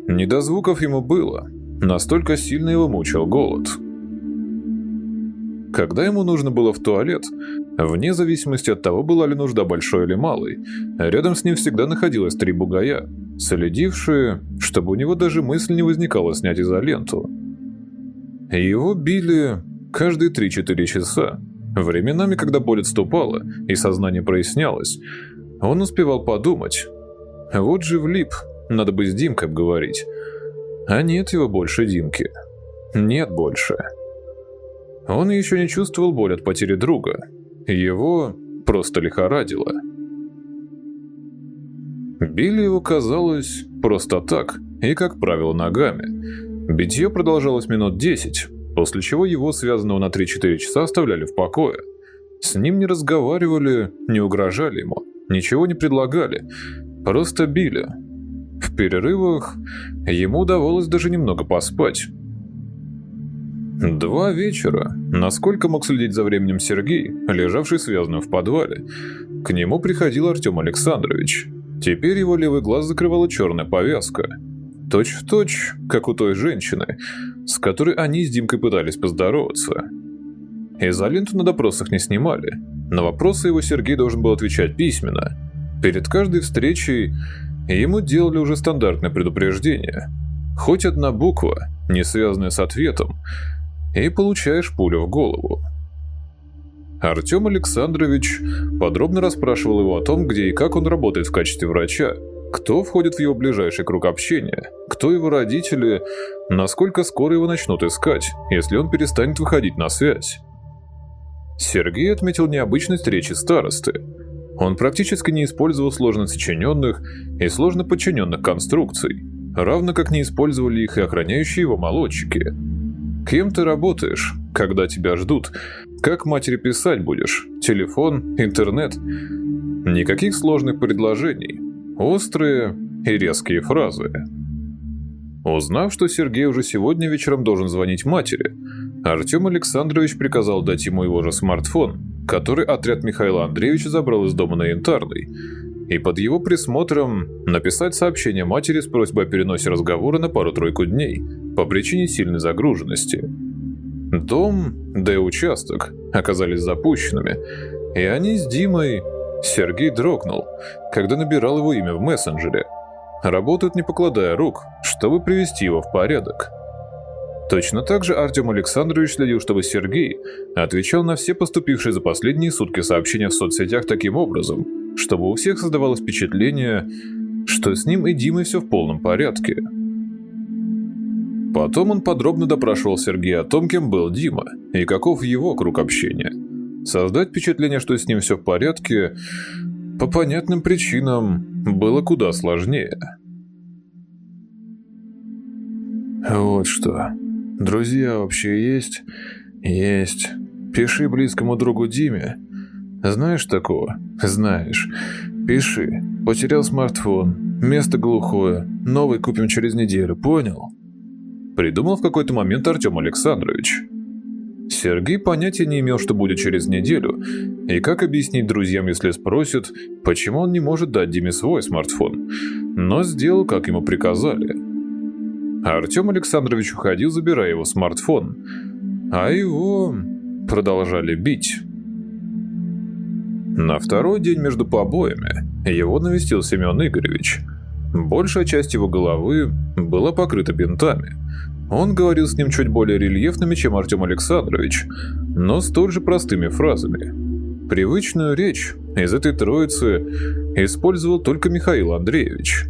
Не до звуков ему было, настолько сильно его мучил голод. Когда ему нужно было в туалет, вне зависимости от того, была ли нужда большой или малой, рядом с ним всегда находилось три бугая, следившие, чтобы у него даже мысль не возникала снять изоленту. Его били каждые 3-4 часа. Временами, когда боль отступала и сознание прояснялось, он успевал подумать. Вот же влип, надо бы с Димкой обговорить. А нет его больше Димки. Нет больше. Он еще не чувствовал боль от потери друга. Его просто лихорадило. Били его, казалось, просто так, и, как правило, ногами. Битье продолжалось минут десять, после чего его, связанного на 3-4 часа, оставляли в покое. С ним не разговаривали, не угрожали ему, ничего не предлагали, просто били. В перерывах ему удавалось даже немного поспать. Два вечера, насколько мог следить за временем Сергей, лежавший связанным в подвале, к нему приходил Артем Александрович. Теперь его левый глаз закрывала черная повязка. Точь в точь, как у той женщины, с которой они с Димкой пытались поздороваться. Изоленту на допросах не снимали. На вопросы его Сергей должен был отвечать письменно. Перед каждой встречей ему делали уже стандартное предупреждение. Хоть одна буква, не связанная с ответом, и получаешь пулю в голову. Артем Александрович подробно расспрашивал его о том, где и как он работает в качестве врача, кто входит в его ближайший круг общения, кто его родители, насколько скоро его начнут искать, если он перестанет выходить на связь. Сергей отметил необычность речи старосты. Он практически не использовал сложно сочиненных и сложно подчиненных конструкций, равно как не использовали их и охраняющие его молодчики – Кем ты работаешь, когда тебя ждут? Как матери писать будешь? Телефон, интернет? Никаких сложных предложений. Острые и резкие фразы. Узнав, что Сергей уже сегодня вечером должен звонить матери, Артем Александрович приказал дать ему его же смартфон, который отряд Михаила Андреевича забрал из дома на Янтарной, и под его присмотром написать сообщение матери с просьбой о переносе разговора на пару-тройку дней по причине сильной загруженности. Дом, да и участок оказались запущенными, и они с Димой... Сергей дрогнул, когда набирал его имя в мессенджере. Работают не покладая рук, чтобы привести его в порядок. Точно так же Артем Александрович следил, чтобы Сергей отвечал на все поступившие за последние сутки сообщения в соцсетях таким образом, чтобы у всех создавалось впечатление, что с ним и Димой все в полном порядке. Потом он подробно допрашивал Сергея о том, кем был Дима и каков его круг общения. Создать впечатление, что с ним все в порядке, по понятным причинам, было куда сложнее. «Вот что. Друзья вообще есть?» «Есть. Пиши близкому другу Диме, знаешь такого? Знаешь. Пиши. Потерял смартфон. Место глухое. Новый купим через неделю, понял? Придумал в какой-то момент Артем Александрович. Сергей понятия не имел, что будет через неделю, и как объяснить друзьям, если спросят, почему он не может дать Диме свой смартфон, но сделал, как ему приказали. Артем Александрович уходил, забирая его смартфон, а его продолжали бить. На второй день между побоями его навестил Семен Игоревич. Большая часть его головы была покрыта бинтами. Он говорил с ним чуть более рельефными, чем Артем Александрович, но столь же простыми фразами. Привычную речь из этой троицы использовал только Михаил Андреевич.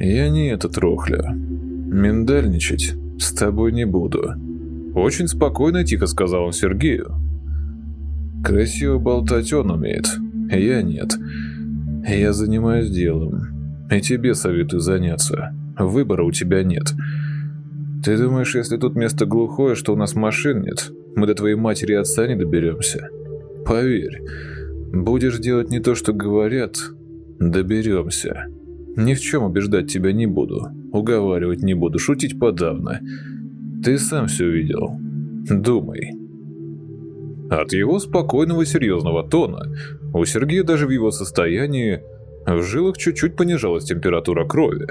«Я не этот рохля. Миндальничать с тобой не буду», — очень спокойно и тихо сказал он Сергею. «Красиво болтать он умеет, я нет. Я занимаюсь делом, и тебе советую заняться. Выбора у тебя нет. Ты думаешь, если тут место глухое, что у нас машин нет, мы до твоей матери и отца не доберемся? Поверь, будешь делать не то, что говорят, доберемся. Ни в чем убеждать тебя не буду, уговаривать не буду, шутить подавно. Ты сам все видел. Думай. От его спокойного серьезного тона у Сергея даже в его состоянии в жилах чуть-чуть понижалась температура крови.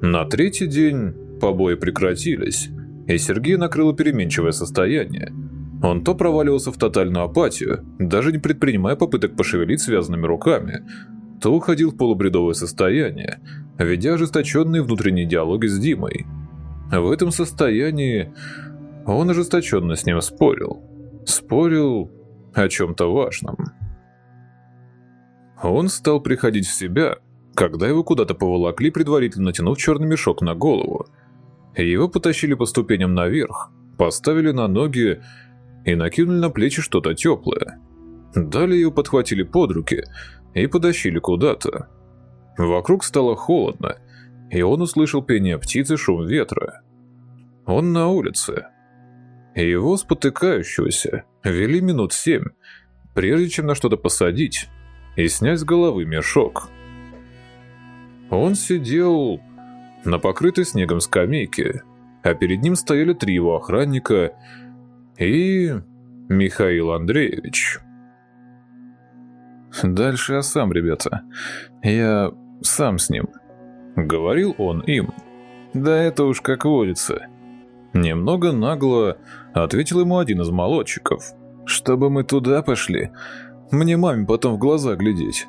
На третий день побои прекратились, и Сергея накрыло переменчивое состояние. Он то проваливался в тотальную апатию, даже не предпринимая попыток пошевелить связанными руками, то уходил в полубредовое состояние, ведя ожесточенные внутренние диалоги с Димой. В этом состоянии он ожесточенно с ним спорил. Спорил о чем-то важном. Он стал приходить в себя, когда его куда-то поволокли, предварительно натянув черный мешок на голову. Его потащили по ступеням наверх, поставили на ноги и накинули на плечи что-то теплое. Далее его подхватили под руки и потащили куда-то. Вокруг стало холодно, и он услышал пение птицы, шум ветра. Он на улице. Его, спотыкающегося, вели минут семь, прежде чем на что-то посадить и снять с головы мешок. Он сидел на покрытой снегом скамейке, а перед ним стояли три его охранника и Михаил Андреевич. «Дальше я сам, ребята. Я сам с ним», — говорил он им. «Да это уж как водится». Немного нагло ответил ему один из молодчиков. «Чтобы мы туда пошли, мне маме потом в глаза глядеть».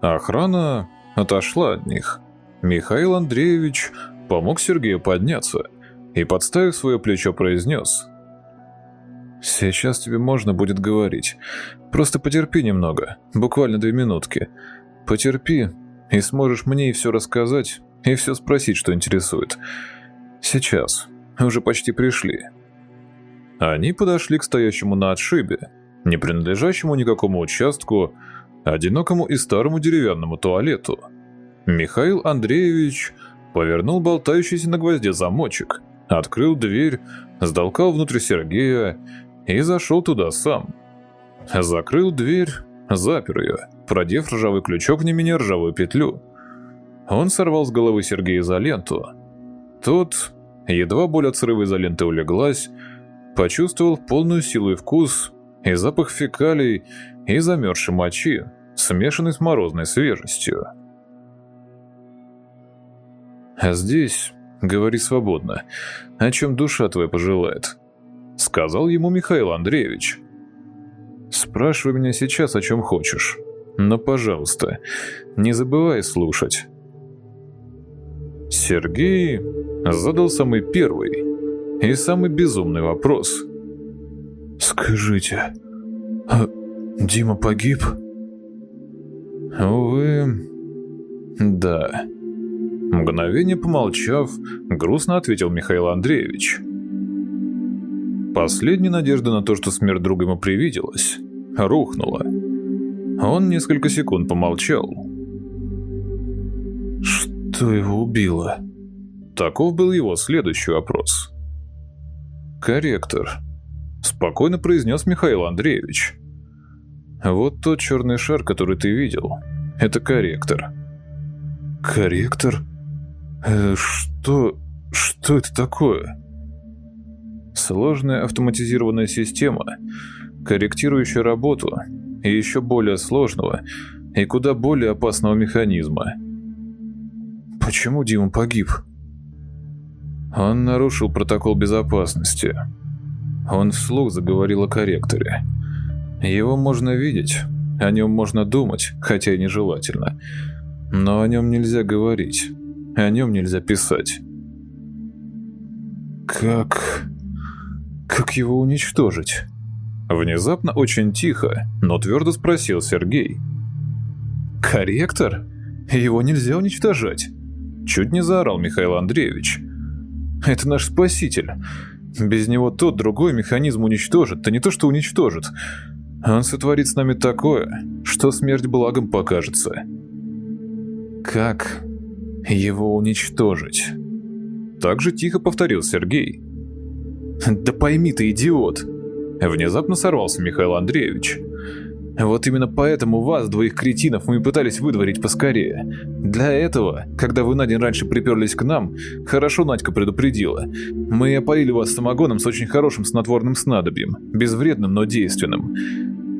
Охрана отошла от них. Михаил Андреевич помог Сергею подняться и, подставив свое плечо, произнес. «Сейчас тебе можно будет говорить. Просто потерпи немного, буквально две минутки. Потерпи, и сможешь мне и все рассказать, и все спросить, что интересует. Сейчас. Уже почти пришли». Они подошли к стоящему на отшибе, не принадлежащему никакому участку, одинокому и старому деревянному туалету – Михаил Андреевич повернул болтающийся на гвозде замочек, открыл дверь, сдолкал внутрь Сергея и зашел туда сам. Закрыл дверь, запер ее, продев ржавый крючок не менее ржавую петлю. Он сорвал с головы Сергея изоленту. Тот, едва боль от срыва изоленты улеглась, почувствовал полную силу и вкус, и запах фекалий, и замерзшей мочи, смешанный с морозной свежестью. А здесь говори свободно, о чем душа твоя пожелает», — сказал ему Михаил Андреевич. «Спрашивай меня сейчас, о чем хочешь, но, пожалуйста, не забывай слушать». Сергей задал самый первый и самый безумный вопрос. «Скажите, а Дима погиб?» «Увы, да». Мгновение помолчав, грустно ответил Михаил Андреевич. Последняя надежда на то, что смерть друга ему привиделась, рухнула. Он несколько секунд помолчал. «Что его убило?» Таков был его следующий вопрос. «Корректор», — спокойно произнес Михаил Андреевич. «Вот тот черный шар, который ты видел, это корректор». «Корректор?» Э, что... что это такое? Сложная автоматизированная система, корректирующая работу и еще более сложного и куда более опасного механизма. Почему Дима погиб? Он нарушил протокол безопасности. Он вслух заговорил о корректоре. Его можно видеть, о нем можно думать, хотя и нежелательно. Но о нем нельзя говорить о нем нельзя писать. Как... Как его уничтожить? Внезапно очень тихо, но твердо спросил Сергей. «Корректор? Его нельзя уничтожать!» Чуть не заорал Михаил Андреевич. «Это наш спаситель. Без него тот другой механизм уничтожит, да не то что уничтожит. Он сотворит с нами такое, что смерть благом покажется». «Как его уничтожить?» Так же тихо повторил Сергей. «Да пойми ты, идиот!» Внезапно сорвался Михаил Андреевич. Вот именно поэтому вас, двоих кретинов, мы пытались выдворить поскорее. Для этого, когда вы на день раньше приперлись к нам, хорошо Надька предупредила. Мы опоили вас самогоном с очень хорошим снотворным снадобьем, безвредным, но действенным.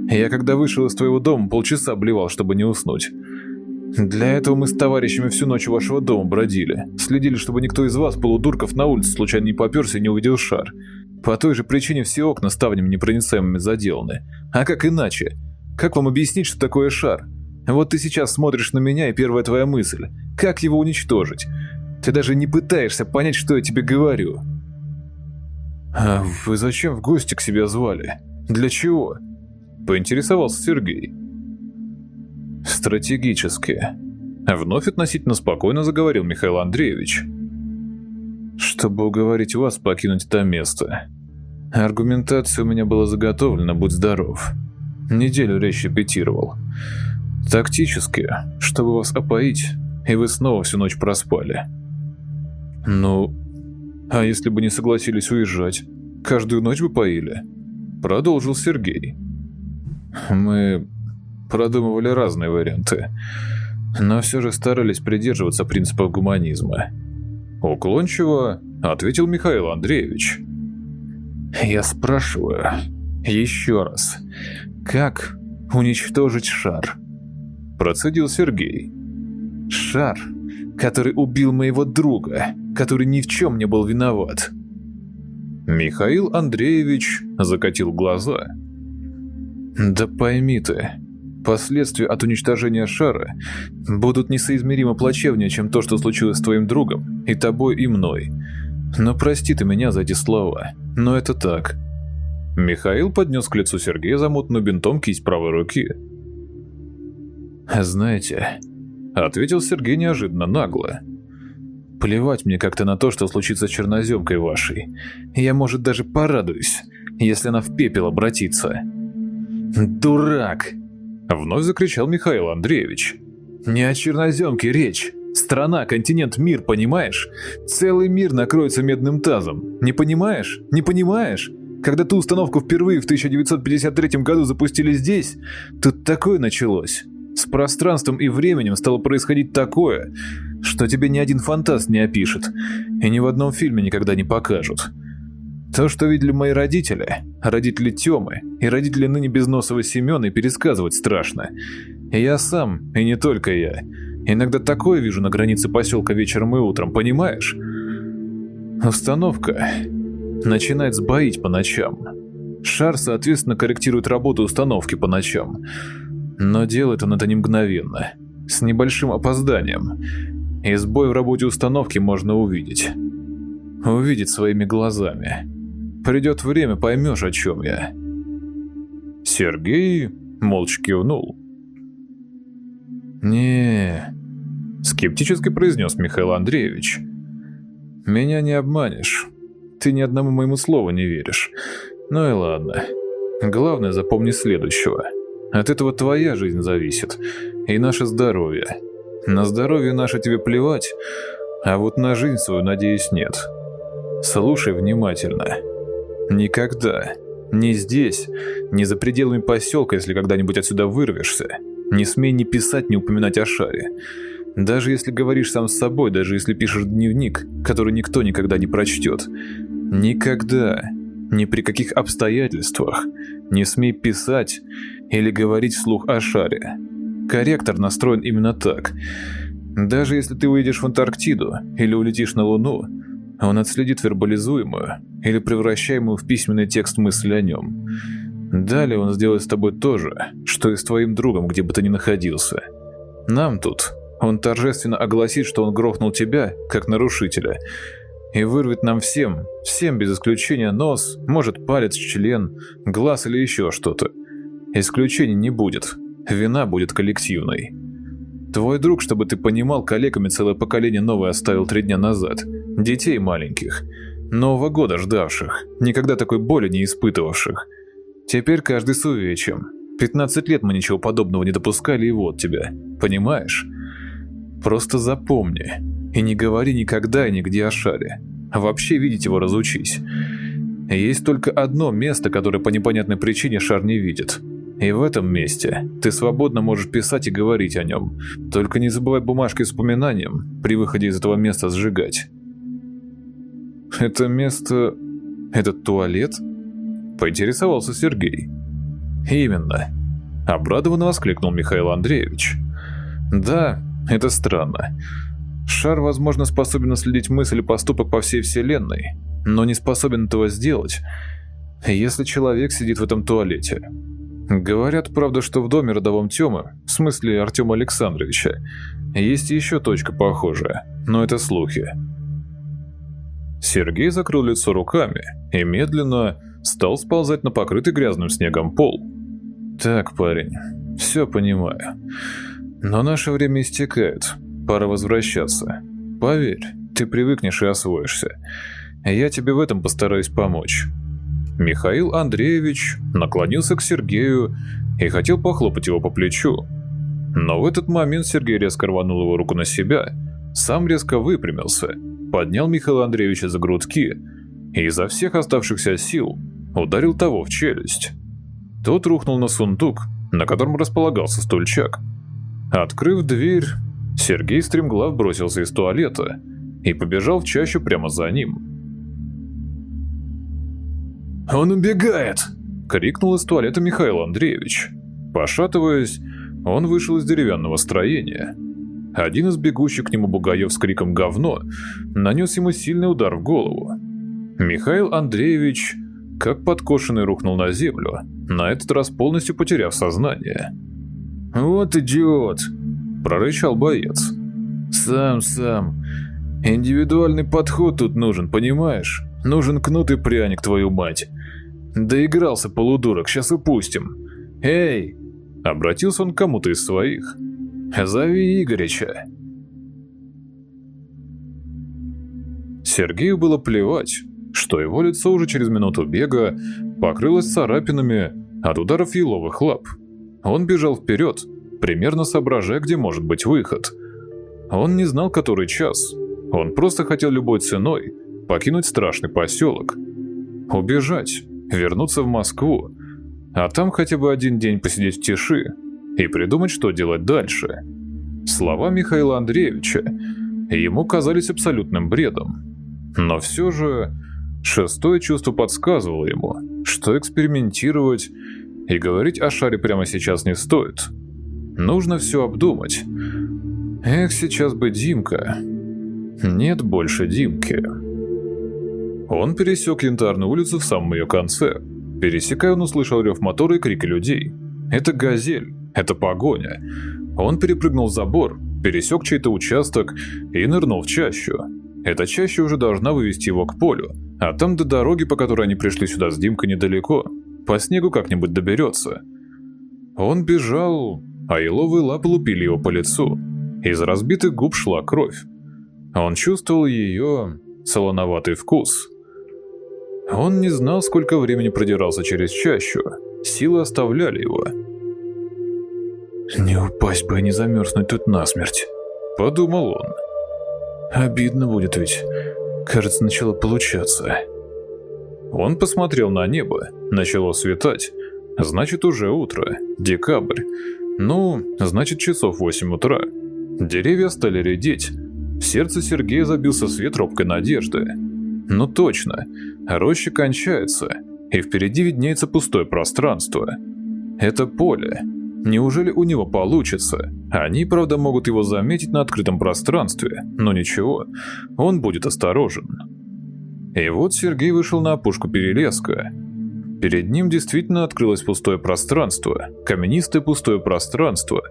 Я когда вышел из твоего дома, полчаса обливал, чтобы не уснуть. Для этого мы с товарищами всю ночь у вашего дома бродили. Следили, чтобы никто из вас, полудурков, на улице случайно не поперся и не увидел шар. По той же причине все окна ставнями непроницаемыми заделаны. А как иначе? Как вам объяснить, что такое шар? Вот ты сейчас смотришь на меня, и первая твоя мысль – как его уничтожить? Ты даже не пытаешься понять, что я тебе говорю. «А вы зачем в гости к себе звали? Для чего?» – поинтересовался Сергей. «Стратегически». Вновь относительно спокойно заговорил Михаил Андреевич. «Чтобы уговорить вас покинуть это место. Аргументация у меня была заготовлена, будь здоров. Неделю речь репетировал. Тактически, чтобы вас опоить, и вы снова всю ночь проспали. Ну, а если бы не согласились уезжать, каждую ночь бы поили? Продолжил Сергей. Мы продумывали разные варианты, но все же старались придерживаться принципов гуманизма. Уклончиво ответил Михаил Андреевич. Я спрашиваю еще раз, как уничтожить шар? Процедил Сергей. Шар, который убил моего друга, который ни в чем не был виноват. Михаил Андреевич закатил глаза. Да пойми ты, последствия от уничтожения шара будут несоизмеримо плачевнее, чем то, что случилось с твоим другом, и тобой, и мной. Но прости ты меня за эти слова, но это так. Михаил поднес к лицу Сергея замутную бинтом кисть правой руки. «Знаете», — ответил Сергей неожиданно нагло, — «плевать мне как-то на то, что случится с черноземкой вашей. Я, может, даже порадуюсь, если она в пепел обратится». «Дурак!» — вновь закричал Михаил Андреевич. «Не о черноземке речь. Страна, континент, мир, понимаешь? Целый мир накроется медным тазом. Не понимаешь? Не понимаешь? Когда ту установку впервые в 1953 году запустили здесь, тут такое началось. С пространством и временем стало происходить такое, что тебе ни один фантаст не опишет, и ни в одном фильме никогда не покажут. То, что видели мои родители, родители Тёмы и родители ныне безносого Семёна, пересказывать страшно. И я сам, и не только я, иногда такое вижу на границе поселка вечером и утром, понимаешь? Установка начинает сбоить по ночам. Шар, соответственно, корректирует работу установки по ночам. Но делает он это не мгновенно, с небольшим опозданием. И сбой в работе установки можно увидеть. Увидеть своими глазами. Придет время, поймешь, о чем я. Сергей молча кивнул. не скептически произнес Михаил Андреевич. «Меня не обманешь. Ты ни одному моему слову не веришь. Ну и ладно. Главное, запомни следующего. От этого твоя жизнь зависит. И наше здоровье. На здоровье наше тебе плевать, а вот на жизнь свою, надеюсь, нет. Слушай внимательно. Никогда, ни здесь, ни за пределами поселка, если когда-нибудь отсюда вырвешься, не смей ни писать, ни упоминать о шаре. Даже если говоришь сам с собой, даже если пишешь дневник, который никто никогда не прочтет. Никогда, ни при каких обстоятельствах не смей писать или говорить вслух о шаре. Корректор настроен именно так. Даже если ты уедешь в Антарктиду или улетишь на Луну, он отследит вербализуемую или превращаемую в письменный текст мысли о нем. Далее он сделает с тобой то же, что и с твоим другом, где бы ты ни находился. Нам тут он торжественно огласит, что он грохнул тебя, как нарушителя, и вырвет нам всем, всем без исключения нос, может палец, член, глаз или еще что-то. Исключений не будет, вина будет коллективной. Твой друг, чтобы ты понимал, коллегами целое поколение новое оставил три дня назад. Детей маленьких. Нового года ждавших. Никогда такой боли не испытывавших. Теперь каждый с увечьем. 15 лет мы ничего подобного не допускали, и вот тебя. Понимаешь? Просто запомни. И не говори никогда и нигде о шаре. Вообще видеть его разучись. Есть только одно место, которое по непонятной причине шар не видит – и в этом месте ты свободно можешь писать и говорить о нем. Только не забывай бумажкой с упоминанием при выходе из этого места сжигать. Это место... Этот туалет? Поинтересовался Сергей. Именно. Обрадованно воскликнул Михаил Андреевич. Да, это странно. Шар, возможно, способен наследить мысль и поступок по всей Вселенной, но не способен этого сделать, если человек сидит в этом туалете. Говорят, правда, что в доме родовом Тёмы, в смысле Артема Александровича, есть еще точка похожая, но это слухи. Сергей закрыл лицо руками и медленно стал сползать на покрытый грязным снегом пол. «Так, парень, все понимаю. Но наше время истекает, пора возвращаться. Поверь, ты привыкнешь и освоишься. Я тебе в этом постараюсь помочь». Михаил Андреевич наклонился к Сергею и хотел похлопать его по плечу. Но в этот момент Сергей резко рванул его руку на себя, сам резко выпрямился, поднял Михаила Андреевича за грудки и изо всех оставшихся сил ударил того в челюсть. Тот рухнул на сундук, на котором располагался стульчак. Открыв дверь, Сергей стремглав бросился из туалета и побежал в чащу прямо за ним. «Он убегает!» — крикнул из туалета Михаил Андреевич. Пошатываясь, он вышел из деревянного строения. Один из бегущих к нему бугаев с криком «говно» нанес ему сильный удар в голову. Михаил Андреевич, как подкошенный, рухнул на землю, на этот раз полностью потеряв сознание. «Вот идиот!» – прорычал боец. «Сам, сам. Индивидуальный подход тут нужен, понимаешь? Нужен кнут и пряник, твою мать. Доигрался полудурок, сейчас упустим. Эй!» Обратился он к кому-то из своих. «Зови Игорича». Сергею было плевать, что его лицо уже через минуту бега покрылось царапинами от ударов еловых лап. Он бежал вперед, примерно соображая, где может быть выход. Он не знал, который час. Он просто хотел любой ценой покинуть страшный поселок. Убежать, вернуться в Москву, а там хотя бы один день посидеть в тиши и придумать, что делать дальше. Слова Михаила Андреевича ему казались абсолютным бредом. Но все же шестое чувство подсказывало ему, что экспериментировать и говорить о шаре прямо сейчас не стоит. Нужно все обдумать. Эх, сейчас бы Димка. Нет больше Димки. Он пересек Янтарную улицу в самом ее конце. Пересекая, он услышал рев мотора и крики людей. Это «Газель», это погоня. Он перепрыгнул забор, пересек чей-то участок и нырнул в чащу. Эта чаща уже должна вывести его к полю, а там до дороги, по которой они пришли сюда с Димкой, недалеко. По снегу как-нибудь доберется. Он бежал, а еловые лапы лупили его по лицу. Из разбитых губ шла кровь. Он чувствовал ее солоноватый вкус. Он не знал, сколько времени продирался через чащу. Силы оставляли его. «Не упасть бы и не замерзнуть тут насмерть», — подумал он. «Обидно будет ведь. Кажется, начало получаться». Он посмотрел на небо. Начало светать. Значит, уже утро. Декабрь. Ну, значит, часов 8 утра. Деревья стали редеть. В сердце Сергея забился свет робкой надежды. Ну точно, роща кончается, и впереди виднеется пустое пространство. Это поле. Неужели у него получится? Они, правда, могут его заметить на открытом пространстве, но ничего, он будет осторожен. И вот Сергей вышел на опушку перелеска. Перед ним действительно открылось пустое пространство, каменистое пустое пространство,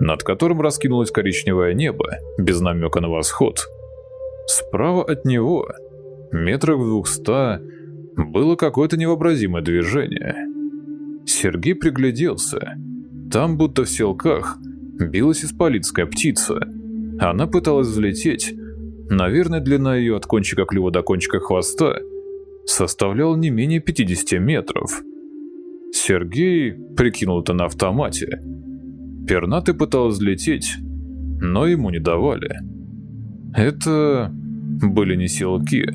над которым раскинулось коричневое небо, без намека на восход. Справа от него, метрах в двухста, было какое-то невообразимое движение. Сергей пригляделся. Там, будто в селках, билась исполинская птица. Она пыталась взлететь. Наверное, длина ее от кончика клюва до кончика хвоста составляла не менее 50 метров. Сергей прикинул это на автомате. Пернатый пытался взлететь, но ему не давали. Это были не селки.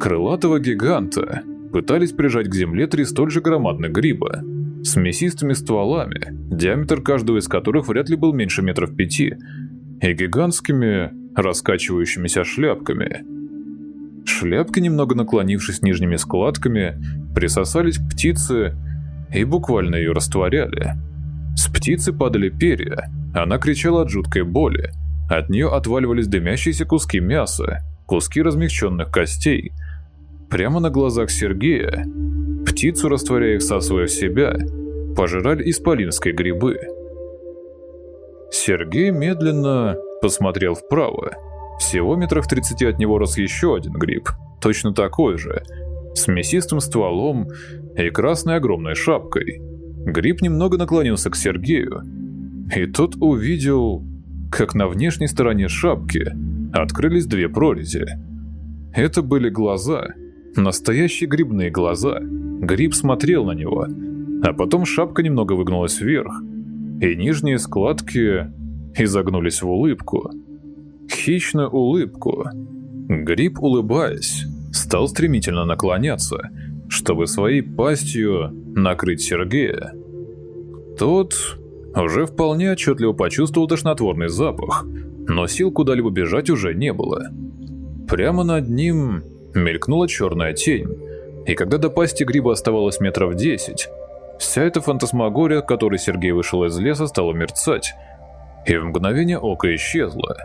Крылатого гиганта пытались прижать к земле три столь же громадных гриба с мясистыми стволами, диаметр каждого из которых вряд ли был меньше метров пяти, и гигантскими раскачивающимися шляпками. Шляпки, немного наклонившись нижними складками, присосались к птице и буквально ее растворяли. С птицы падали перья, она кричала от жуткой боли, от нее отваливались дымящиеся куски мяса, куски размягченных костей. Прямо на глазах Сергея птицу, растворяя их всасывая в себя, пожирали исполинские грибы. Сергей медленно посмотрел вправо. Всего метрах в 30 от него рос еще один гриб, точно такой же, с мясистым стволом и красной огромной шапкой. Гриб немного наклонился к Сергею, и тот увидел, как на внешней стороне шапки открылись две прорези. Это были глаза, настоящие грибные глаза. Гриб смотрел на него, а потом шапка немного выгнулась вверх, и нижние складки изогнулись в улыбку. Хищную улыбку. Гриб, улыбаясь, стал стремительно наклоняться, чтобы своей пастью накрыть Сергея. Тот уже вполне отчетливо почувствовал тошнотворный запах, но сил куда-либо бежать уже не было. Прямо над ним мелькнула черная тень, и когда до пасти гриба оставалось метров десять, вся эта фантасмагория, от которой Сергей вышел из леса, стала мерцать, и в мгновение ока исчезла.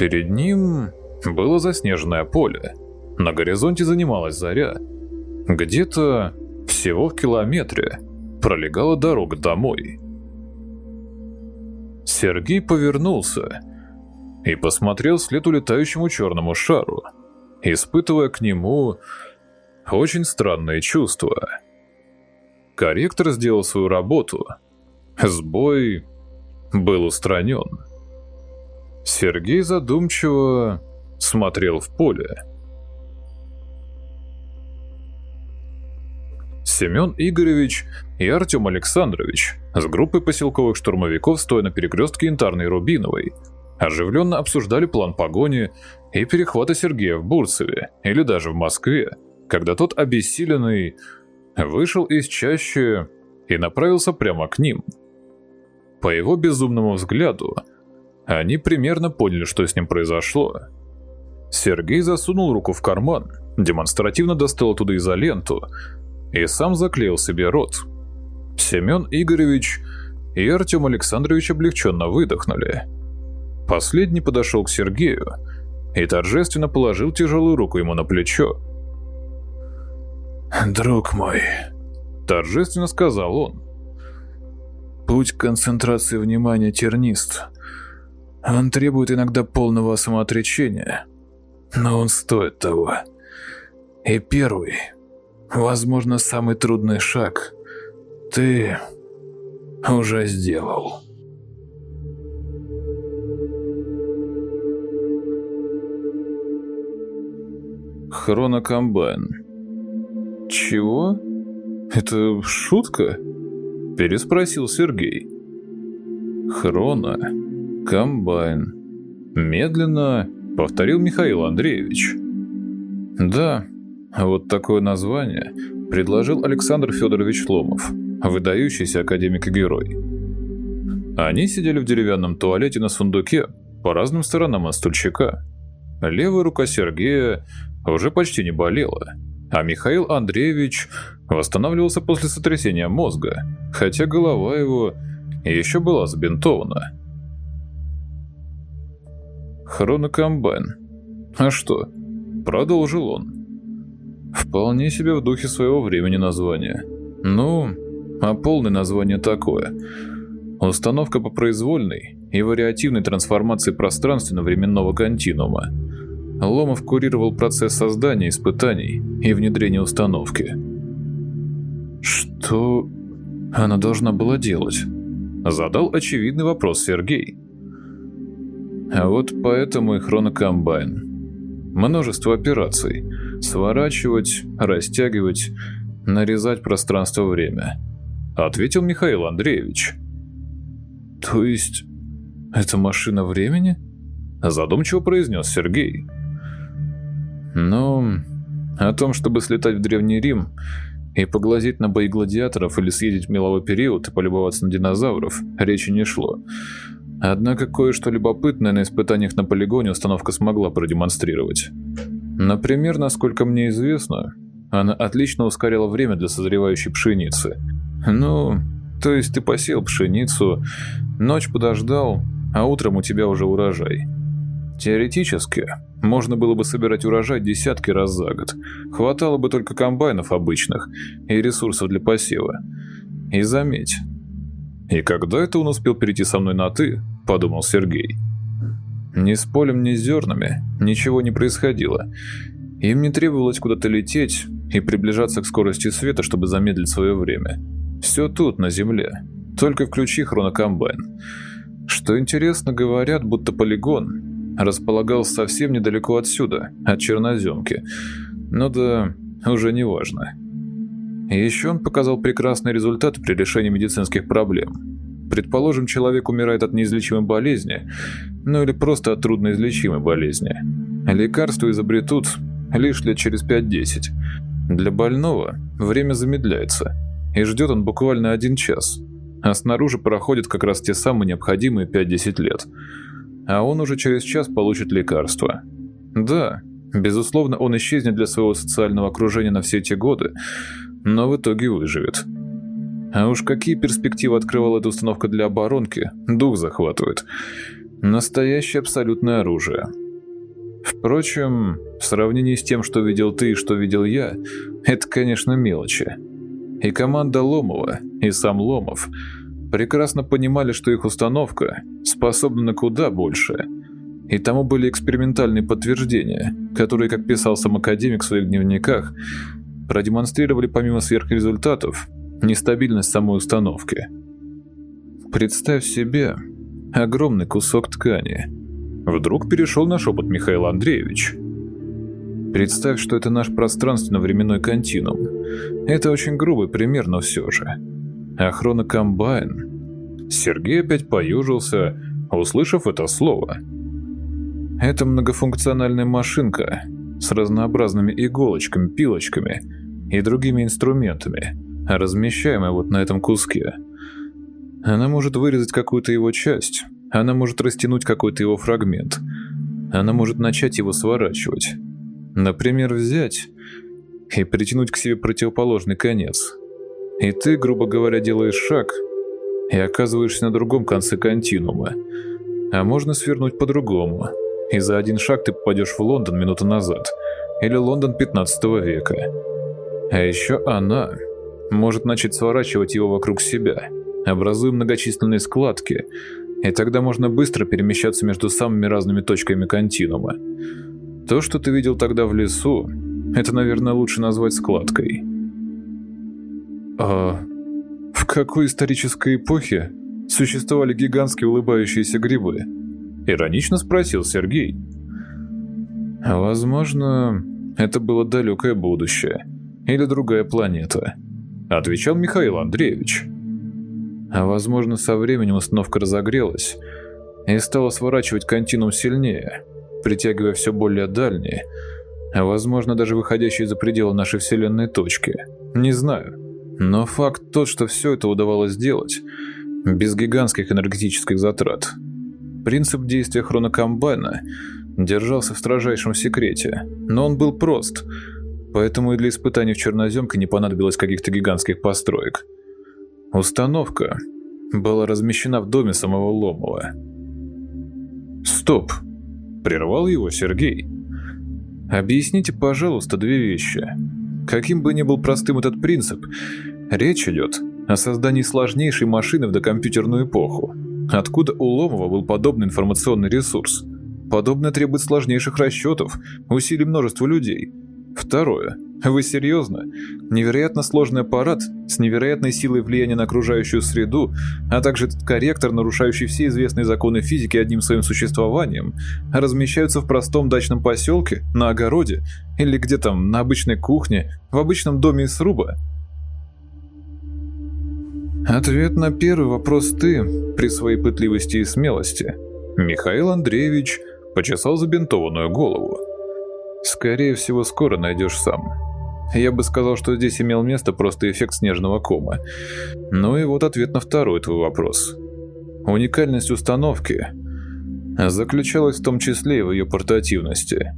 Перед ним было заснеженное поле. На горизонте занималась заря. Где-то всего в километре пролегала дорога домой. Сергей повернулся и посмотрел вслед улетающему черному шару, испытывая к нему очень странные чувства. Корректор сделал свою работу. Сбой был устранен. Сергей задумчиво смотрел в поле. Семен Игоревич и Артем Александрович с группой поселковых штурмовиков, стоя на перекрестке Янтарной и Рубиновой, оживленно обсуждали план погони и перехвата Сергея в Бурцеве или даже в Москве, когда тот обессиленный вышел из чащи и направился прямо к ним. По его безумному взгляду, они примерно поняли, что с ним произошло. Сергей засунул руку в карман, демонстративно достал оттуда изоленту и сам заклеил себе рот. Семен Игоревич и Артем Александрович облегченно выдохнули. Последний подошел к Сергею и торжественно положил тяжелую руку ему на плечо. «Друг мой», – торжественно сказал он. «Путь концентрации внимания тернист. Он требует иногда полного самоотречения, но он стоит того. И первый, возможно, самый трудный шаг ты уже сделал». Хронокомбайн. Чего? Это шутка? Переспросил Сергей. Хроно. Комбайн. Медленно повторил Михаил Андреевич. Да, вот такое название предложил Александр Федорович Ломов, выдающийся академик и герой. Они сидели в деревянном туалете на сундуке по разным сторонам от стульчика. Левая рука Сергея уже почти не болела, а Михаил Андреевич восстанавливался после сотрясения мозга, хотя голова его еще была забинтована. Хронокомбайн. А что? Продолжил он. Вполне себе в духе своего времени название. Ну, а полное название такое. Установка по произвольной и вариативной трансформации пространственно-временного континуума. Ломов курировал процесс создания испытаний и внедрения установки. Что она должна была делать? Задал очевидный вопрос Сергей. А вот поэтому и хронокомбайн. Множество операций. Сворачивать, растягивать, нарезать пространство-время. Ответил Михаил Андреевич. То есть, это машина времени? Задумчиво произнес Сергей. Ну, о том, чтобы слетать в Древний Рим и поглазеть на бои гладиаторов или съездить в меловой период и полюбоваться на динозавров, речи не шло. Однако кое-что любопытное на испытаниях на полигоне установка смогла продемонстрировать. Например, насколько мне известно, она отлично ускоряла время для созревающей пшеницы. Ну, то есть ты посеял пшеницу, ночь подождал, а утром у тебя уже урожай. Теоретически, можно было бы собирать урожай десятки раз за год. Хватало бы только комбайнов обычных и ресурсов для посева. И заметь. И когда это он успел перейти со мной на «ты», подумал Сергей. Ни с полем, ни с зернами ничего не происходило. Им не требовалось куда-то лететь и приближаться к скорости света, чтобы замедлить свое время. Все тут, на земле. Только включи хронокомбайн. Что интересно, говорят, будто полигон располагался совсем недалеко отсюда, от черноземки. Но да, уже не важно. Еще он показал прекрасный результат при решении медицинских проблем. Предположим, человек умирает от неизлечимой болезни, ну или просто от трудноизлечимой болезни. Лекарства изобретут лишь лет через 5-10. Для больного время замедляется, и ждет он буквально один час, а снаружи проходят как раз те самые необходимые 5-10 лет. А он уже через час получит лекарство. Да, безусловно, он исчезнет для своего социального окружения на все эти годы, но в итоге выживет. А уж какие перспективы открывала эта установка для оборонки, дух захватывает. Настоящее абсолютное оружие. Впрочем, в сравнении с тем, что видел ты и что видел я, это, конечно, мелочи. И команда Ломова, и сам Ломов прекрасно понимали, что их установка способна на куда больше. И тому были экспериментальные подтверждения, которые, как писал сам академик в своих дневниках, продемонстрировали помимо сверхрезультатов нестабильность самой установки. Представь себе огромный кусок ткани. Вдруг перешел на шепот Михаил Андреевич. Представь, что это наш пространственно-временной континуум. Это очень грубый пример, но все же. А хронокомбайн... Сергей опять поюжился, услышав это слово. Это многофункциональная машинка с разнообразными иголочками, пилочками и другими инструментами – размещаемая вот на этом куске. Она может вырезать какую-то его часть, она может растянуть какой-то его фрагмент, она может начать его сворачивать. Например, взять и притянуть к себе противоположный конец. И ты, грубо говоря, делаешь шаг и оказываешься на другом конце континуума. А можно свернуть по-другому, и за один шаг ты попадешь в Лондон минуту назад, или Лондон 15 века. А еще она может начать сворачивать его вокруг себя, образуя многочисленные складки, и тогда можно быстро перемещаться между самыми разными точками континуума. То, что ты видел тогда в лесу, это, наверное, лучше назвать складкой. А в какой исторической эпохе существовали гигантские улыбающиеся грибы? Иронично спросил Сергей. Возможно, это было далекое будущее или другая планета отвечал Михаил Андреевич. А возможно, со временем установка разогрелась и стала сворачивать континуум сильнее, притягивая все более дальние, а возможно, даже выходящие за пределы нашей Вселенной точки. Не знаю. Но факт тот, что все это удавалось сделать без гигантских энергетических затрат. Принцип действия хронокомбайна держался в строжайшем секрете, но он был прост – Поэтому и для испытаний в черноземке не понадобилось каких-то гигантских построек. Установка была размещена в доме самого Ломова. «Стоп!» – прервал его Сергей. «Объясните, пожалуйста, две вещи. Каким бы ни был простым этот принцип, речь идет о создании сложнейшей машины в докомпьютерную эпоху. Откуда у Ломова был подобный информационный ресурс? Подобное требует сложнейших расчетов, усилий множества людей. Второе. Вы серьезно? Невероятно сложный аппарат с невероятной силой влияния на окружающую среду, а также этот корректор, нарушающий все известные законы физики одним своим существованием, размещаются в простом дачном поселке, на огороде или где там, на обычной кухне, в обычном доме из сруба? Ответ на первый вопрос ты, при своей пытливости и смелости. Михаил Андреевич почесал забинтованную голову. Скорее всего, скоро найдешь сам. Я бы сказал, что здесь имел место просто эффект снежного кома. Ну и вот ответ на второй твой вопрос. Уникальность установки заключалась в том числе и в ее портативности.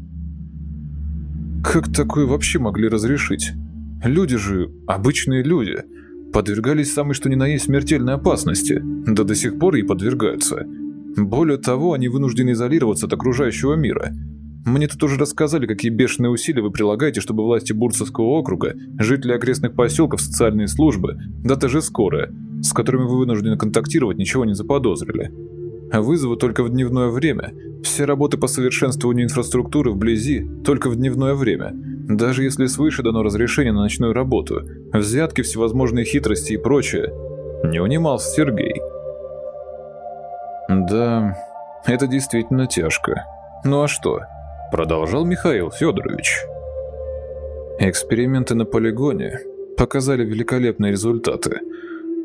Как такое вообще могли разрешить? Люди же, обычные люди, подвергались самой что ни на есть смертельной опасности, да до сих пор и подвергаются. Более того, они вынуждены изолироваться от окружающего мира – мне тут уже рассказали, какие бешеные усилия вы прилагаете, чтобы власти Бурцевского округа, жители окрестных поселков, социальные службы, да даже скорая, с которыми вы вынуждены контактировать, ничего не заподозрили. А вызовы только в дневное время. Все работы по совершенствованию инфраструктуры вблизи только в дневное время. Даже если свыше дано разрешение на ночную работу, взятки, всевозможные хитрости и прочее. Не унимался Сергей. Да, это действительно тяжко. Ну а что? Продолжал Михаил Федорович. Эксперименты на полигоне показали великолепные результаты.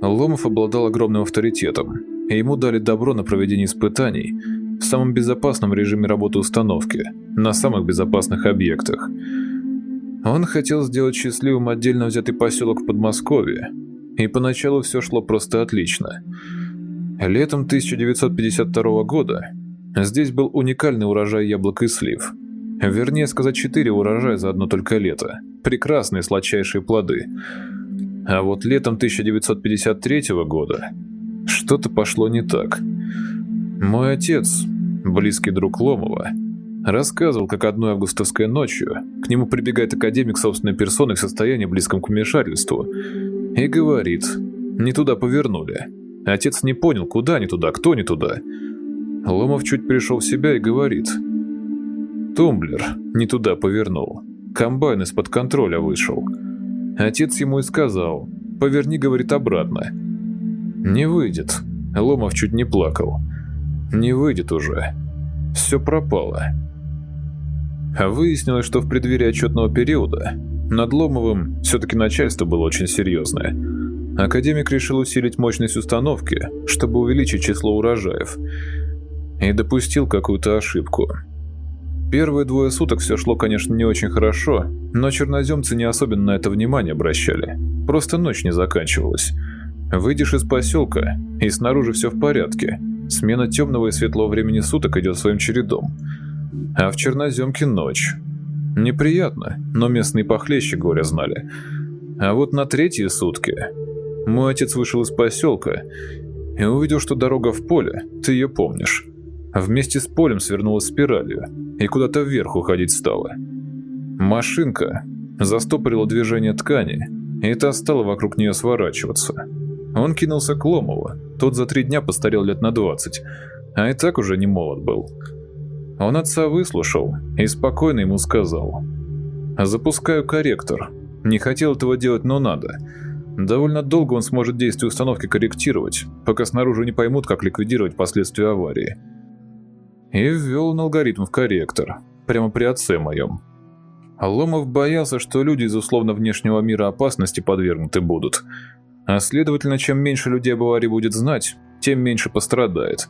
Ломов обладал огромным авторитетом, и ему дали добро на проведение испытаний в самом безопасном режиме работы установки, на самых безопасных объектах. Он хотел сделать счастливым отдельно взятый поселок в Подмосковье, и поначалу все шло просто отлично. Летом 1952 года Здесь был уникальный урожай яблок и слив. Вернее сказать, четыре урожая за одно только лето. Прекрасные сладчайшие плоды. А вот летом 1953 года что-то пошло не так. Мой отец, близкий друг Ломова, рассказывал, как одной августовской ночью к нему прибегает академик собственной персоной в состоянии близком к помешательству и говорит, не туда повернули. Отец не понял, куда не туда, кто не туда. Ломов чуть пришел в себя и говорит. Тумблер не туда повернул. Комбайн из-под контроля вышел. Отец ему и сказал. Поверни, говорит, обратно. Не выйдет. Ломов чуть не плакал. Не выйдет уже. Все пропало. А выяснилось, что в преддверии отчетного периода над Ломовым все-таки начальство было очень серьезное. Академик решил усилить мощность установки, чтобы увеличить число урожаев – и допустил какую-то ошибку. Первые двое суток все шло, конечно, не очень хорошо, но черноземцы не особенно на это внимание обращали. Просто ночь не заканчивалась. Выйдешь из поселка, и снаружи все в порядке. Смена темного и светлого времени суток идет своим чередом. А в черноземке ночь. Неприятно, но местные похлеще горя знали. А вот на третьи сутки мой отец вышел из поселка и увидел, что дорога в поле, ты ее помнишь вместе с полем свернула спиралью и куда-то вверх уходить стала. Машинка застопорила движение ткани, и та стала вокруг нее сворачиваться. Он кинулся к Ломову, тот за три дня постарел лет на двадцать, а и так уже не молод был. Он отца выслушал и спокойно ему сказал. «Запускаю корректор. Не хотел этого делать, но надо. Довольно долго он сможет действие установки корректировать, пока снаружи не поймут, как ликвидировать последствия аварии и ввел он алгоритм в корректор, прямо при отце моем. Ломов боялся, что люди из условно внешнего мира опасности подвергнуты будут, а следовательно, чем меньше людей об аварии будет знать, тем меньше пострадает.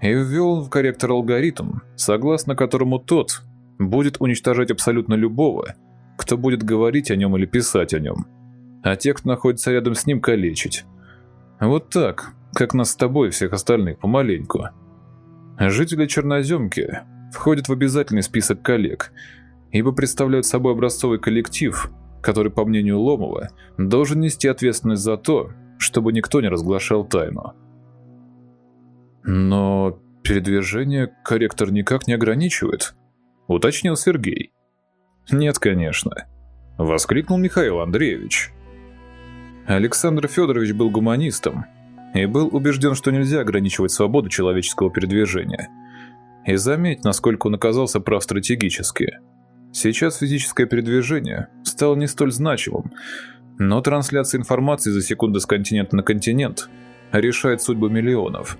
И ввел он в корректор алгоритм, согласно которому тот будет уничтожать абсолютно любого, кто будет говорить о нем или писать о нем, а тех, кто находится рядом с ним, калечить. Вот так, как нас с тобой и всех остальных помаленьку. Жители Черноземки входят в обязательный список коллег, ибо представляют собой образцовый коллектив, который, по мнению Ломова, должен нести ответственность за то, чтобы никто не разглашал тайну. Но передвижение корректор никак не ограничивает, уточнил Сергей. Нет, конечно, воскликнул Михаил Андреевич. Александр Федорович был гуманистом и был убежден, что нельзя ограничивать свободу человеческого передвижения. И заметь, насколько он оказался прав стратегически. Сейчас физическое передвижение стало не столь значимым, но трансляция информации за секунду с континента на континент решает судьбу миллионов.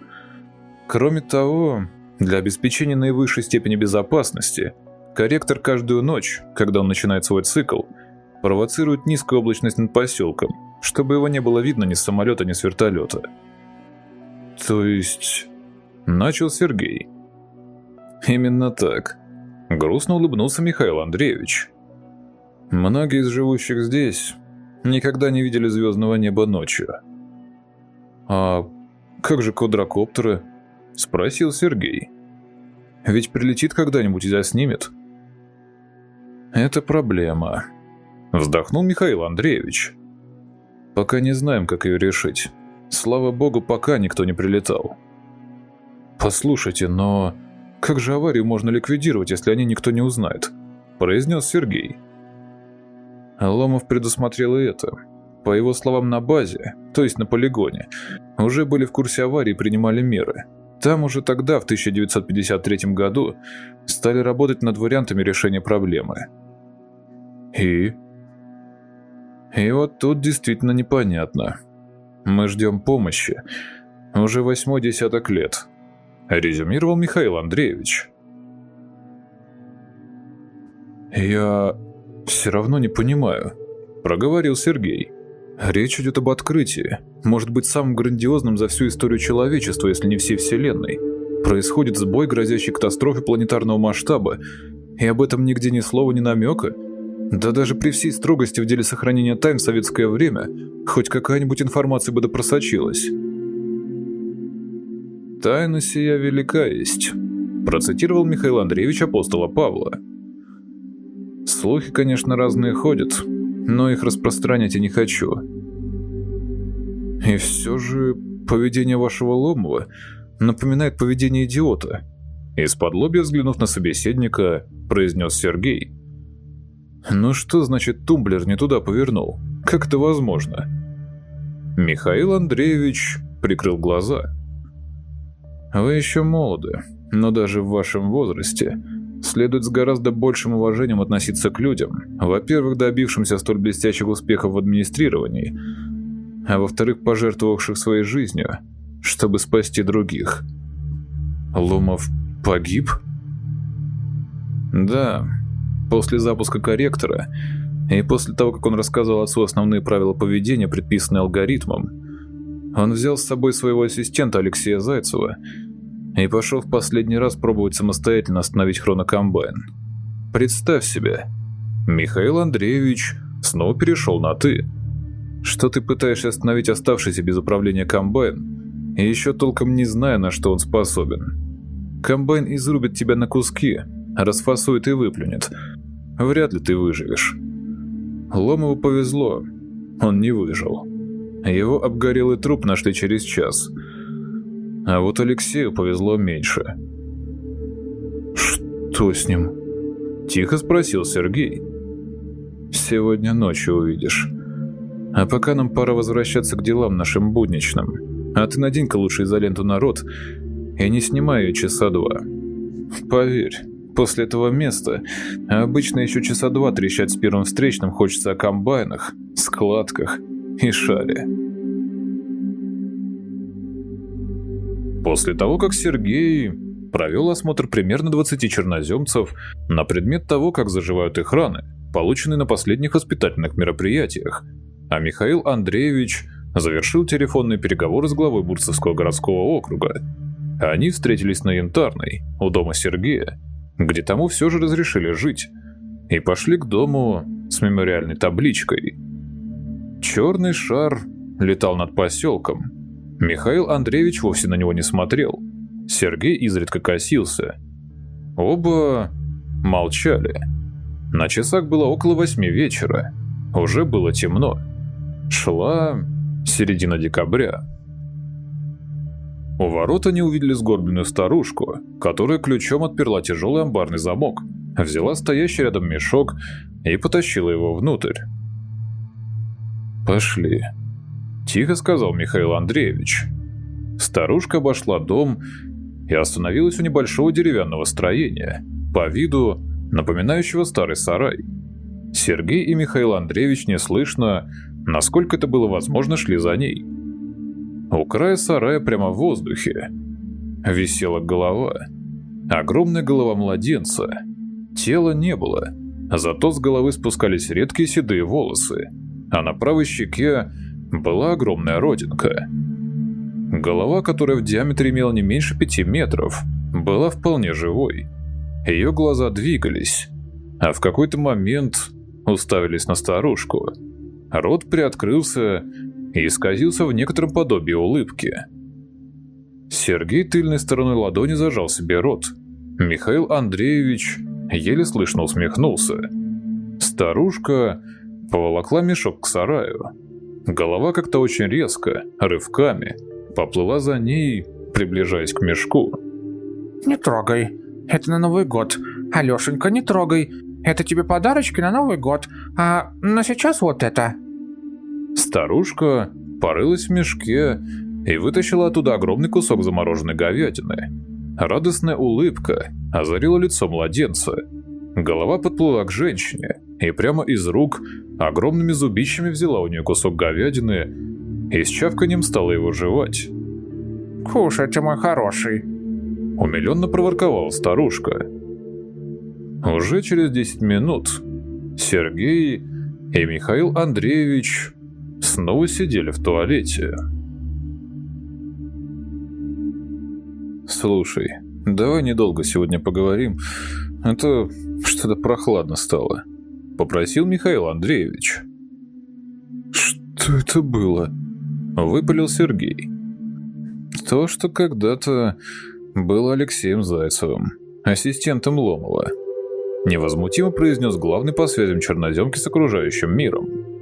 Кроме того, для обеспечения наивысшей степени безопасности, корректор каждую ночь, когда он начинает свой цикл, провоцирует низкую облачность над поселком, чтобы его не было видно ни с самолета, ни с вертолета. То есть... Начал Сергей. Именно так. Грустно улыбнулся Михаил Андреевич. Многие из живущих здесь никогда не видели звездного неба ночью. «А как же квадрокоптеры?» – спросил Сергей. «Ведь прилетит когда-нибудь и заснимет». «Это проблема», – вздохнул Михаил Андреевич. «Пока не знаем, как ее решить. Слава богу, пока никто не прилетал». «Послушайте, но как же аварию можно ликвидировать, если о ней никто не узнает?» – произнес Сергей. Ломов предусмотрел и это. По его словам, на базе, то есть на полигоне, уже были в курсе аварии и принимали меры. Там уже тогда, в 1953 году, стали работать над вариантами решения проблемы. И? И вот тут действительно непонятно. Мы ждем помощи. Уже восьмой десяток лет. Резюмировал Михаил Андреевич. Я все равно не понимаю, проговорил Сергей. Речь идет об открытии, может быть самым грандиозным за всю историю человечества, если не всей Вселенной. Происходит сбой, грозящий катастрофе планетарного масштаба, и об этом нигде ни слова, ни намека. Да даже при всей строгости в деле сохранения тайн в советское время, хоть какая-нибудь информация бы да просочилась. «Тайна сия велика есть», процитировал Михаил Андреевич апостола Павла. Слухи, конечно, разные ходят, но их распространять я не хочу. И все же поведение вашего Ломова напоминает поведение идиота. Из-под взглянув на собеседника, произнес Сергей. Ну что значит тумблер не туда повернул? Как это возможно? Михаил Андреевич прикрыл глаза. Вы еще молоды, но даже в вашем возрасте следует с гораздо большим уважением относиться к людям, во-первых, добившимся столь блестящих успехов в администрировании, а во-вторых, пожертвовавших своей жизнью, чтобы спасти других. Ломов погиб? Да, после запуска корректора и после того, как он рассказал отцу основные правила поведения, предписанные алгоритмом, он взял с собой своего ассистента Алексея Зайцева и пошел в последний раз пробовать самостоятельно остановить хронокомбайн. Представь себе, Михаил Андреевич снова перешел на «ты». Что ты пытаешься остановить оставшийся без управления комбайн, и еще толком не зная, на что он способен. Комбайн изрубит тебя на куски, расфасует и выплюнет. Вряд ли ты выживешь. Ломову повезло, он не выжил. Его обгорелый труп нашли через час – а вот Алексею повезло меньше. «Что с ним?» – тихо спросил Сергей. «Сегодня ночью увидишь. А пока нам пора возвращаться к делам нашим будничным. А ты надень-ка лучше изоленту народ и не снимай ее часа два. Поверь, после этого места обычно еще часа два трещать с первым встречным хочется о комбайнах, складках и шаре». После того, как Сергей провел осмотр примерно 20 черноземцев на предмет того, как заживают их раны, полученные на последних воспитательных мероприятиях, а Михаил Андреевич завершил телефонные переговоры с главой Бурцевского городского округа. Они встретились на Янтарной, у дома Сергея, где тому все же разрешили жить, и пошли к дому с мемориальной табличкой. Черный шар летал над поселком, Михаил Андреевич вовсе на него не смотрел. Сергей изредка косился. Оба молчали. На часах было около восьми вечера. Уже было темно. Шла середина декабря. У ворот они увидели сгорбленную старушку, которая ключом отперла тяжелый амбарный замок, взяла стоящий рядом мешок и потащила его внутрь. «Пошли», Тихо сказал Михаил Андреевич. Старушка обошла дом и остановилась у небольшого деревянного строения, по виду напоминающего старый сарай. Сергей и Михаил Андреевич неслышно, насколько это было возможно, шли за ней. У края сарая прямо в воздухе висела голова. Огромная голова младенца. Тела не было, зато с головы спускались редкие седые волосы, а на правой щеке была огромная родинка. Голова, которая в диаметре имела не меньше пяти метров, была вполне живой. Ее глаза двигались, а в какой-то момент уставились на старушку. Рот приоткрылся и исказился в некотором подобии улыбки. Сергей тыльной стороной ладони зажал себе рот. Михаил Андреевич еле слышно усмехнулся. Старушка поволокла мешок к сараю. Голова как-то очень резко, рывками, поплыла за ней, приближаясь к мешку. «Не трогай. Это на Новый год. Алешенька, не трогай. Это тебе подарочки на Новый год. А на сейчас вот это». Старушка порылась в мешке и вытащила оттуда огромный кусок замороженной говядины. Радостная улыбка озарила лицо младенца. Голова подплыла к женщине, и прямо из рук огромными зубищами взяла у нее кусок говядины и с чавканием стала его жевать. «Кушай ты, мой хороший!» Умиленно проворковала старушка. Уже через 10 минут Сергей и Михаил Андреевич снова сидели в туалете. «Слушай, давай недолго сегодня поговорим, а то что-то прохладно стало», — попросил Михаил Андреевич. «Что это было?» — выпалил Сергей. «То, что когда-то было Алексеем Зайцевым, ассистентом Ломова», — невозмутимо произнес главный по связям черноземки с окружающим миром.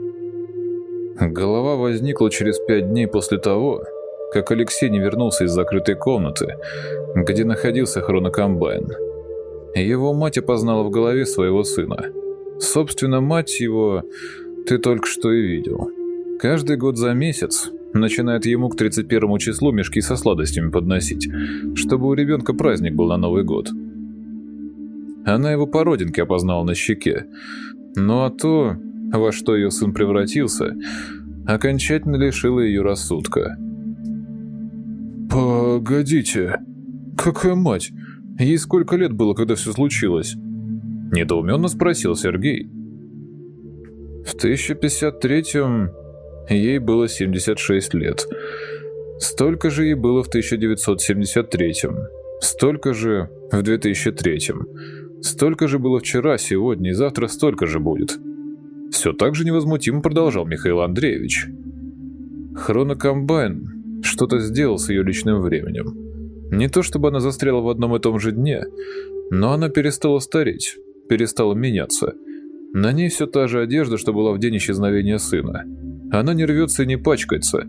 Голова возникла через пять дней после того, как Алексей не вернулся из закрытой комнаты, где находился хронокомбайн. Его мать опознала в голове своего сына. Собственно, мать его ты только что и видел. Каждый год за месяц начинает ему к 31 числу мешки со сладостями подносить, чтобы у ребенка праздник был на Новый год. Она его по родинке опознала на щеке. Ну а то, во что ее сын превратился, окончательно лишило ее рассудка. «Погодите, какая мать? Ей сколько лет было, когда все случилось?» Недоуменно спросил Сергей. В 1053-м ей было 76 лет. Столько же ей было в 1973-м. Столько же в 2003-м. Столько же было вчера, сегодня и завтра столько же будет. Все так же невозмутимо продолжал Михаил Андреевич. Хронокомбайн что-то сделал с ее личным временем. Не то чтобы она застряла в одном и том же дне, но она перестала стареть, перестала меняться. На ней все та же одежда, что была в день исчезновения сына. Она не рвется и не пачкается,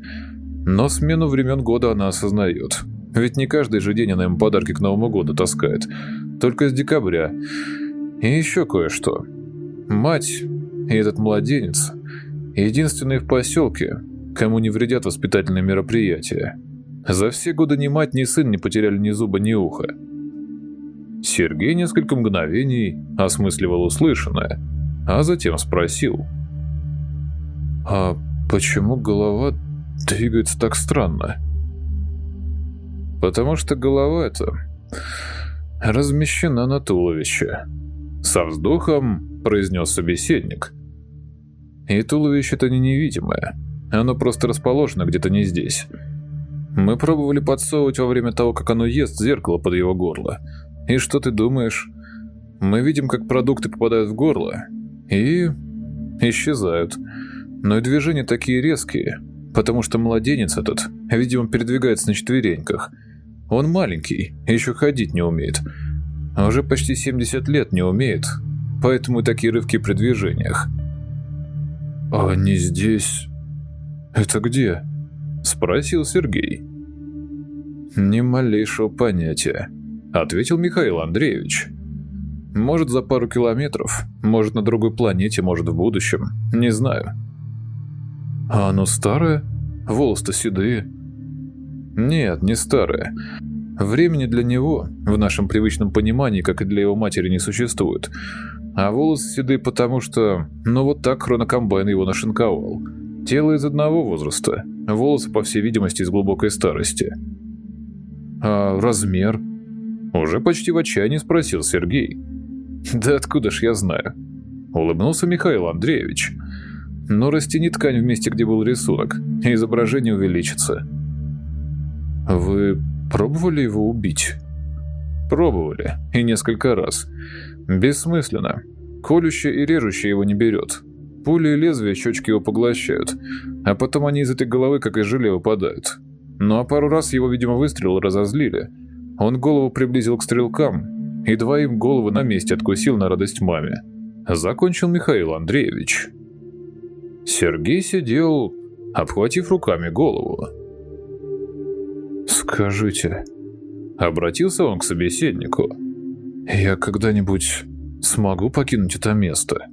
но смену времен года она осознает. Ведь не каждый же день она ему подарки к Новому году таскает, только с декабря. И еще кое-что. Мать и этот младенец единственные в поселке, кому не вредят воспитательные мероприятия. За все годы ни мать, ни сын не потеряли ни зуба, ни уха. Сергей несколько мгновений осмысливал услышанное, а затем спросил. «А почему голова двигается так странно?» «Потому что голова эта размещена на туловище», — со вздохом произнес собеседник. «И туловище-то не невидимое». Оно просто расположено где-то не здесь. Мы пробовали подсовывать во время того, как оно ест, зеркало под его горло. И что ты думаешь? Мы видим, как продукты попадают в горло и исчезают. Но и движения такие резкие, потому что младенец этот, видимо, передвигается на четвереньках. Он маленький, еще ходить не умеет. А уже почти 70 лет не умеет, поэтому и такие рывки при движениях. «А не здесь...» «Это где?» – спросил Сергей. «Ни малейшего понятия», – ответил Михаил Андреевич. «Может, за пару километров, может, на другой планете, может, в будущем, не знаю». «А оно старое?» Волосы-то седые. Нет, не старые. Времени для него, в нашем привычном понимании, как и для его матери, не существует. А волосы седые потому что... Ну вот так хронокомбайн его нашинковал. Тело из одного возраста. Волосы, по всей видимости, из глубокой старости. А размер? Уже почти в отчаянии спросил Сергей. Да откуда ж я знаю? Улыбнулся Михаил Андреевич. Но растяни ткань в месте, где был рисунок, изображение увеличится. Вы пробовали его убить? Пробовали, и несколько раз. Бессмысленно. Колющее и режущее его не берет. Пули и лезвия щечки его поглощают, а потом они из этой головы как из желе выпадают. Ну а пару раз его, видимо, выстрелы разозлили. Он голову приблизил к стрелкам, и двоим головы на месте откусил на радость маме. Закончил Михаил Андреевич. Сергей сидел, обхватив руками голову. «Скажите...» Обратился он к собеседнику. «Я когда-нибудь смогу покинуть это место?»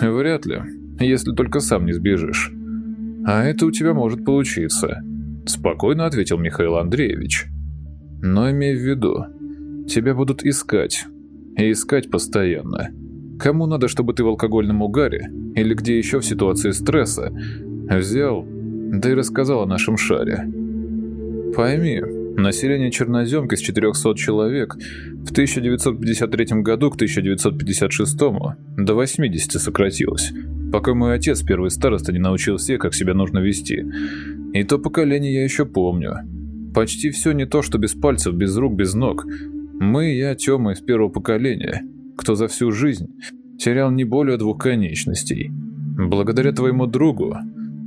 «Вряд ли, если только сам не сбежишь. А это у тебя может получиться», — спокойно ответил Михаил Андреевич. «Но имей в виду, тебя будут искать, и искать постоянно. Кому надо, чтобы ты в алкогольном угаре, или где еще в ситуации стресса, взял, да и рассказал о нашем шаре. Пойми, население Черноземки с 400 человек в 1953 году к 1956 до 80 сократилось, пока мой отец, первый староста, не научил всех, как себя нужно вести. И то поколение я еще помню. Почти все не то, что без пальцев, без рук, без ног. Мы, я, Тёма из первого поколения, кто за всю жизнь терял не более двух конечностей. Благодаря твоему другу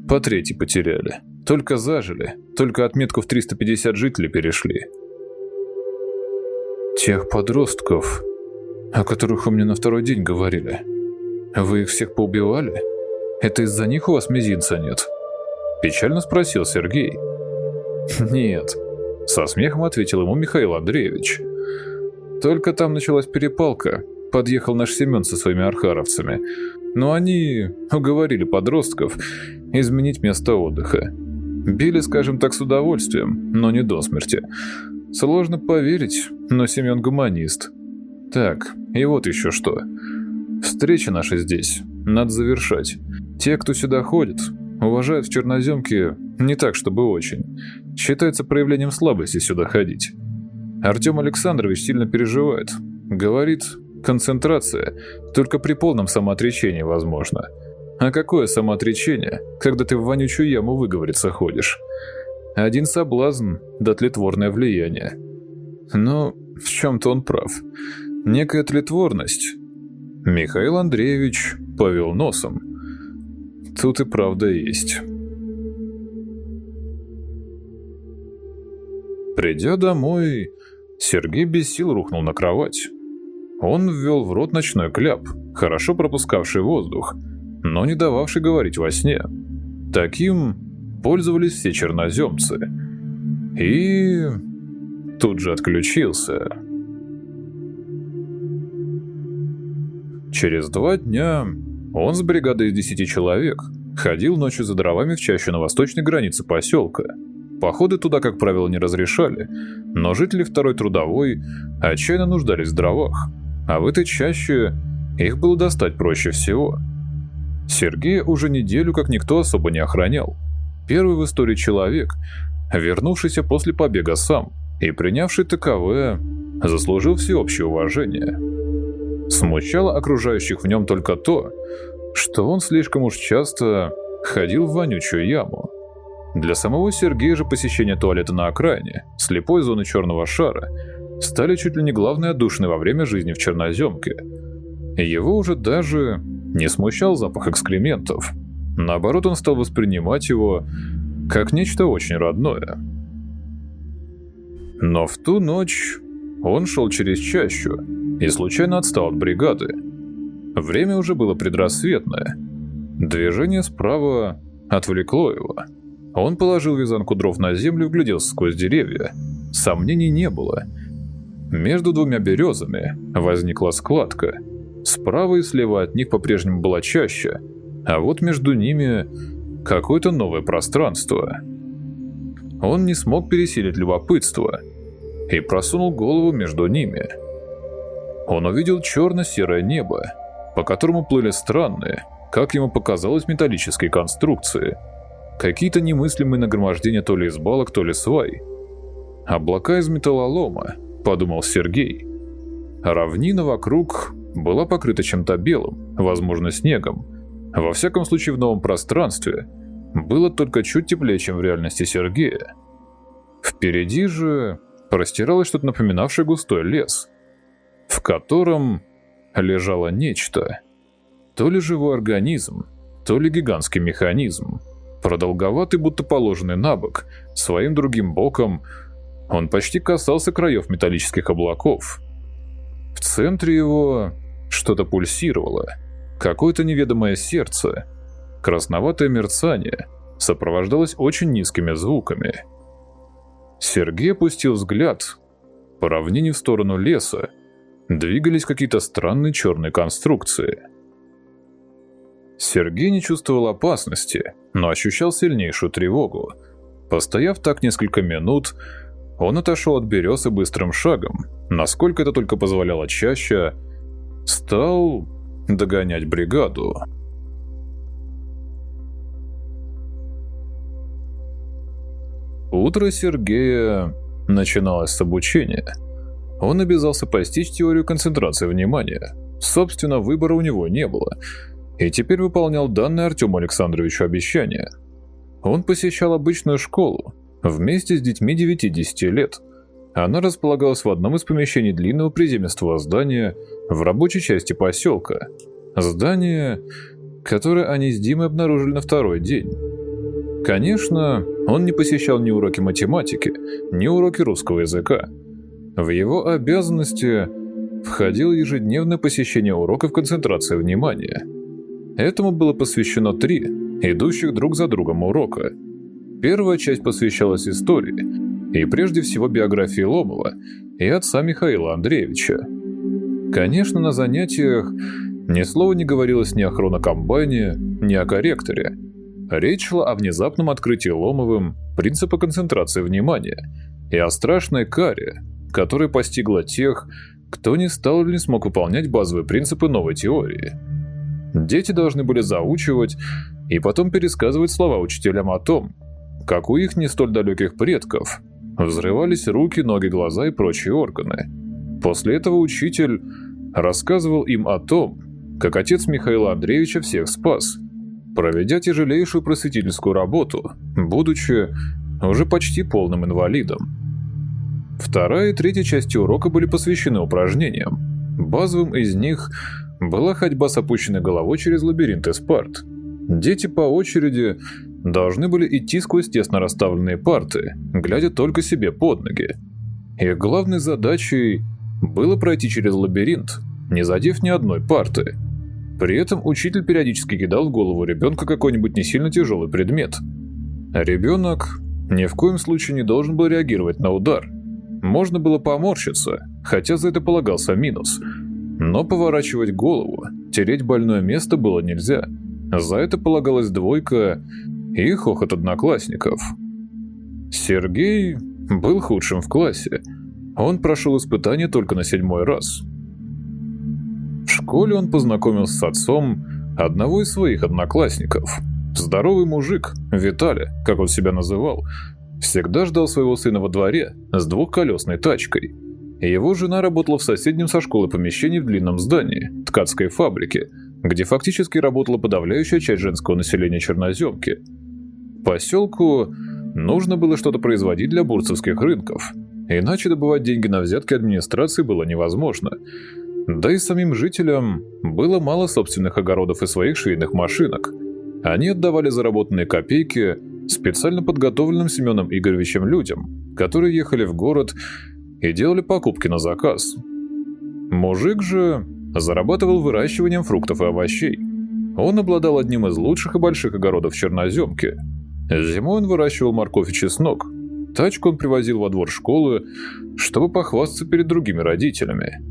по третьей потеряли. Только зажили, только отметку в 350 жителей перешли. Тех подростков, о которых вы мне на второй день говорили, вы их всех поубивали? Это из-за них у вас мизинца нет? Печально спросил Сергей. Нет, со смехом ответил ему Михаил Андреевич. Только там началась перепалка. Подъехал наш Семен со своими архаровцами. Но они уговорили подростков изменить место отдыха. Били, скажем так, с удовольствием, но не до смерти. Сложно поверить, но Семен гуманист. Так, и вот еще что. Встреча наша здесь. Надо завершать. Те, кто сюда ходит, уважают в черноземке не так, чтобы очень. Считается проявлением слабости сюда ходить. Артем Александрович сильно переживает. Говорит, концентрация только при полном самоотречении возможна. А какое самоотречение, когда ты в вонючую яму выговориться ходишь? Один соблазн, да тлетворное влияние. Но в чем-то он прав. Некая тлетворность. Михаил Андреевич повел носом. Тут и правда есть. Придя домой, Сергей без сил рухнул на кровать. Он ввел в рот ночной кляп, хорошо пропускавший воздух, но не дававший говорить во сне. Таким пользовались все черноземцы. И... тут же отключился. Через два дня он с бригадой из десяти человек ходил ночью за дровами в чащу на восточной границе поселка. Походы туда, как правило, не разрешали, но жители второй трудовой отчаянно нуждались в дровах, а в этой чаще их было достать проще всего – Сергея уже неделю как никто особо не охранял. Первый в истории человек, вернувшийся после побега сам и принявший таковое, заслужил всеобщее уважение. Смущало окружающих в нем только то, что он слишком уж часто ходил в вонючую яму. Для самого Сергея же посещение туалета на окраине, слепой зоны черного шара, стали чуть ли не главной отдушиной во время жизни в Черноземке. Его уже даже не смущал запах экскрементов. Наоборот, он стал воспринимать его как нечто очень родное. Но в ту ночь он шел через чащу и случайно отстал от бригады. Время уже было предрассветное. Движение справа отвлекло его. Он положил вязанку дров на землю и вгляделся сквозь деревья. Сомнений не было. Между двумя березами возникла складка – Справа и слева от них по-прежнему была чаща, а вот между ними какое-то новое пространство. Он не смог пересилить любопытство и просунул голову между ними. Он увидел черно-серое небо, по которому плыли странные, как ему показалось, металлические конструкции. Какие-то немыслимые нагромождения то ли из балок, то ли свай. «Облака из металлолома», — подумал Сергей. Равнина вокруг была покрыта чем-то белым, возможно, снегом. Во всяком случае, в новом пространстве было только чуть теплее, чем в реальности Сергея. Впереди же простиралось что-то напоминавшее густой лес, в котором лежало нечто. То ли живой организм, то ли гигантский механизм. Продолговатый, будто положенный на бок, своим другим боком, он почти касался краев металлических облаков. В центре его что-то пульсировало, какое-то неведомое сердце. Красноватое мерцание сопровождалось очень низкими звуками. Сергей опустил взгляд. По равнине в сторону леса двигались какие-то странные черные конструкции. Сергей не чувствовал опасности, но ощущал сильнейшую тревогу. Постояв так несколько минут, он отошел от березы быстрым шагом, насколько это только позволяло чаще, стал догонять бригаду. Утро Сергея начиналось с обучения. Он обязался постичь теорию концентрации внимания. Собственно, выбора у него не было. И теперь выполнял данное Артему Александровичу обещание. Он посещал обычную школу, вместе с детьми 9-10 лет. Она располагалась в одном из помещений длинного приземистого здания в рабочей части поселка. Здание, которое они с Димой обнаружили на второй день. Конечно, он не посещал ни уроки математики, ни уроки русского языка. В его обязанности входило ежедневное посещение уроков концентрации внимания. Этому было посвящено три, идущих друг за другом урока – Первая часть посвящалась истории, и прежде всего биографии Ломова и отца Михаила Андреевича. Конечно, на занятиях ни слова не говорилось ни о хронокомбайне, ни о корректоре. Речь шла о внезапном открытии Ломовым принципа концентрации внимания и о страшной каре, которая постигла тех, кто не стал или не смог выполнять базовые принципы новой теории. Дети должны были заучивать и потом пересказывать слова учителям о том, как у их не столь далеких предков, взрывались руки, ноги, глаза и прочие органы. После этого учитель рассказывал им о том, как отец Михаила Андреевича всех спас, проведя тяжелейшую просветительскую работу, будучи уже почти полным инвалидом. Вторая и третья части урока были посвящены упражнениям. Базовым из них была ходьба с опущенной головой через лабиринт Эспарт. Дети по очереди должны были идти сквозь тесно расставленные парты, глядя только себе под ноги. Их главной задачей было пройти через лабиринт, не задев ни одной парты. При этом учитель периодически кидал в голову ребенка какой-нибудь не сильно тяжелый предмет. Ребенок ни в коем случае не должен был реагировать на удар. Можно было поморщиться, хотя за это полагался минус. Но поворачивать голову, тереть больное место было нельзя. За это полагалась двойка и хохот одноклассников. Сергей был худшим в классе. Он прошел испытание только на седьмой раз. В школе он познакомился с отцом одного из своих одноклассников. Здоровый мужик, Виталя, как он себя называл, всегда ждал своего сына во дворе с двухколесной тачкой. Его жена работала в соседнем со школой помещении в длинном здании, ткацкой фабрике, где фактически работала подавляющая часть женского населения Черноземки – Поселку нужно было что-то производить для бурцевских рынков, иначе добывать деньги на взятки администрации было невозможно. Да и самим жителям было мало собственных огородов и своих швейных машинок. Они отдавали заработанные копейки специально подготовленным Семеном Игоревичем людям, которые ехали в город и делали покупки на заказ. Мужик же зарабатывал выращиванием фруктов и овощей. Он обладал одним из лучших и больших огородов в Черноземке – Зимой он выращивал морковь и чеснок. Тачку он привозил во двор школы, чтобы похвастаться перед другими родителями.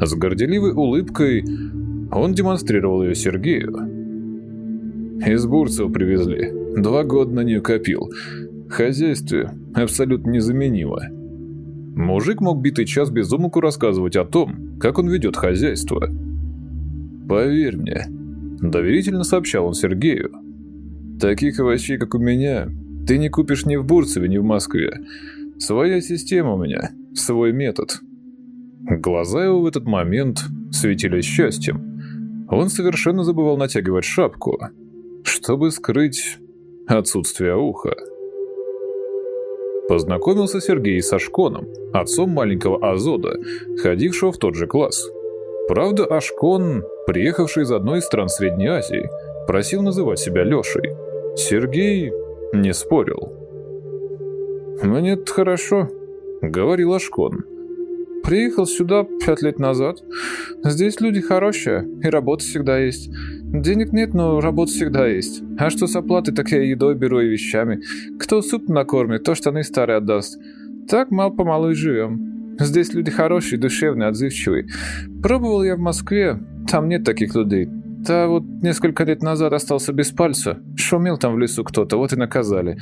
С горделивой улыбкой он демонстрировал ее Сергею. «Из Бурцева привезли», Два года на нее копил. Хозяйстве абсолютно незаменимо. Мужик мог битый час без умолку рассказывать о том, как он ведет хозяйство. «Поверь мне», — доверительно сообщал он Сергею, «таких овощей, как у меня, ты не купишь ни в Бурцеве, ни в Москве. Своя система у меня, свой метод». Глаза его в этот момент светились счастьем. Он совершенно забывал натягивать шапку, чтобы скрыть отсутствие уха. Познакомился Сергей со Шконом, отцом маленького Азода, ходившего в тот же класс. Правда, Ашкон, приехавший из одной из стран Средней Азии, просил называть себя Лешей. Сергей не спорил. «Мне-то хорошо», — говорил Ашкон. Приехал сюда пять лет назад. Здесь люди хорошие, и работа всегда есть. Денег нет, но работа всегда есть. А что с оплатой, так я едой беру и вещами. Кто суп накормит, то штаны старые отдаст. Так мало-помалу и живем. Здесь люди хорошие, душевные, отзывчивые. Пробовал я в Москве, там нет таких людей. Да вот несколько лет назад остался без пальца. Шумел там в лесу кто-то, вот и наказали.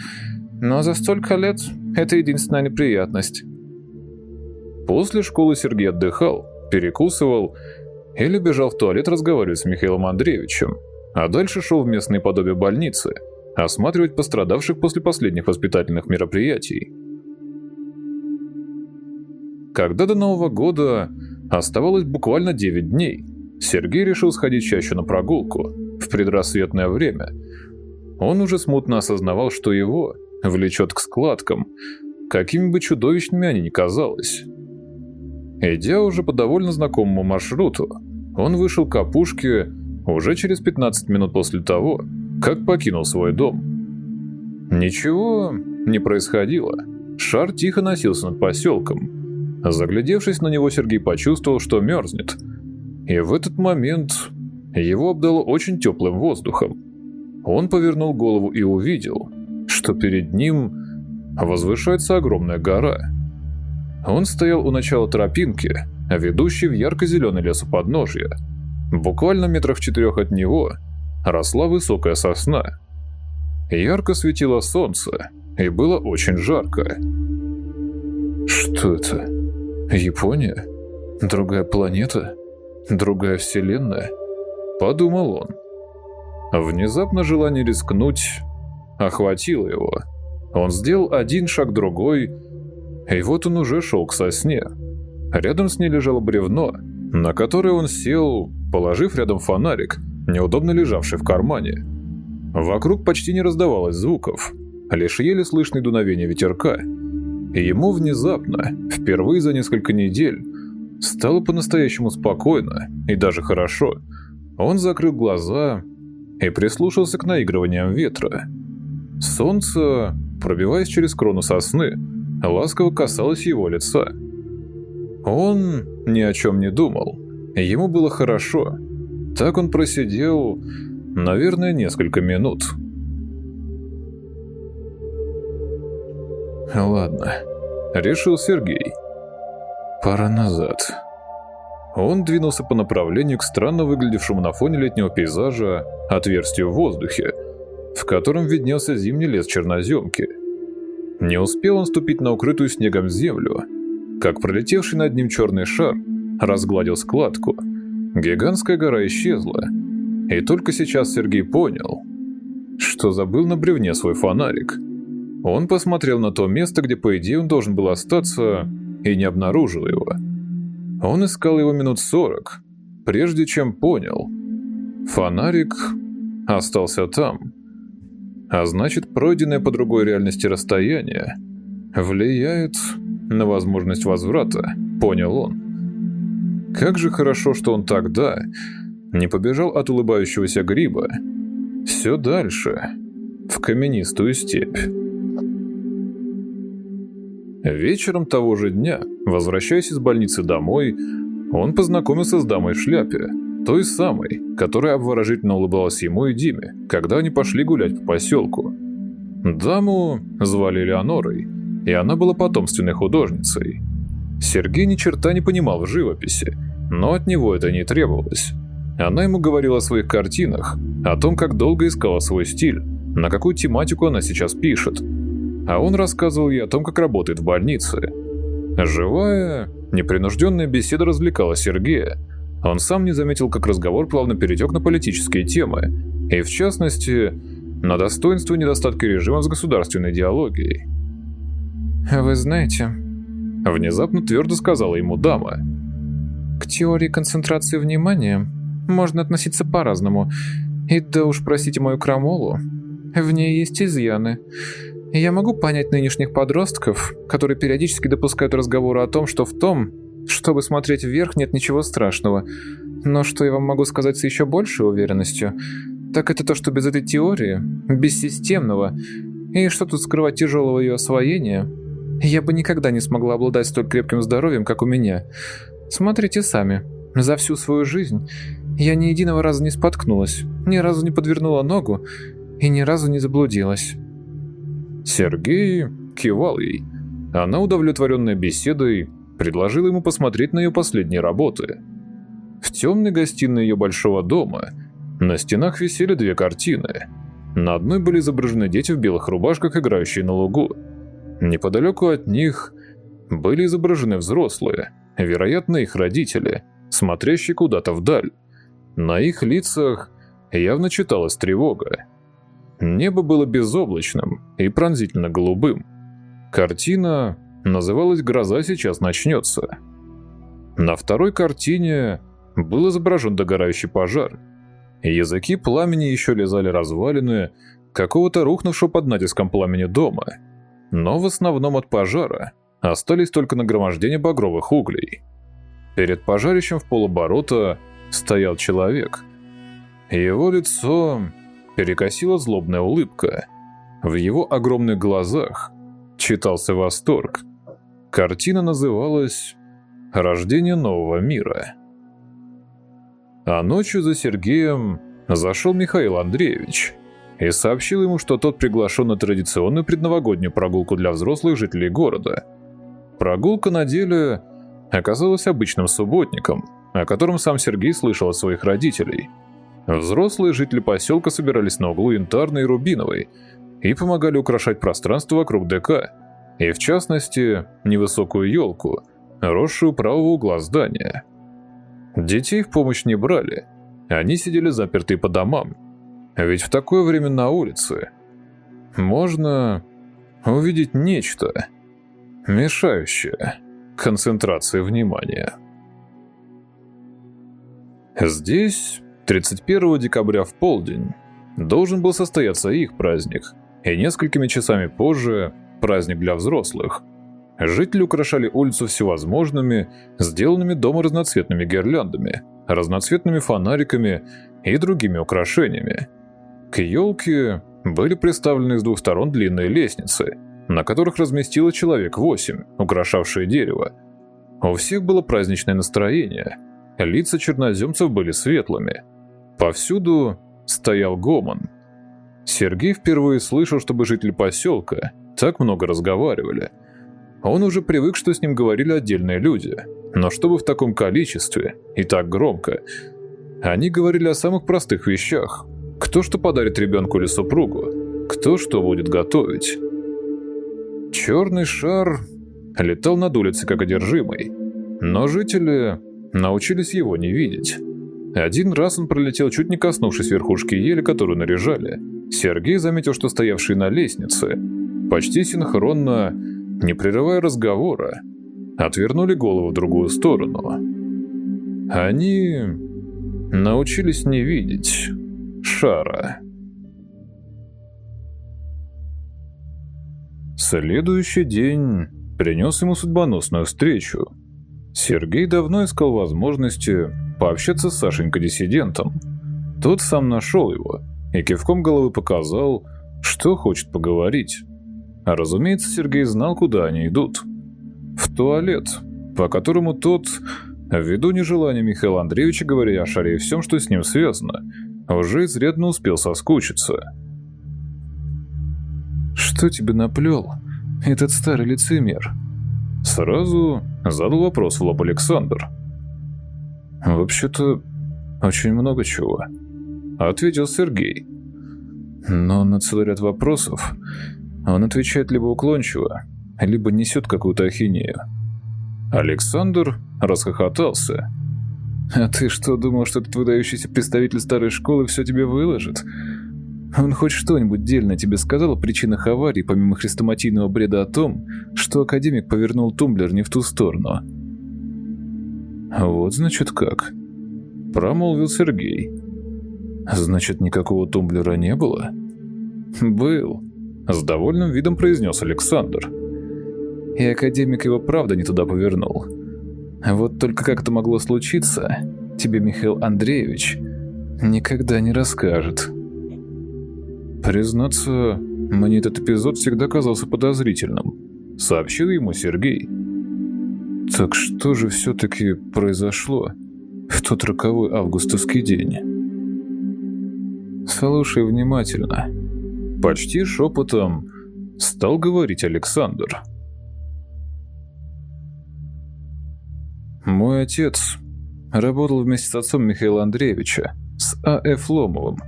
Но за столько лет это единственная неприятность. После школы Сергей отдыхал, перекусывал или бежал в туалет разговаривать с Михаилом Андреевичем, а дальше шел в местные подобие больницы, осматривать пострадавших после последних воспитательных мероприятий. Когда до Нового года оставалось буквально 9 дней, Сергей решил сходить чаще на прогулку, в предрассветное время. Он уже смутно осознавал, что его влечет к складкам, какими бы чудовищными они ни казались. Идя уже по довольно знакомому маршруту, он вышел к опушке уже через 15 минут после того, как покинул свой дом. Ничего не происходило. Шар тихо носился над поселком. Заглядевшись на него, Сергей почувствовал, что мерзнет. И в этот момент его обдало очень теплым воздухом. Он повернул голову и увидел, что перед ним возвышается огромная гора – он стоял у начала тропинки, ведущей в ярко-зеленый лесоподножье. Буквально метров четырех от него росла высокая сосна. Ярко светило солнце, и было очень жарко. Что это? Япония? Другая планета? Другая вселенная? Подумал он. Внезапно желание рискнуть охватило его. Он сделал один шаг другой и вот он уже шел к сосне. Рядом с ней лежало бревно, на которое он сел, положив рядом фонарик, неудобно лежавший в кармане. Вокруг почти не раздавалось звуков, лишь еле слышное дуновение ветерка. И ему внезапно, впервые за несколько недель, стало по-настоящему спокойно и даже хорошо. Он закрыл глаза и прислушался к наигрываниям ветра. Солнце, пробиваясь через крону сосны, ласково касалась его лица. Он ни о чем не думал. Ему было хорошо. Так он просидел, наверное, несколько минут. «Ладно», — решил Сергей. «Пора назад». Он двинулся по направлению к странно выглядевшему на фоне летнего пейзажа отверстию в воздухе, в котором виднелся зимний лес черноземки — не успел он ступить на укрытую снегом землю, как пролетевший над ним черный шар разгладил складку. Гигантская гора исчезла, и только сейчас Сергей понял, что забыл на бревне свой фонарик. Он посмотрел на то место, где, по идее, он должен был остаться, и не обнаружил его. Он искал его минут сорок, прежде чем понял. Фонарик остался там. А значит, пройденное по другой реальности расстояние влияет на возможность возврата, понял он. Как же хорошо, что он тогда не побежал от улыбающегося гриба все дальше, в каменистую степь. Вечером того же дня, возвращаясь из больницы домой, он познакомился с дамой в шляпе, той самой, которая обворожительно улыбалась ему и Диме, когда они пошли гулять по поселку. Даму звали Леонорой, и она была потомственной художницей. Сергей ни черта не понимал в живописи, но от него это не требовалось. Она ему говорила о своих картинах, о том, как долго искала свой стиль, на какую тематику она сейчас пишет. А он рассказывал ей о том, как работает в больнице. Живая, непринужденная беседа развлекала Сергея. Он сам не заметил, как разговор плавно перетек на политические темы, и в частности, на достоинство и недостатки режима с государственной идеологией. «Вы знаете...» Внезапно твердо сказала ему дама. «К теории концентрации внимания можно относиться по-разному, и да уж простите мою крамолу, в ней есть изъяны. Я могу понять нынешних подростков, которые периодически допускают разговоры о том, что в том, чтобы смотреть вверх, нет ничего страшного. Но что я вам могу сказать с еще большей уверенностью, так это то, что без этой теории, без системного, и что тут скрывать тяжелого ее освоения, я бы никогда не смогла обладать столь крепким здоровьем, как у меня. Смотрите сами. За всю свою жизнь я ни единого раза не споткнулась, ни разу не подвернула ногу и ни разу не заблудилась. Сергей кивал ей. Она, удовлетворенная беседой, предложила ему посмотреть на ее последние работы. В темной гостиной ее большого дома на стенах висели две картины. На одной были изображены дети в белых рубашках, играющие на лугу. Неподалеку от них были изображены взрослые, вероятно, их родители, смотрящие куда-то вдаль. На их лицах явно читалась тревога. Небо было безоблачным и пронзительно голубым. Картина называлась «Гроза сейчас начнется». На второй картине был изображен догорающий пожар. Языки пламени еще лизали развалины какого-то рухнувшего под натиском пламени дома. Но в основном от пожара остались только нагромождения багровых углей. Перед пожарищем в полоборота стоял человек. Его лицо перекосила злобная улыбка. В его огромных глазах читался восторг. Картина называлась «Рождение нового мира». А ночью за Сергеем зашел Михаил Андреевич и сообщил ему, что тот приглашен на традиционную предновогоднюю прогулку для взрослых жителей города. Прогулка на деле оказалась обычным субботником, о котором сам Сергей слышал от своих родителей – Взрослые жители поселка собирались на углу Янтарной и Рубиновой и помогали украшать пространство вокруг ДК, и в частности, невысокую елку, росшую правого угла здания. Детей в помощь не брали, они сидели запертые по домам, ведь в такое время на улице можно увидеть нечто, мешающее концентрации внимания. Здесь 31 декабря в полдень должен был состояться их праздник, и несколькими часами позже праздник для взрослых. Жители украшали улицу всевозможными, сделанными дома разноцветными гирляндами, разноцветными фонариками и другими украшениями. К елке были представлены с двух сторон длинные лестницы, на которых разместило человек восемь, украшавшие дерево. У всех было праздничное настроение, лица черноземцев были светлыми – Повсюду стоял гомон. Сергей впервые слышал, чтобы жители поселка так много разговаривали. Он уже привык, что с ним говорили отдельные люди, но чтобы в таком количестве и так громко. Они говорили о самых простых вещах. Кто что подарит ребенку или супругу, кто что будет готовить. Черный шар летал над улицей как одержимый, но жители научились его не видеть. Один раз он пролетел, чуть не коснувшись верхушки ели, которую наряжали. Сергей заметил, что стоявшие на лестнице, почти синхронно, не прерывая разговора, отвернули голову в другую сторону. Они научились не видеть шара. Следующий день принес ему судьбоносную встречу. Сергей давно искал возможности пообщаться с Сашенькой-диссидентом. Тот сам нашел его и кивком головы показал, что хочет поговорить. А разумеется, Сергей знал, куда они идут. В туалет, по которому тот, ввиду нежелания Михаила Андреевича говорить о шаре и всем, что с ним связано, уже изрядно успел соскучиться. «Что тебе наплел, этот старый лицемер?» Сразу задал вопрос в лоб Александр. «Вообще-то, очень много чего», — ответил Сергей. Но на целый ряд вопросов он отвечает либо уклончиво, либо несет какую-то ахинею. Александр расхохотался. «А ты что, думал, что этот выдающийся представитель старой школы все тебе выложит? Он хоть что-нибудь дельно тебе сказал о причинах аварии, помимо хрестоматийного бреда о том, что академик повернул тумблер не в ту сторону?» «Вот значит как», — промолвил Сергей. «Значит, никакого тумблера не было?» «Был», — с довольным видом произнес Александр. И академик его правда не туда повернул. Вот только как это могло случиться, тебе Михаил Андреевич никогда не расскажет. Признаться, мне этот эпизод всегда казался подозрительным, сообщил ему Сергей. Так что же все-таки произошло в тот роковой августовский день? Слушай внимательно. Почти шепотом стал говорить Александр. Мой отец работал вместе с отцом Михаила Андреевича, с А.Ф. Ломовым,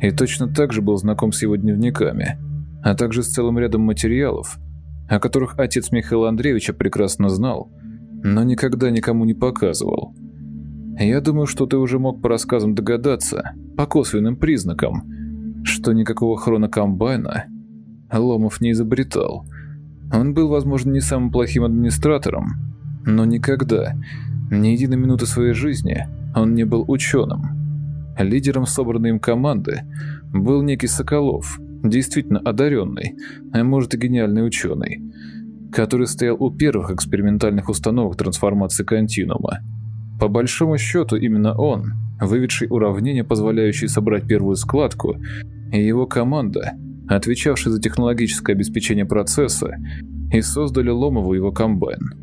и точно так же был знаком с его дневниками, а также с целым рядом материалов, о которых отец Михаила Андреевича прекрасно знал, но никогда никому не показывал. Я думаю, что ты уже мог по рассказам догадаться, по косвенным признакам, что никакого хронокомбайна Ломов не изобретал. Он был, возможно, не самым плохим администратором, но никогда, ни единой минуты своей жизни он не был ученым. Лидером собранной им команды был некий Соколов, действительно одаренный, а может и гениальный ученый, который стоял у первых экспериментальных установок трансформации континуума. По большому счету именно он, выведший уравнение, позволяющее собрать первую складку, и его команда, отвечавшая за технологическое обеспечение процесса, и создали Ломову его комбайн.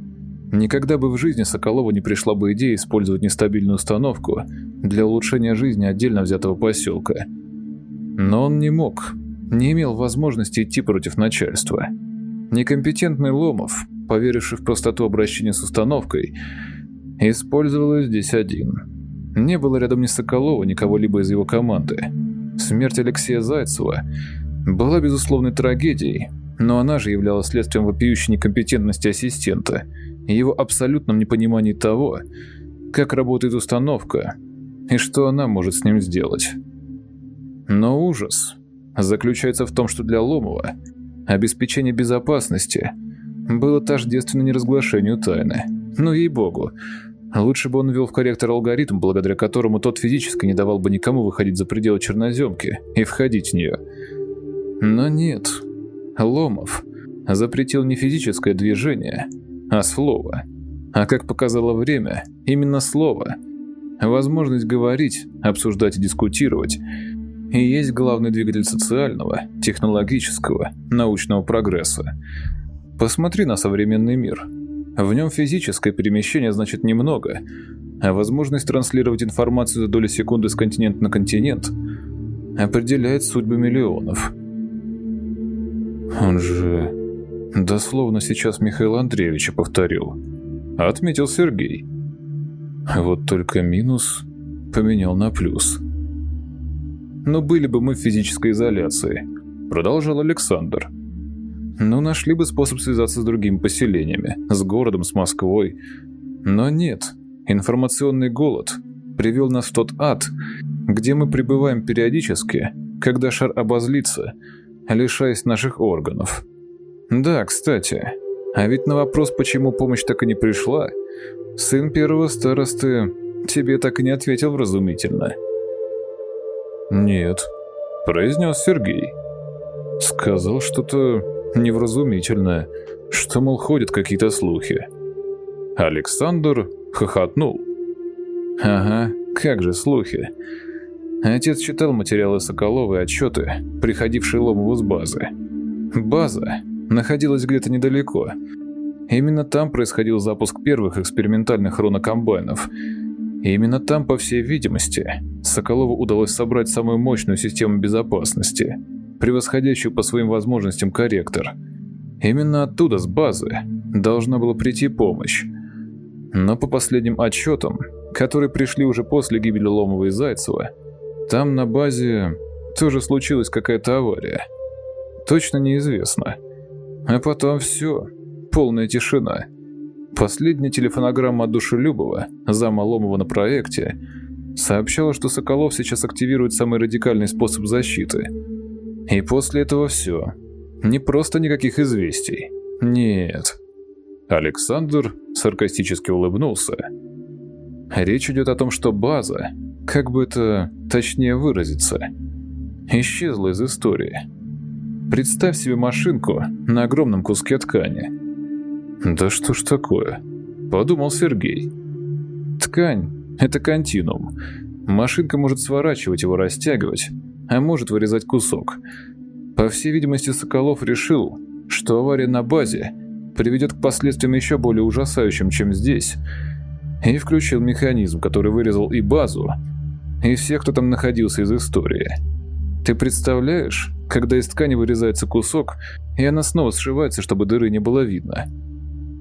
Никогда бы в жизни Соколову не пришла бы идея использовать нестабильную установку для улучшения жизни отдельно взятого поселка. Но он не мог, не имел возможности идти против начальства. Некомпетентный Ломов, поверивший в простоту обращения с установкой, использовал здесь один. Не было рядом ни Соколова, ни кого-либо из его команды. Смерть Алексея Зайцева была безусловной трагедией, но она же являлась следствием вопиющей некомпетентности ассистента – его абсолютном непонимании того, как работает установка и что она может с ним сделать. Но ужас заключается в том, что для Ломова обеспечение безопасности было тождественно неразглашению тайны. Ну ей-богу, лучше бы он ввел в корректор алгоритм, благодаря которому тот физически не давал бы никому выходить за пределы черноземки и входить в нее. Но нет, Ломов запретил не физическое движение – а слово. А как показало время, именно слово. Возможность говорить, обсуждать и дискутировать и есть главный двигатель социального, технологического, научного прогресса. Посмотри на современный мир. В нем физическое перемещение значит немного, а возможность транслировать информацию за доли секунды с континента на континент определяет судьбы миллионов. Он же Дословно сейчас Михаил Андреевича повторил. Отметил Сергей. Вот только минус поменял на плюс. Но были бы мы в физической изоляции, продолжал Александр. Ну, нашли бы способ связаться с другими поселениями, с городом, с Москвой. Но нет, информационный голод привел нас в тот ад, где мы пребываем периодически, когда шар обозлится, лишаясь наших органов. Да, кстати, а ведь на вопрос, почему помощь так и не пришла, сын первого старосты тебе так и не ответил вразумительно. «Нет», — произнес Сергей. Сказал что-то невразумительное, что, мол, ходят какие-то слухи. Александр хохотнул. «Ага, как же слухи?» Отец читал материалы Соколова и отчеты, приходившие Ломову с базы. База находилась где-то недалеко. Именно там происходил запуск первых экспериментальных хронокомбайнов. И именно там, по всей видимости, Соколову удалось собрать самую мощную систему безопасности, превосходящую по своим возможностям корректор. Именно оттуда, с базы, должна была прийти помощь. Но по последним отчетам, которые пришли уже после гибели Ломова и Зайцева, там на базе тоже случилась какая-то авария. Точно неизвестно. А потом все. Полная тишина. Последняя телефонограмма от Душелюбова, зама Ломова на проекте, сообщала, что Соколов сейчас активирует самый радикальный способ защиты. И после этого все. Не просто никаких известий. Нет. Александр саркастически улыбнулся. Речь идет о том, что база, как бы это точнее выразиться, исчезла из истории. Представь себе машинку на огромном куске ткани. «Да что ж такое?» – подумал Сергей. «Ткань – это континуум. Машинка может сворачивать его, растягивать, а может вырезать кусок. По всей видимости, Соколов решил, что авария на базе приведет к последствиям еще более ужасающим, чем здесь, и включил механизм, который вырезал и базу, и всех, кто там находился из истории. Ты представляешь, когда из ткани вырезается кусок, и она снова сшивается, чтобы дыры не было видно?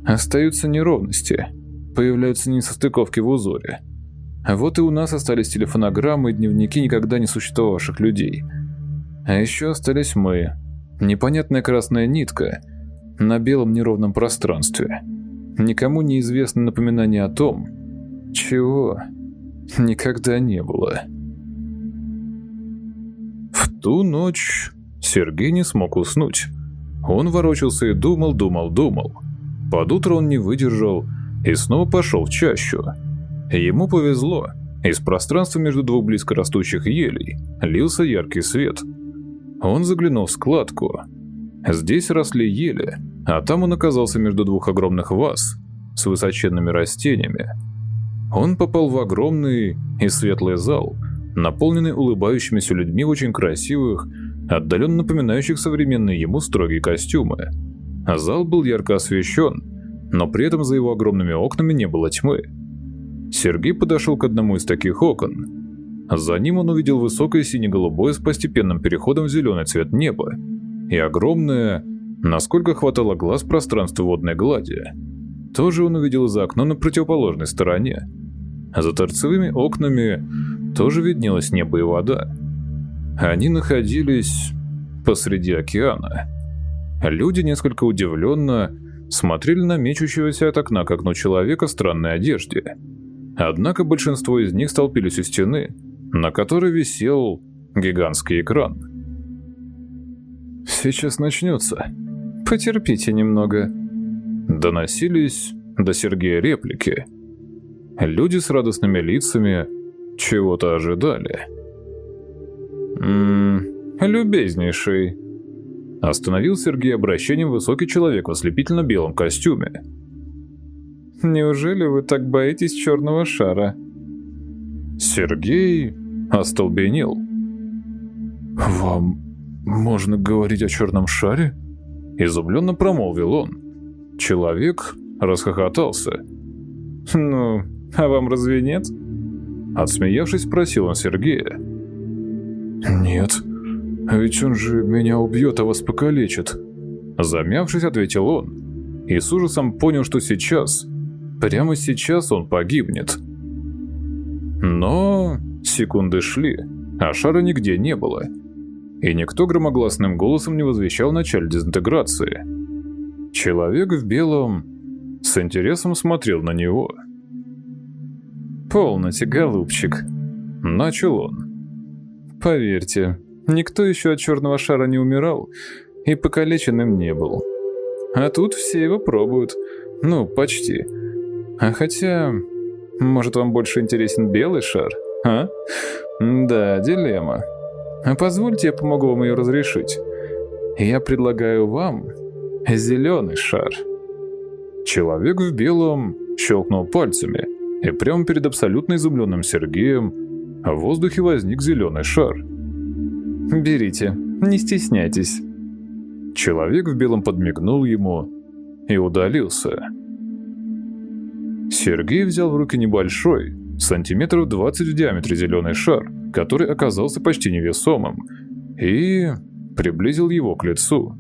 Остаются неровности, появляются несостыковки в узоре. Вот и у нас остались телефонограммы и дневники никогда не существовавших людей. А еще остались мы. Непонятная красная нитка на белом неровном пространстве. Никому неизвестно напоминание о том, чего никогда не было. В ту ночь Сергей не смог уснуть. Он ворочался и думал, думал, думал. Под утро он не выдержал и снова пошел в чащу. Ему повезло. Из пространства между двух близко растущих елей лился яркий свет. Он заглянул в складку. Здесь росли ели, а там он оказался между двух огромных ваз с высоченными растениями. Он попал в огромный и светлый зал, наполненный улыбающимися людьми очень красивых, отдаленно напоминающих современные ему строгие костюмы. Зал был ярко освещен, но при этом за его огромными окнами не было тьмы. Сергей подошел к одному из таких окон. За ним он увидел высокое сине-голубое с постепенным переходом в зеленый цвет неба и огромное, насколько хватало глаз пространство водной глади. Тоже он увидел за окном на противоположной стороне. За торцевыми окнами тоже виднелось небо и вода. Они находились посреди океана. Люди несколько удивленно смотрели на мечущегося от окна к окну человека в странной одежде. Однако большинство из них столпились у стены, на которой висел гигантский экран. «Сейчас начнется. Потерпите немного». Доносились до Сергея реплики. Люди с радостными лицами чего-то ожидали. «Ммм, любезнейший», Остановил Сергей обращением высокий человек в ослепительно-белом костюме. «Неужели вы так боитесь черного шара?» Сергей остолбенел. «Вам можно говорить о черном шаре?» Изумленно промолвил он. Человек расхохотался. «Ну, а вам разве нет?» Отсмеявшись, спросил он Сергея. «Нет, ведь он же меня убьет, а вас покалечит». Замявшись, ответил он. И с ужасом понял, что сейчас, прямо сейчас он погибнет. Но секунды шли, а шара нигде не было. И никто громогласным голосом не возвещал начале дезинтеграции. Человек в белом с интересом смотрел на него. «Полноте, голубчик», — начал он. «Поверьте, никто еще от черного шара не умирал и покалеченным не был. А тут все его пробуют. Ну, почти. А хотя, может, вам больше интересен белый шар, а? Да, дилемма. А позвольте, я помогу вам ее разрешить. Я предлагаю вам зеленый шар. Человек в белом щелкнул пальцами, и прямо перед абсолютно изумленным Сергеем в воздухе возник зеленый шар. «Берите, не стесняйтесь». Человек в белом подмигнул ему и удалился. Сергей взял в руки небольшой, сантиметров 20 в диаметре зеленый шар, который оказался почти невесомым, и приблизил его к лицу.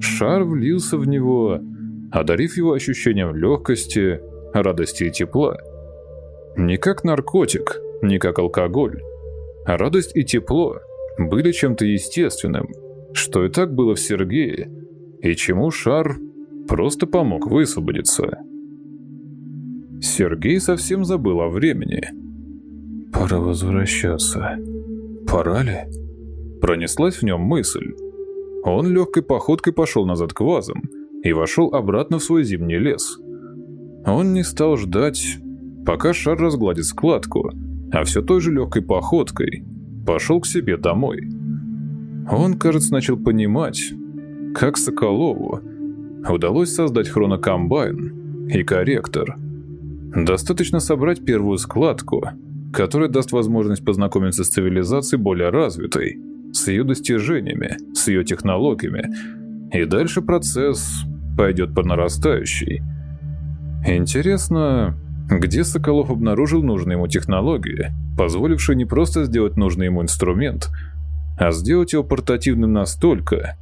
Шар влился в него, одарив его ощущением легкости, радости и тепла. Не как наркотик, не как алкоголь. А радость и тепло были чем-то естественным, что и так было в Сергее, и чему шар просто помог высвободиться. Сергей совсем забыл о времени. «Пора возвращаться. Пора ли?» Пронеслась в нем мысль. Он легкой походкой пошел назад к вазам и вошел обратно в свой зимний лес. Он не стал ждать, пока шар разгладит складку, а все той же легкой походкой пошел к себе домой. Он, кажется, начал понимать, как Соколову удалось создать хронокомбайн и корректор. Достаточно собрать первую складку, которая даст возможность познакомиться с цивилизацией более развитой, с ее достижениями, с ее технологиями, и дальше процесс пойдет по нарастающей. Интересно, где Соколов обнаружил нужные ему технологии, позволившие не просто сделать нужный ему инструмент, а сделать его портативным настолько,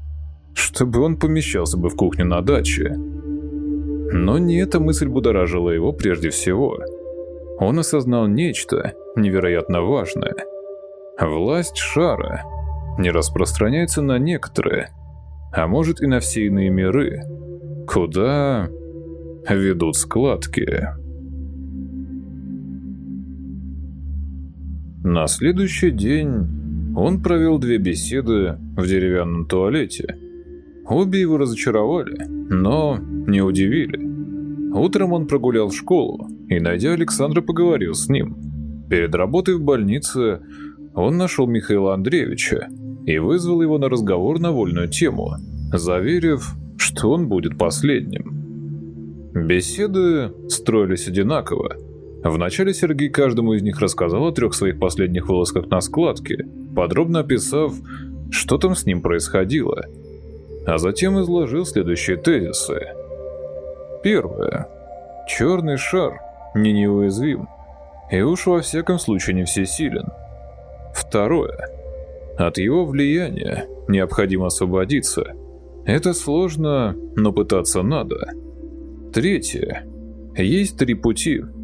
чтобы он помещался бы в кухню на даче. Но не эта мысль будоражила его прежде всего. Он осознал нечто невероятно важное. Власть шара не распространяется на некоторые, а может и на все иные миры, куда ведут складки. На следующий день он провел две беседы в деревянном туалете. Обе его разочаровали, но не удивили. Утром он прогулял в школу и, найдя Александра, поговорил с ним. Перед работой в больнице он нашел Михаила Андреевича и вызвал его на разговор на вольную тему, заверив, что он будет последним. Беседы строились одинаково – Вначале Сергей каждому из них рассказал о трех своих последних вылазках на складке, подробно описав, что там с ним происходило. А затем изложил следующие тезисы. Первое. Черный шар не неуязвим, и уж во всяком случае не всесилен. Второе. От его влияния необходимо освободиться. Это сложно, но пытаться надо. Третье. Есть три пути –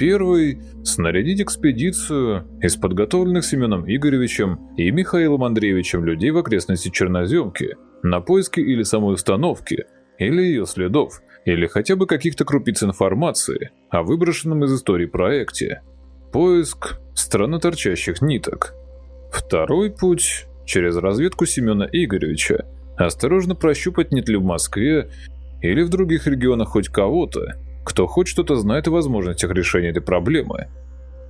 Первый – снарядить экспедицию из подготовленных Семеном Игоревичем и Михаилом Андреевичем людей в окрестности Черноземки на поиски или самой установки, или ее следов, или хотя бы каких-то крупиц информации о выброшенном из истории проекте. Поиск странно торчащих ниток. Второй путь – через разведку Семена Игоревича, осторожно прощупать нет ли в Москве или в других регионах хоть кого-то, кто хоть что-то знает о возможностях решения этой проблемы.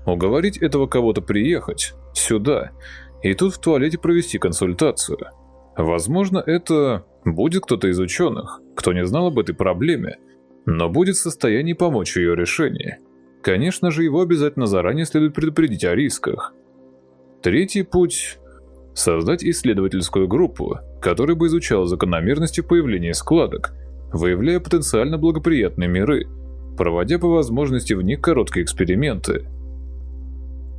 Уговорить этого кого-то приехать сюда и тут в туалете провести консультацию. Возможно, это будет кто-то из ученых, кто не знал об этой проблеме, но будет в состоянии помочь ее решении. Конечно же, его обязательно заранее следует предупредить о рисках. Третий путь – создать исследовательскую группу, которая бы изучала закономерности появления складок, выявляя потенциально благоприятные миры – проводя по возможности в них короткие эксперименты.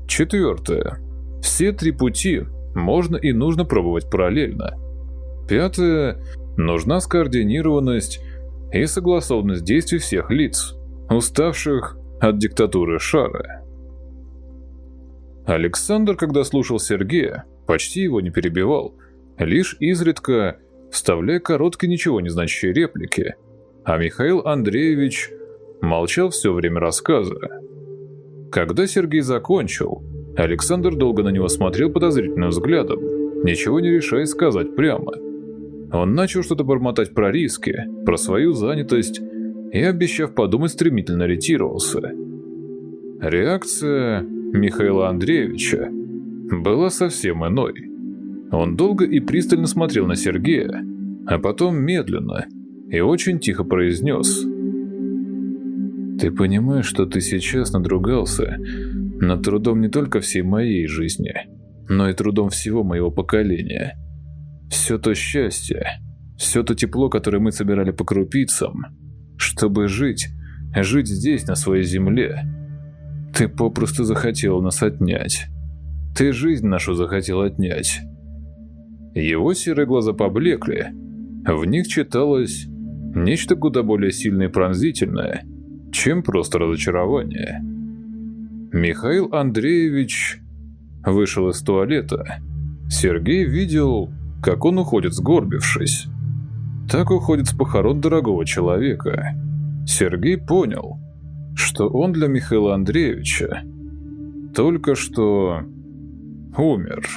Четвертое. Все три пути можно и нужно пробовать параллельно. Пятое. Нужна скоординированность и согласованность действий всех лиц, уставших от диктатуры шара. Александр, когда слушал Сергея, почти его не перебивал, лишь изредка вставляя короткие ничего не значащие реплики, а Михаил Андреевич молчал все время рассказа. Когда Сергей закончил, Александр долго на него смотрел подозрительным взглядом, ничего не решая сказать прямо. Он начал что-то бормотать про риски, про свою занятость и, обещав подумать, стремительно ретировался. Реакция Михаила Андреевича была совсем иной. Он долго и пристально смотрел на Сергея, а потом медленно и очень тихо произнес ты понимаешь, что ты сейчас надругался над трудом не только всей моей жизни, но и трудом всего моего поколения. Все то счастье, все то тепло, которое мы собирали по крупицам, чтобы жить, жить здесь, на своей земле. Ты попросту захотел нас отнять. Ты жизнь нашу захотел отнять. Его серые глаза поблекли. В них читалось нечто куда более сильное и пронзительное, чем просто разочарование. Михаил Андреевич вышел из туалета, Сергей видел, как он уходит сгорбившись. Так уходит с похорон дорогого человека. Сергей понял, что он для Михаила Андреевича только что умер.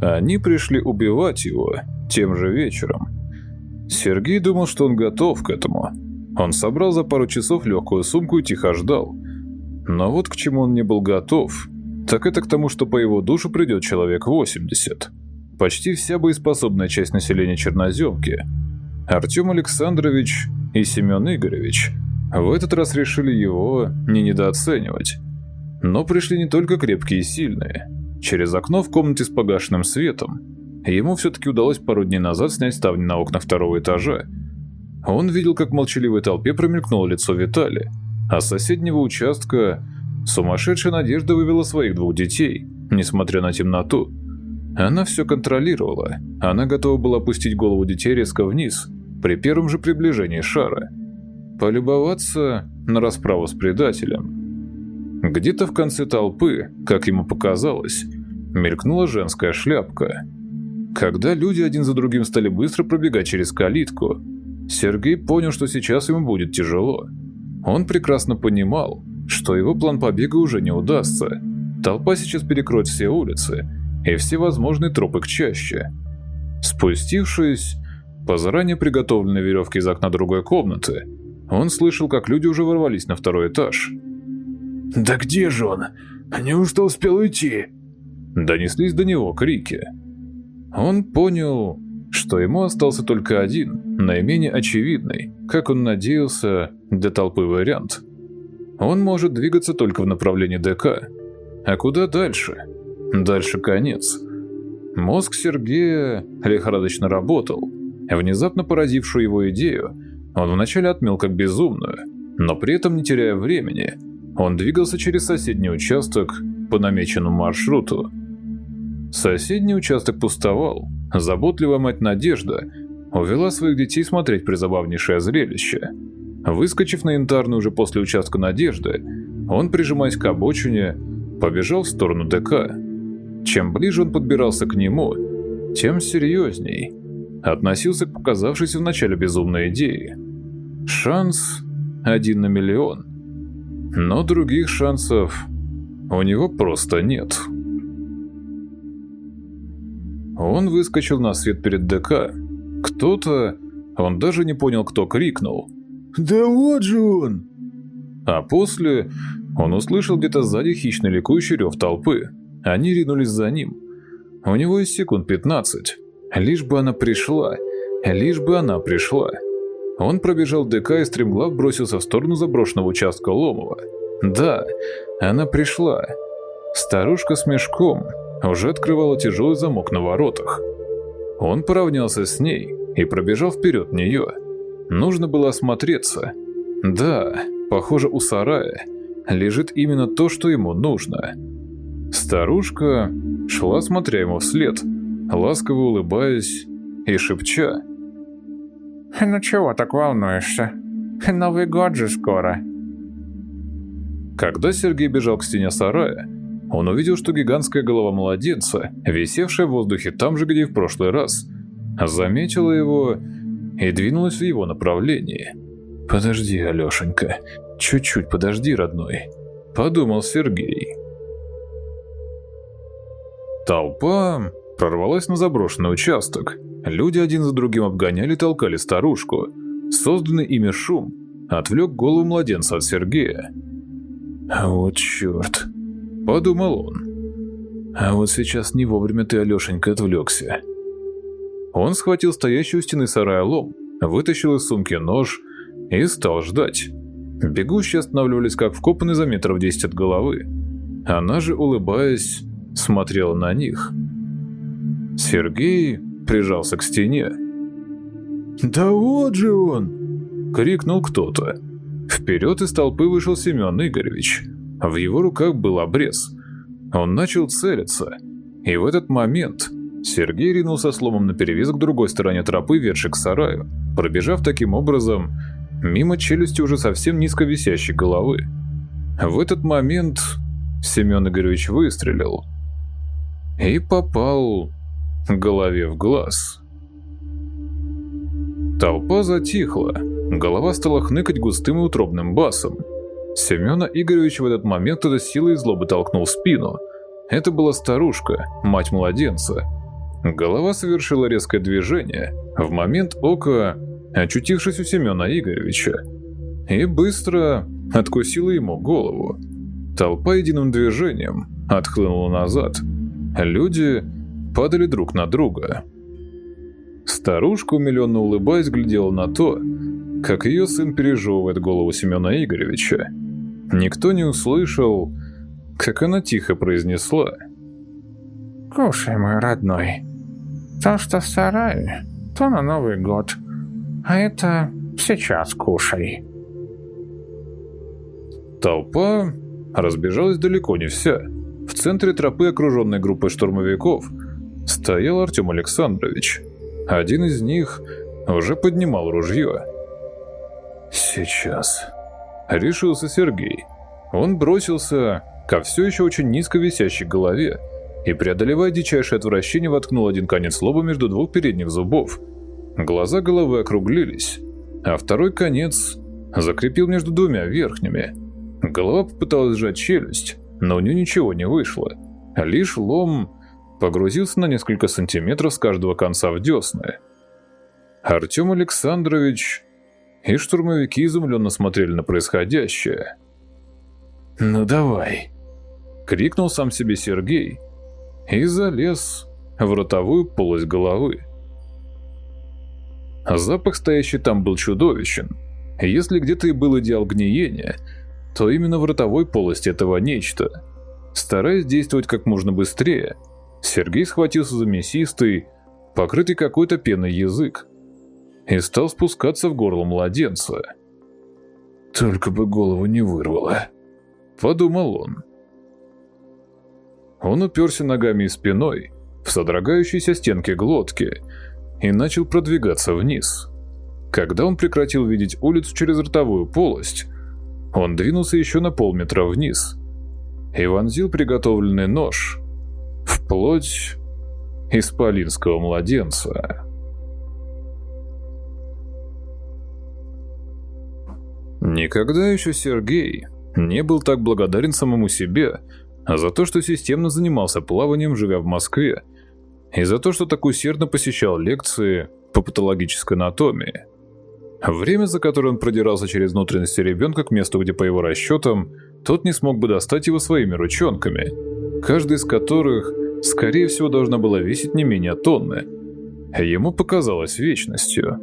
Они пришли убивать его тем же вечером. Сергей думал, что он готов к этому. Он собрал за пару часов легкую сумку и тихо ждал. Но вот к чему он не был готов, так это к тому, что по его душу придет человек 80. Почти вся боеспособная часть населения Черноземки. Артем Александрович и Семен Игоревич в этот раз решили его не недооценивать. Но пришли не только крепкие и сильные. Через окно в комнате с погашенным светом ему все-таки удалось пару дней назад снять ставни на окна второго этажа. Он видел, как в молчаливой толпе промелькнуло лицо Витали, а с соседнего участка сумасшедшая Надежда вывела своих двух детей, несмотря на темноту. Она все контролировала, она готова была опустить голову детей резко вниз, при первом же приближении шара. Полюбоваться на расправу с предателем. Где-то в конце толпы, как ему показалось, мелькнула женская шляпка. Когда люди один за другим стали быстро пробегать через калитку, Сергей понял, что сейчас ему будет тяжело. Он прекрасно понимал, что его план побега уже не удастся. Толпа сейчас перекроет все улицы и все возможные тропы к чаще. Спустившись по заранее приготовленной веревке из окна другой комнаты, он слышал, как люди уже ворвались на второй этаж – «Да где же он? Неужто успел уйти?» Донеслись до него крики. Он понял, что ему остался только один, наименее очевидный, как он надеялся, для толпы вариант. Он может двигаться только в направлении ДК. А куда дальше? Дальше конец. Мозг Сергея лихорадочно работал. Внезапно поразившую его идею, он вначале отмел как безумную, но при этом не теряя времени – он двигался через соседний участок по намеченному маршруту. Соседний участок пустовал. Заботливая мать Надежда увела своих детей смотреть призабавнейшее зрелище. Выскочив на янтарную уже после участка Надежды, он, прижимаясь к обочине, побежал в сторону ДК. Чем ближе он подбирался к нему, тем серьезней относился к показавшейся вначале безумной идее. Шанс один на миллион. Но других шансов у него просто нет. Он выскочил на свет перед ДК. Кто-то, он даже не понял, кто крикнул. «Да вот же он!» А после он услышал где-то сзади хищный ликующий рев толпы. Они ринулись за ним. У него есть секунд 15. Лишь бы она пришла. Лишь бы она пришла. Он пробежал ДК и стремглав бросился в сторону заброшенного участка Ломова. Да, она пришла. Старушка с мешком уже открывала тяжелый замок на воротах. Он поравнялся с ней и пробежал вперед нее. Нужно было осмотреться. Да, похоже, у сарая лежит именно то, что ему нужно. Старушка шла, смотря ему вслед, ласково улыбаясь и шепча. «Ну чего так волнуешься? Новый год же скоро». Когда Сергей бежал к стене сарая, он увидел, что гигантская голова младенца, висевшая в воздухе там же, где и в прошлый раз, заметила его и двинулась в его направлении. «Подожди, Алешенька, чуть-чуть подожди, родной», — подумал Сергей. Толпа прорвалась на заброшенный участок. Люди один за другим обгоняли и толкали старушку. Созданный ими шум отвлек голову младенца от Сергея. «А вот черт», — подумал он. «А вот сейчас не вовремя ты, Алешенька, отвлекся». Он схватил стоящую у стены сарая лом, вытащил из сумки нож и стал ждать. Бегущие останавливались как вкопанные за метров десять от головы. Она же, улыбаясь, смотрела на них. Сергей прижался к стене. «Да вот же он!» — крикнул кто-то. Вперед из толпы вышел Семен Игоревич. В его руках был обрез. Он начал целиться. И в этот момент Сергей ринулся сломом наперевес к другой стороне тропы, ведшей к сараю, пробежав таким образом мимо челюсти уже совсем низко висящей головы. В этот момент Семен Игоревич выстрелил и попал голове в глаз. Толпа затихла, голова стала хныкать густым и утробным басом. Семена Игоревича в этот момент кто-то силой злобы толкнул спину. Это была старушка, мать младенца. Голова совершила резкое движение, в момент ока очутившись у Семена Игоревича, и быстро откусила ему голову. Толпа единым движением отхлынула назад. Люди падали друг на друга. Старушка, умиленно улыбаясь, глядела на то, как ее сын пережевывает голову Семена Игоревича. Никто не услышал, как она тихо произнесла. «Кушай, мой родной. То, что в сарае, то на Новый год. А это сейчас кушай». Толпа разбежалась далеко не вся. В центре тропы, окруженной группой штурмовиков, стоял Артем Александрович. Один из них уже поднимал ружье. «Сейчас», — решился Сергей. Он бросился ко все еще очень низко висящей голове и, преодолевая дичайшее отвращение, воткнул один конец лоба между двух передних зубов. Глаза головы округлились, а второй конец закрепил между двумя верхними. Голова попыталась сжать челюсть, но у нее ничего не вышло. Лишь лом погрузился на несколько сантиметров с каждого конца в десны. Артем Александрович и штурмовики изумленно смотрели на происходящее. «Ну давай!» — крикнул сам себе Сергей и залез в ротовую полость головы. Запах, стоящий там, был чудовищен. Если где-то и был идеал гниения, то именно в ротовой полости этого нечто. Стараясь действовать как можно быстрее, Сергей схватился за мясистый, покрытый какой-то пеной язык и стал спускаться в горло младенца. «Только бы голову не вырвало», — подумал он. Он уперся ногами и спиной в содрогающиеся стенки глотки и начал продвигаться вниз. Когда он прекратил видеть улицу через ротовую полость, он двинулся еще на полметра вниз и вонзил приготовленный нож Вплоть исполинского младенца. Никогда еще Сергей не был так благодарен самому себе за то, что системно занимался плаванием, живя в Москве, и за то, что так усердно посещал лекции по патологической анатомии. Время, за которое он продирался через внутренности ребенка к месту, где, по его расчетам, тот не смог бы достать его своими ручонками – каждая из которых, скорее всего, должна была весить не менее тонны. Ему показалось вечностью.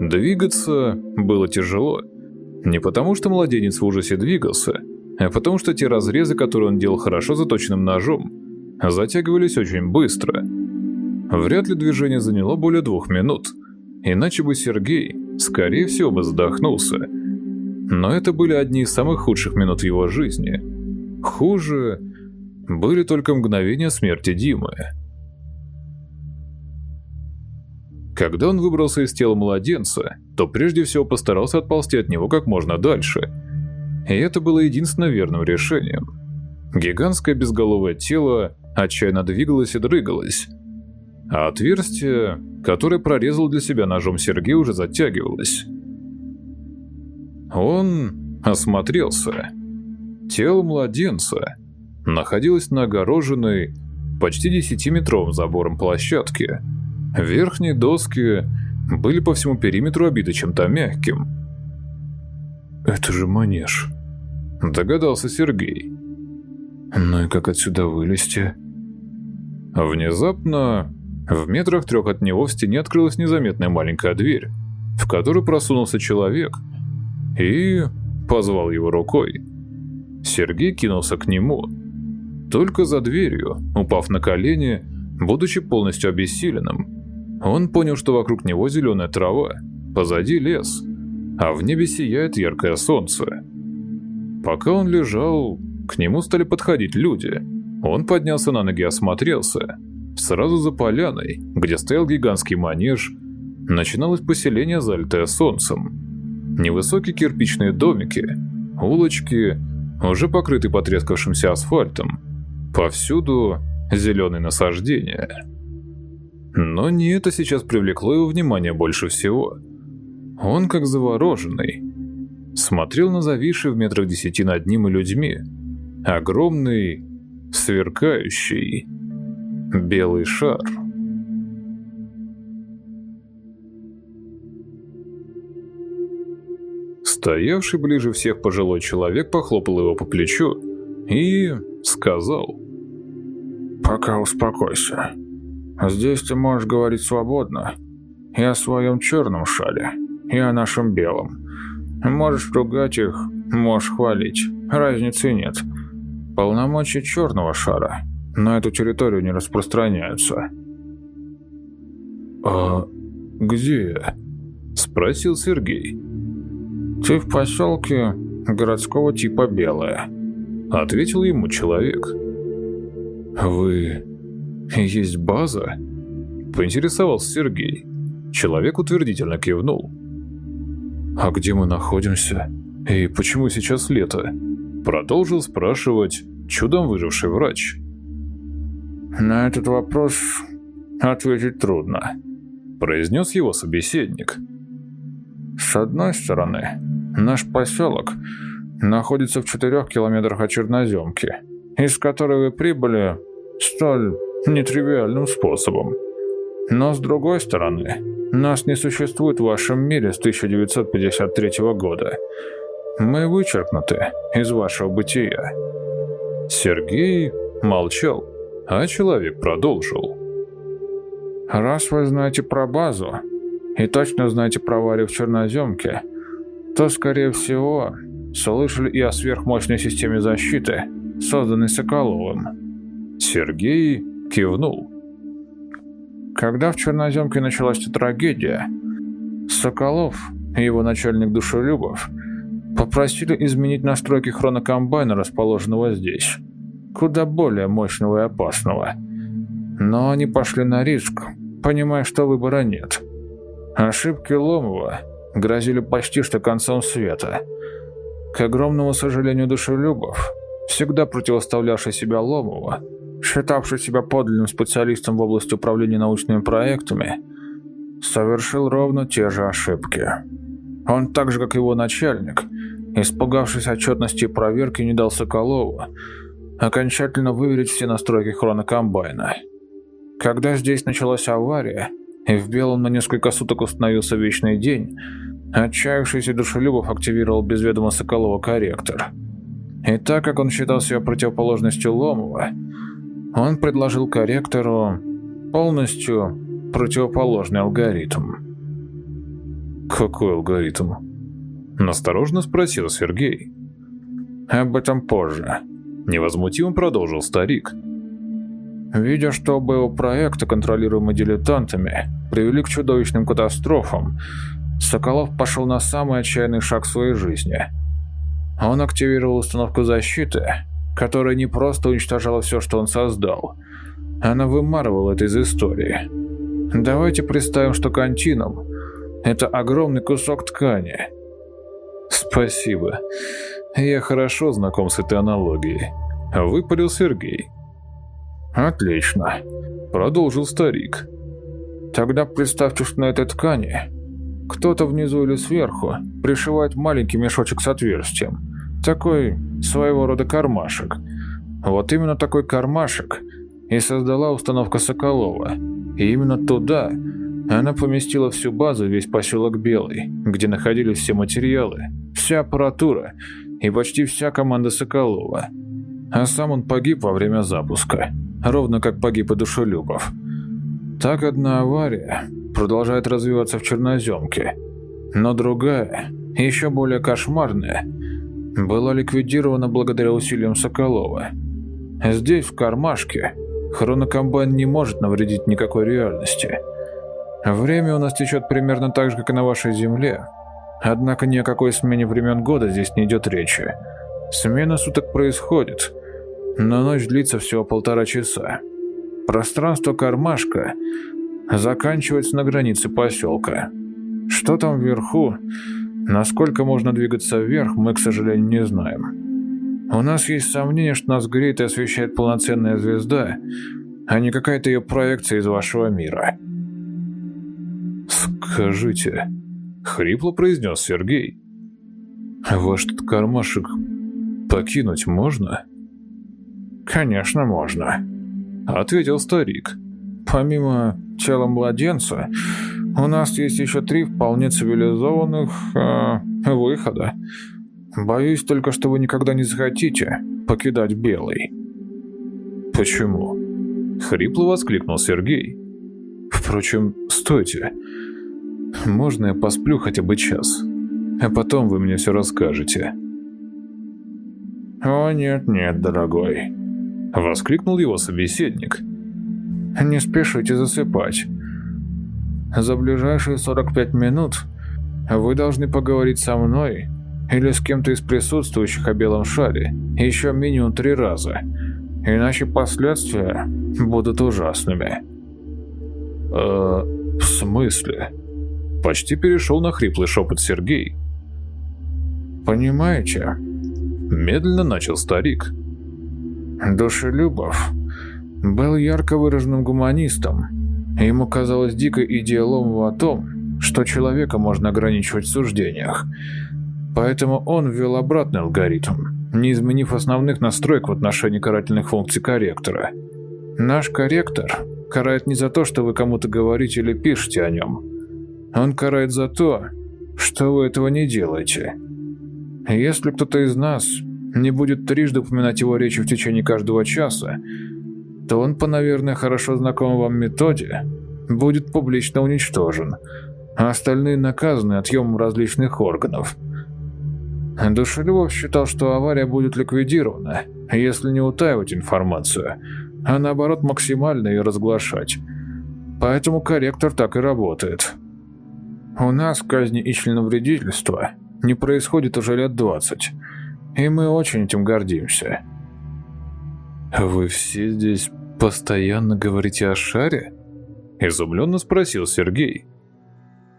Двигаться было тяжело. Не потому, что младенец в ужасе двигался, а потому что те разрезы, которые он делал хорошо заточенным ножом, затягивались очень быстро. Вряд ли движение заняло более двух минут, иначе бы Сергей, скорее всего, бы задохнулся. Но это были одни из самых худших минут его жизни. Хуже были только мгновения смерти Димы. Когда он выбрался из тела младенца, то прежде всего постарался отползти от него как можно дальше. И это было единственно верным решением. Гигантское безголовое тело отчаянно двигалось и дрыгалось, а отверстие, которое прорезал для себя ножом Сергей, уже затягивалось. Он осмотрелся. Тело младенца находилась на огороженной почти 10-метровым забором площадке. Верхние доски были по всему периметру обиты чем-то мягким. «Это же манеж», — догадался Сергей. «Ну и как отсюда вылезти?» Внезапно, в метрах трех от него в стене открылась незаметная маленькая дверь, в которую просунулся человек и позвал его рукой. Сергей кинулся к нему — только за дверью, упав на колени, будучи полностью обессиленным, он понял, что вокруг него зеленая трава, позади лес, а в небе сияет яркое солнце. Пока он лежал, к нему стали подходить люди. Он поднялся на ноги и осмотрелся. Сразу за поляной, где стоял гигантский манеж, начиналось поселение, залитое солнцем. Невысокие кирпичные домики, улочки, уже покрытый потрескавшимся асфальтом. Повсюду зеленые насаждения. Но не это сейчас привлекло его внимание больше всего. Он, как завороженный, смотрел на зависший в метрах десяти над ним и людьми. Огромный, сверкающий, белый шар. Стоявший ближе всех пожилой человек похлопал его по плечу и сказал «Пока успокойся. Здесь ты можешь говорить свободно и о своем черном шале, и о нашем белом. Можешь ругать их, можешь хвалить, разницы нет. Полномочия черного шара на эту территорию не распространяются». «А где я?» – спросил Сергей. «Ты в поселке городского типа Белое», – ответил ему человек. «Вы... есть база?» – поинтересовался Сергей. Человек утвердительно кивнул. «А где мы находимся? И почему сейчас лето?» Продолжил спрашивать чудом выживший врач. «На этот вопрос ответить трудно», – произнес его собеседник. «С одной стороны, наш поселок находится в четырех километрах от Черноземки, из которой вы прибыли столь нетривиальным способом. Но с другой стороны, нас не существует в вашем мире с 1953 года. Мы вычеркнуты из вашего бытия». Сергей молчал, а человек продолжил. «Раз вы знаете про базу и точно знаете про аварию в Черноземке, то, скорее всего, слышали и о сверхмощной системе защиты, созданной Соколовым. Сергей кивнул. Когда в Черноземке началась трагедия, Соколов и его начальник Душелюбов попросили изменить настройки хронокомбайна, расположенного здесь, куда более мощного и опасного. Но они пошли на риск, понимая, что выбора нет. Ошибки Ломова грозили почти что концом света. К огромному сожалению Душелюбов, всегда противоставлявший себя Ломову, считавший себя подлинным специалистом в области управления научными проектами, совершил ровно те же ошибки. Он так же, как его начальник, испугавшись отчетности и проверки, не дал Соколову окончательно выверить все настройки хронокомбайна. Когда здесь началась авария, и в Белом на несколько суток установился вечный день, отчаявшийся Душелюбов активировал без ведома Соколова корректор. И так как он считал себя противоположностью Ломова, он предложил корректору полностью противоположный алгоритм. «Какой алгоритм?» – насторожно спросил Сергей. «Об этом позже», – невозмутимо продолжил старик. Видя, что оба его проекта, контролируемые дилетантами, привели к чудовищным катастрофам, Соколов пошел на самый отчаянный шаг в своей жизни. Он активировал установку защиты, которая не просто уничтожала все, что он создал. Она вымарывала это из истории. Давайте представим, что континуум – это огромный кусок ткани. Спасибо. Я хорошо знаком с этой аналогией. Выпалил Сергей. Отлично. Продолжил старик. Тогда представьте, что на этой ткани кто-то внизу или сверху пришивает маленький мешочек с отверстием. Такой своего рода кармашек. Вот именно такой кармашек и создала установка Соколова. И именно туда она поместила всю базу, весь поселок Белый, где находились все материалы, вся аппаратура и почти вся команда Соколова. А сам он погиб во время запуска, ровно как погиб и Душелюбов. Так одна авария продолжает развиваться в Черноземке, но другая, еще более кошмарная – была ликвидирована благодаря усилиям Соколова. Здесь, в кармашке, хронокомбайн не может навредить никакой реальности. Время у нас течет примерно так же, как и на вашей Земле. Однако ни о какой смене времен года здесь не идет речи. Смена суток происходит, но ночь длится всего полтора часа. Пространство кармашка заканчивается на границе поселка. Что там вверху, Насколько можно двигаться вверх, мы, к сожалению, не знаем. У нас есть сомнение, что нас греет и освещает полноценная звезда, а не какая-то ее проекция из вашего мира». «Скажите», — хрипло произнес Сергей, — «ваш этот кармашек покинуть можно?» «Конечно можно», — ответил старик. «Помимо тела младенца, у нас есть еще три вполне цивилизованных э, выхода. Боюсь только, что вы никогда не захотите покидать Белый». «Почему?» — хрипло воскликнул Сергей. «Впрочем, стойте. Можно я посплю хотя бы час, а потом вы мне все расскажете?» «О, нет-нет, дорогой», — воскликнул его собеседник. «Не спешите засыпать. За ближайшие 45 минут вы должны поговорить со мной или с кем-то из присутствующих о белом шаре еще минимум три раза, иначе последствия будут ужасными». «Э, в смысле?» Почти перешел на хриплый шепот Сергей. «Понимаете?» Медленно начал старик. Душелюбов был ярко выраженным гуманистом. Ему казалось дикой идея Ломова о том, что человека можно ограничивать в суждениях. Поэтому он ввел обратный алгоритм, не изменив основных настроек в отношении карательных функций корректора. Наш корректор карает не за то, что вы кому-то говорите или пишете о нем. Он карает за то, что вы этого не делаете. Если кто-то из нас не будет трижды упоминать его речи в течение каждого часа, то он по, наверное, хорошо знакомой вам методе будет публично уничтожен, а остальные наказаны отъемом различных органов. Душелюбов считал, что авария будет ликвидирована, если не утаивать информацию, а наоборот максимально ее разглашать. Поэтому корректор так и работает. У нас казни и членовредительства не происходит уже лет двадцать, и мы очень этим гордимся. «Вы все здесь постоянно говорите о шаре?» Изумленно спросил Сергей.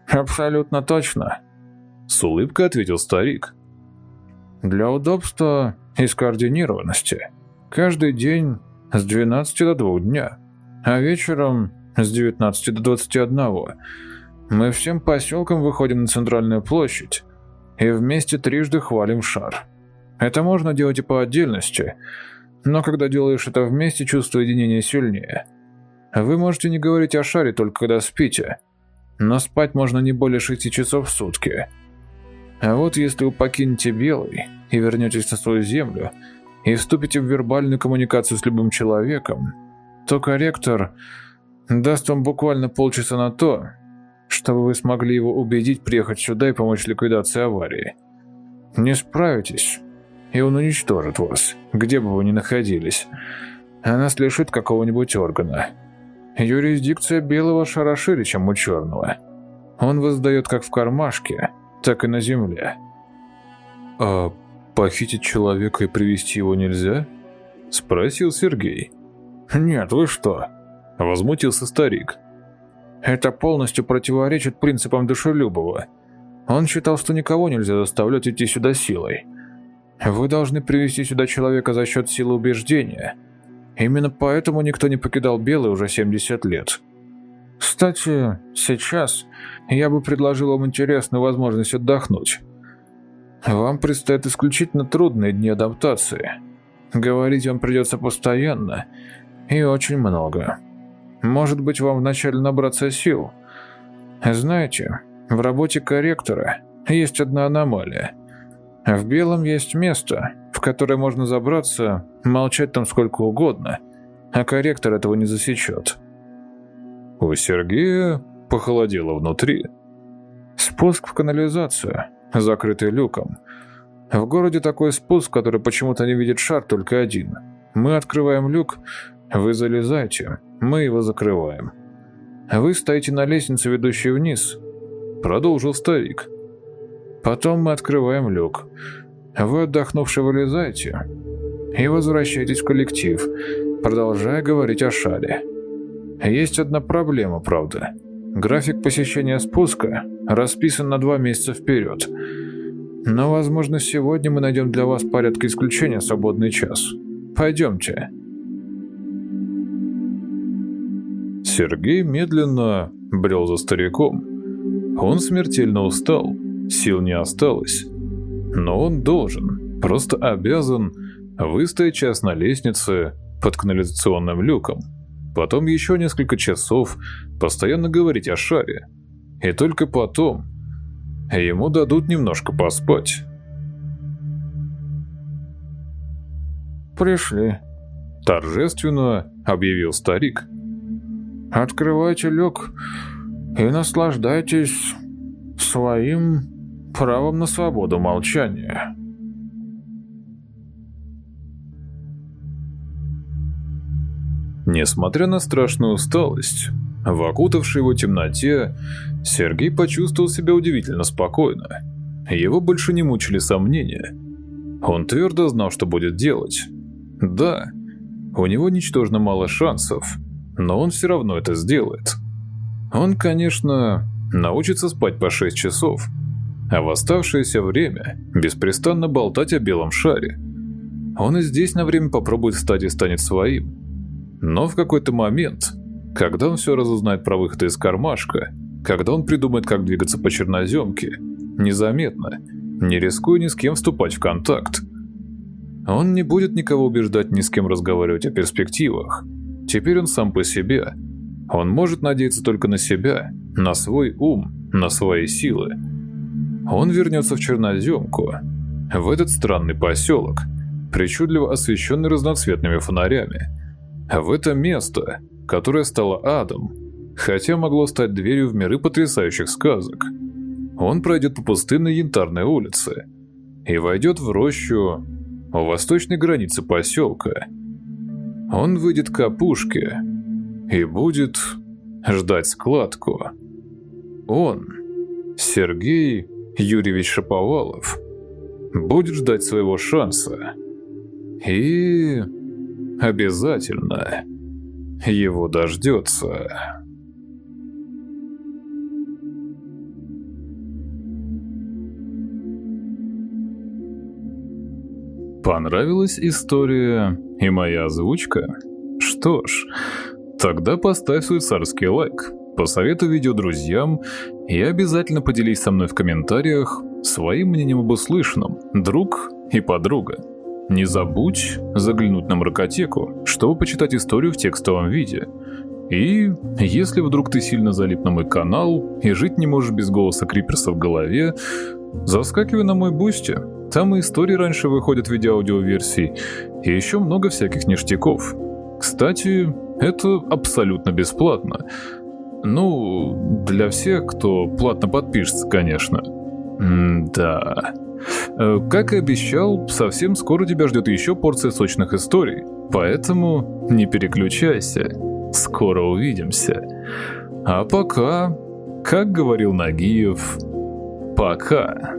«Абсолютно точно», — с улыбкой ответил старик. «Для удобства и скоординированности. Каждый день с 12 до 2 дня, а вечером с 19 до 21. Мы всем поселкам выходим на центральную площадь и вместе трижды хвалим шар. Это можно делать и по отдельности, но когда делаешь это вместе, чувство единения сильнее. Вы можете не говорить о шаре только когда спите, но спать можно не более шести часов в сутки. А вот если вы покинете Белый и вернетесь на свою землю и вступите в вербальную коммуникацию с любым человеком, то корректор даст вам буквально полчаса на то, чтобы вы смогли его убедить приехать сюда и помочь ликвидации аварии. Не справитесь, и он уничтожит вас, где бы вы ни находились. А нас лишит какого-нибудь органа. Юрисдикция белого шара шире, чем у черного. Он воздает как в кармашке, так и на земле. «А похитить человека и привести его нельзя?» – спросил Сергей. «Нет, вы что?» – возмутился старик. Это полностью противоречит принципам Душелюбова. Он считал, что никого нельзя заставлять идти сюда силой. Вы должны привести сюда человека за счет силы убеждения. Именно поэтому никто не покидал Белый уже 70 лет. Кстати, сейчас я бы предложил вам интересную возможность отдохнуть. Вам предстоят исключительно трудные дни адаптации. Говорить вам придется постоянно и очень много. Может быть, вам вначале набраться сил. Знаете, в работе корректора есть одна аномалия. В белом есть место, в которое можно забраться, молчать там сколько угодно, а корректор этого не засечет. У Сергея похолодело внутри. Спуск в канализацию, закрытый люком. В городе такой спуск, который почему-то не видит шар, только один. Мы открываем люк, вы залезаете, мы его закрываем. Вы стоите на лестнице, ведущей вниз, продолжил старик. Потом мы открываем люк. Вы, отдохнувши, вылезаете и возвращаетесь в коллектив, продолжая говорить о шаре. Есть одна проблема, правда. График посещения спуска расписан на два месяца вперед. Но, возможно, сегодня мы найдем для вас порядка исключения свободный час. Пойдемте». Сергей медленно брел за стариком. Он смертельно устал, сил не осталось. Но он должен, просто обязан выстоять час на лестнице под канализационным люком. Потом еще несколько часов постоянно говорить о шаре. И только потом ему дадут немножко поспать. «Пришли», – торжественно объявил старик. «Открывайте люк и наслаждайтесь своим правом на свободу молчания». Несмотря на страшную усталость, в окутавшей его темноте, Сергей почувствовал себя удивительно спокойно. Его больше не мучили сомнения. Он твердо знал, что будет делать. Да, у него ничтожно мало шансов, но он все равно это сделает. Он, конечно, научится спать по 6 часов, а в оставшееся время беспрестанно болтать о белом шаре. Он и здесь на время попробует встать и станет своим. Но в какой-то момент, когда он все разузнает про выходы из кармашка, когда он придумает, как двигаться по черноземке, незаметно, не рискуя ни с кем вступать в контакт, он не будет никого убеждать ни с кем разговаривать о перспективах. Теперь он сам по себе. Он может надеяться только на себя, на свой ум, на свои силы. Он вернется в черноземку, в этот странный поселок, причудливо освещенный разноцветными фонарями, в это место, которое стало адом, хотя могло стать дверью в миры потрясающих сказок. Он пройдет по пустынной янтарной улице и войдет в рощу у восточной границы поселка. Он выйдет к опушке и будет ждать складку. Он, Сергей Юрьевич Шаповалов, будет ждать своего шанса. И обязательно его дождется. Понравилась история и моя озвучка? Что ж, тогда поставь свой царский лайк, посоветуй видео друзьям и обязательно поделись со мной в комментариях своим мнением об услышанном, друг и подруга. Не забудь заглянуть на Мракотеку, чтобы почитать историю в текстовом виде. И если вдруг ты сильно залип на мой канал и жить не можешь без голоса Криперса в голове, заскакивай на мой Boosty. Там и истории раньше выходят в виде аудиоверсий, и еще много всяких ништяков. Кстати, это абсолютно бесплатно. Ну, для всех, кто платно подпишется, конечно. Да. Э, как и обещал, совсем скоро тебя ждет еще порция сочных историй, поэтому не переключайся. Скоро увидимся. А пока, как говорил Нагиев, пока.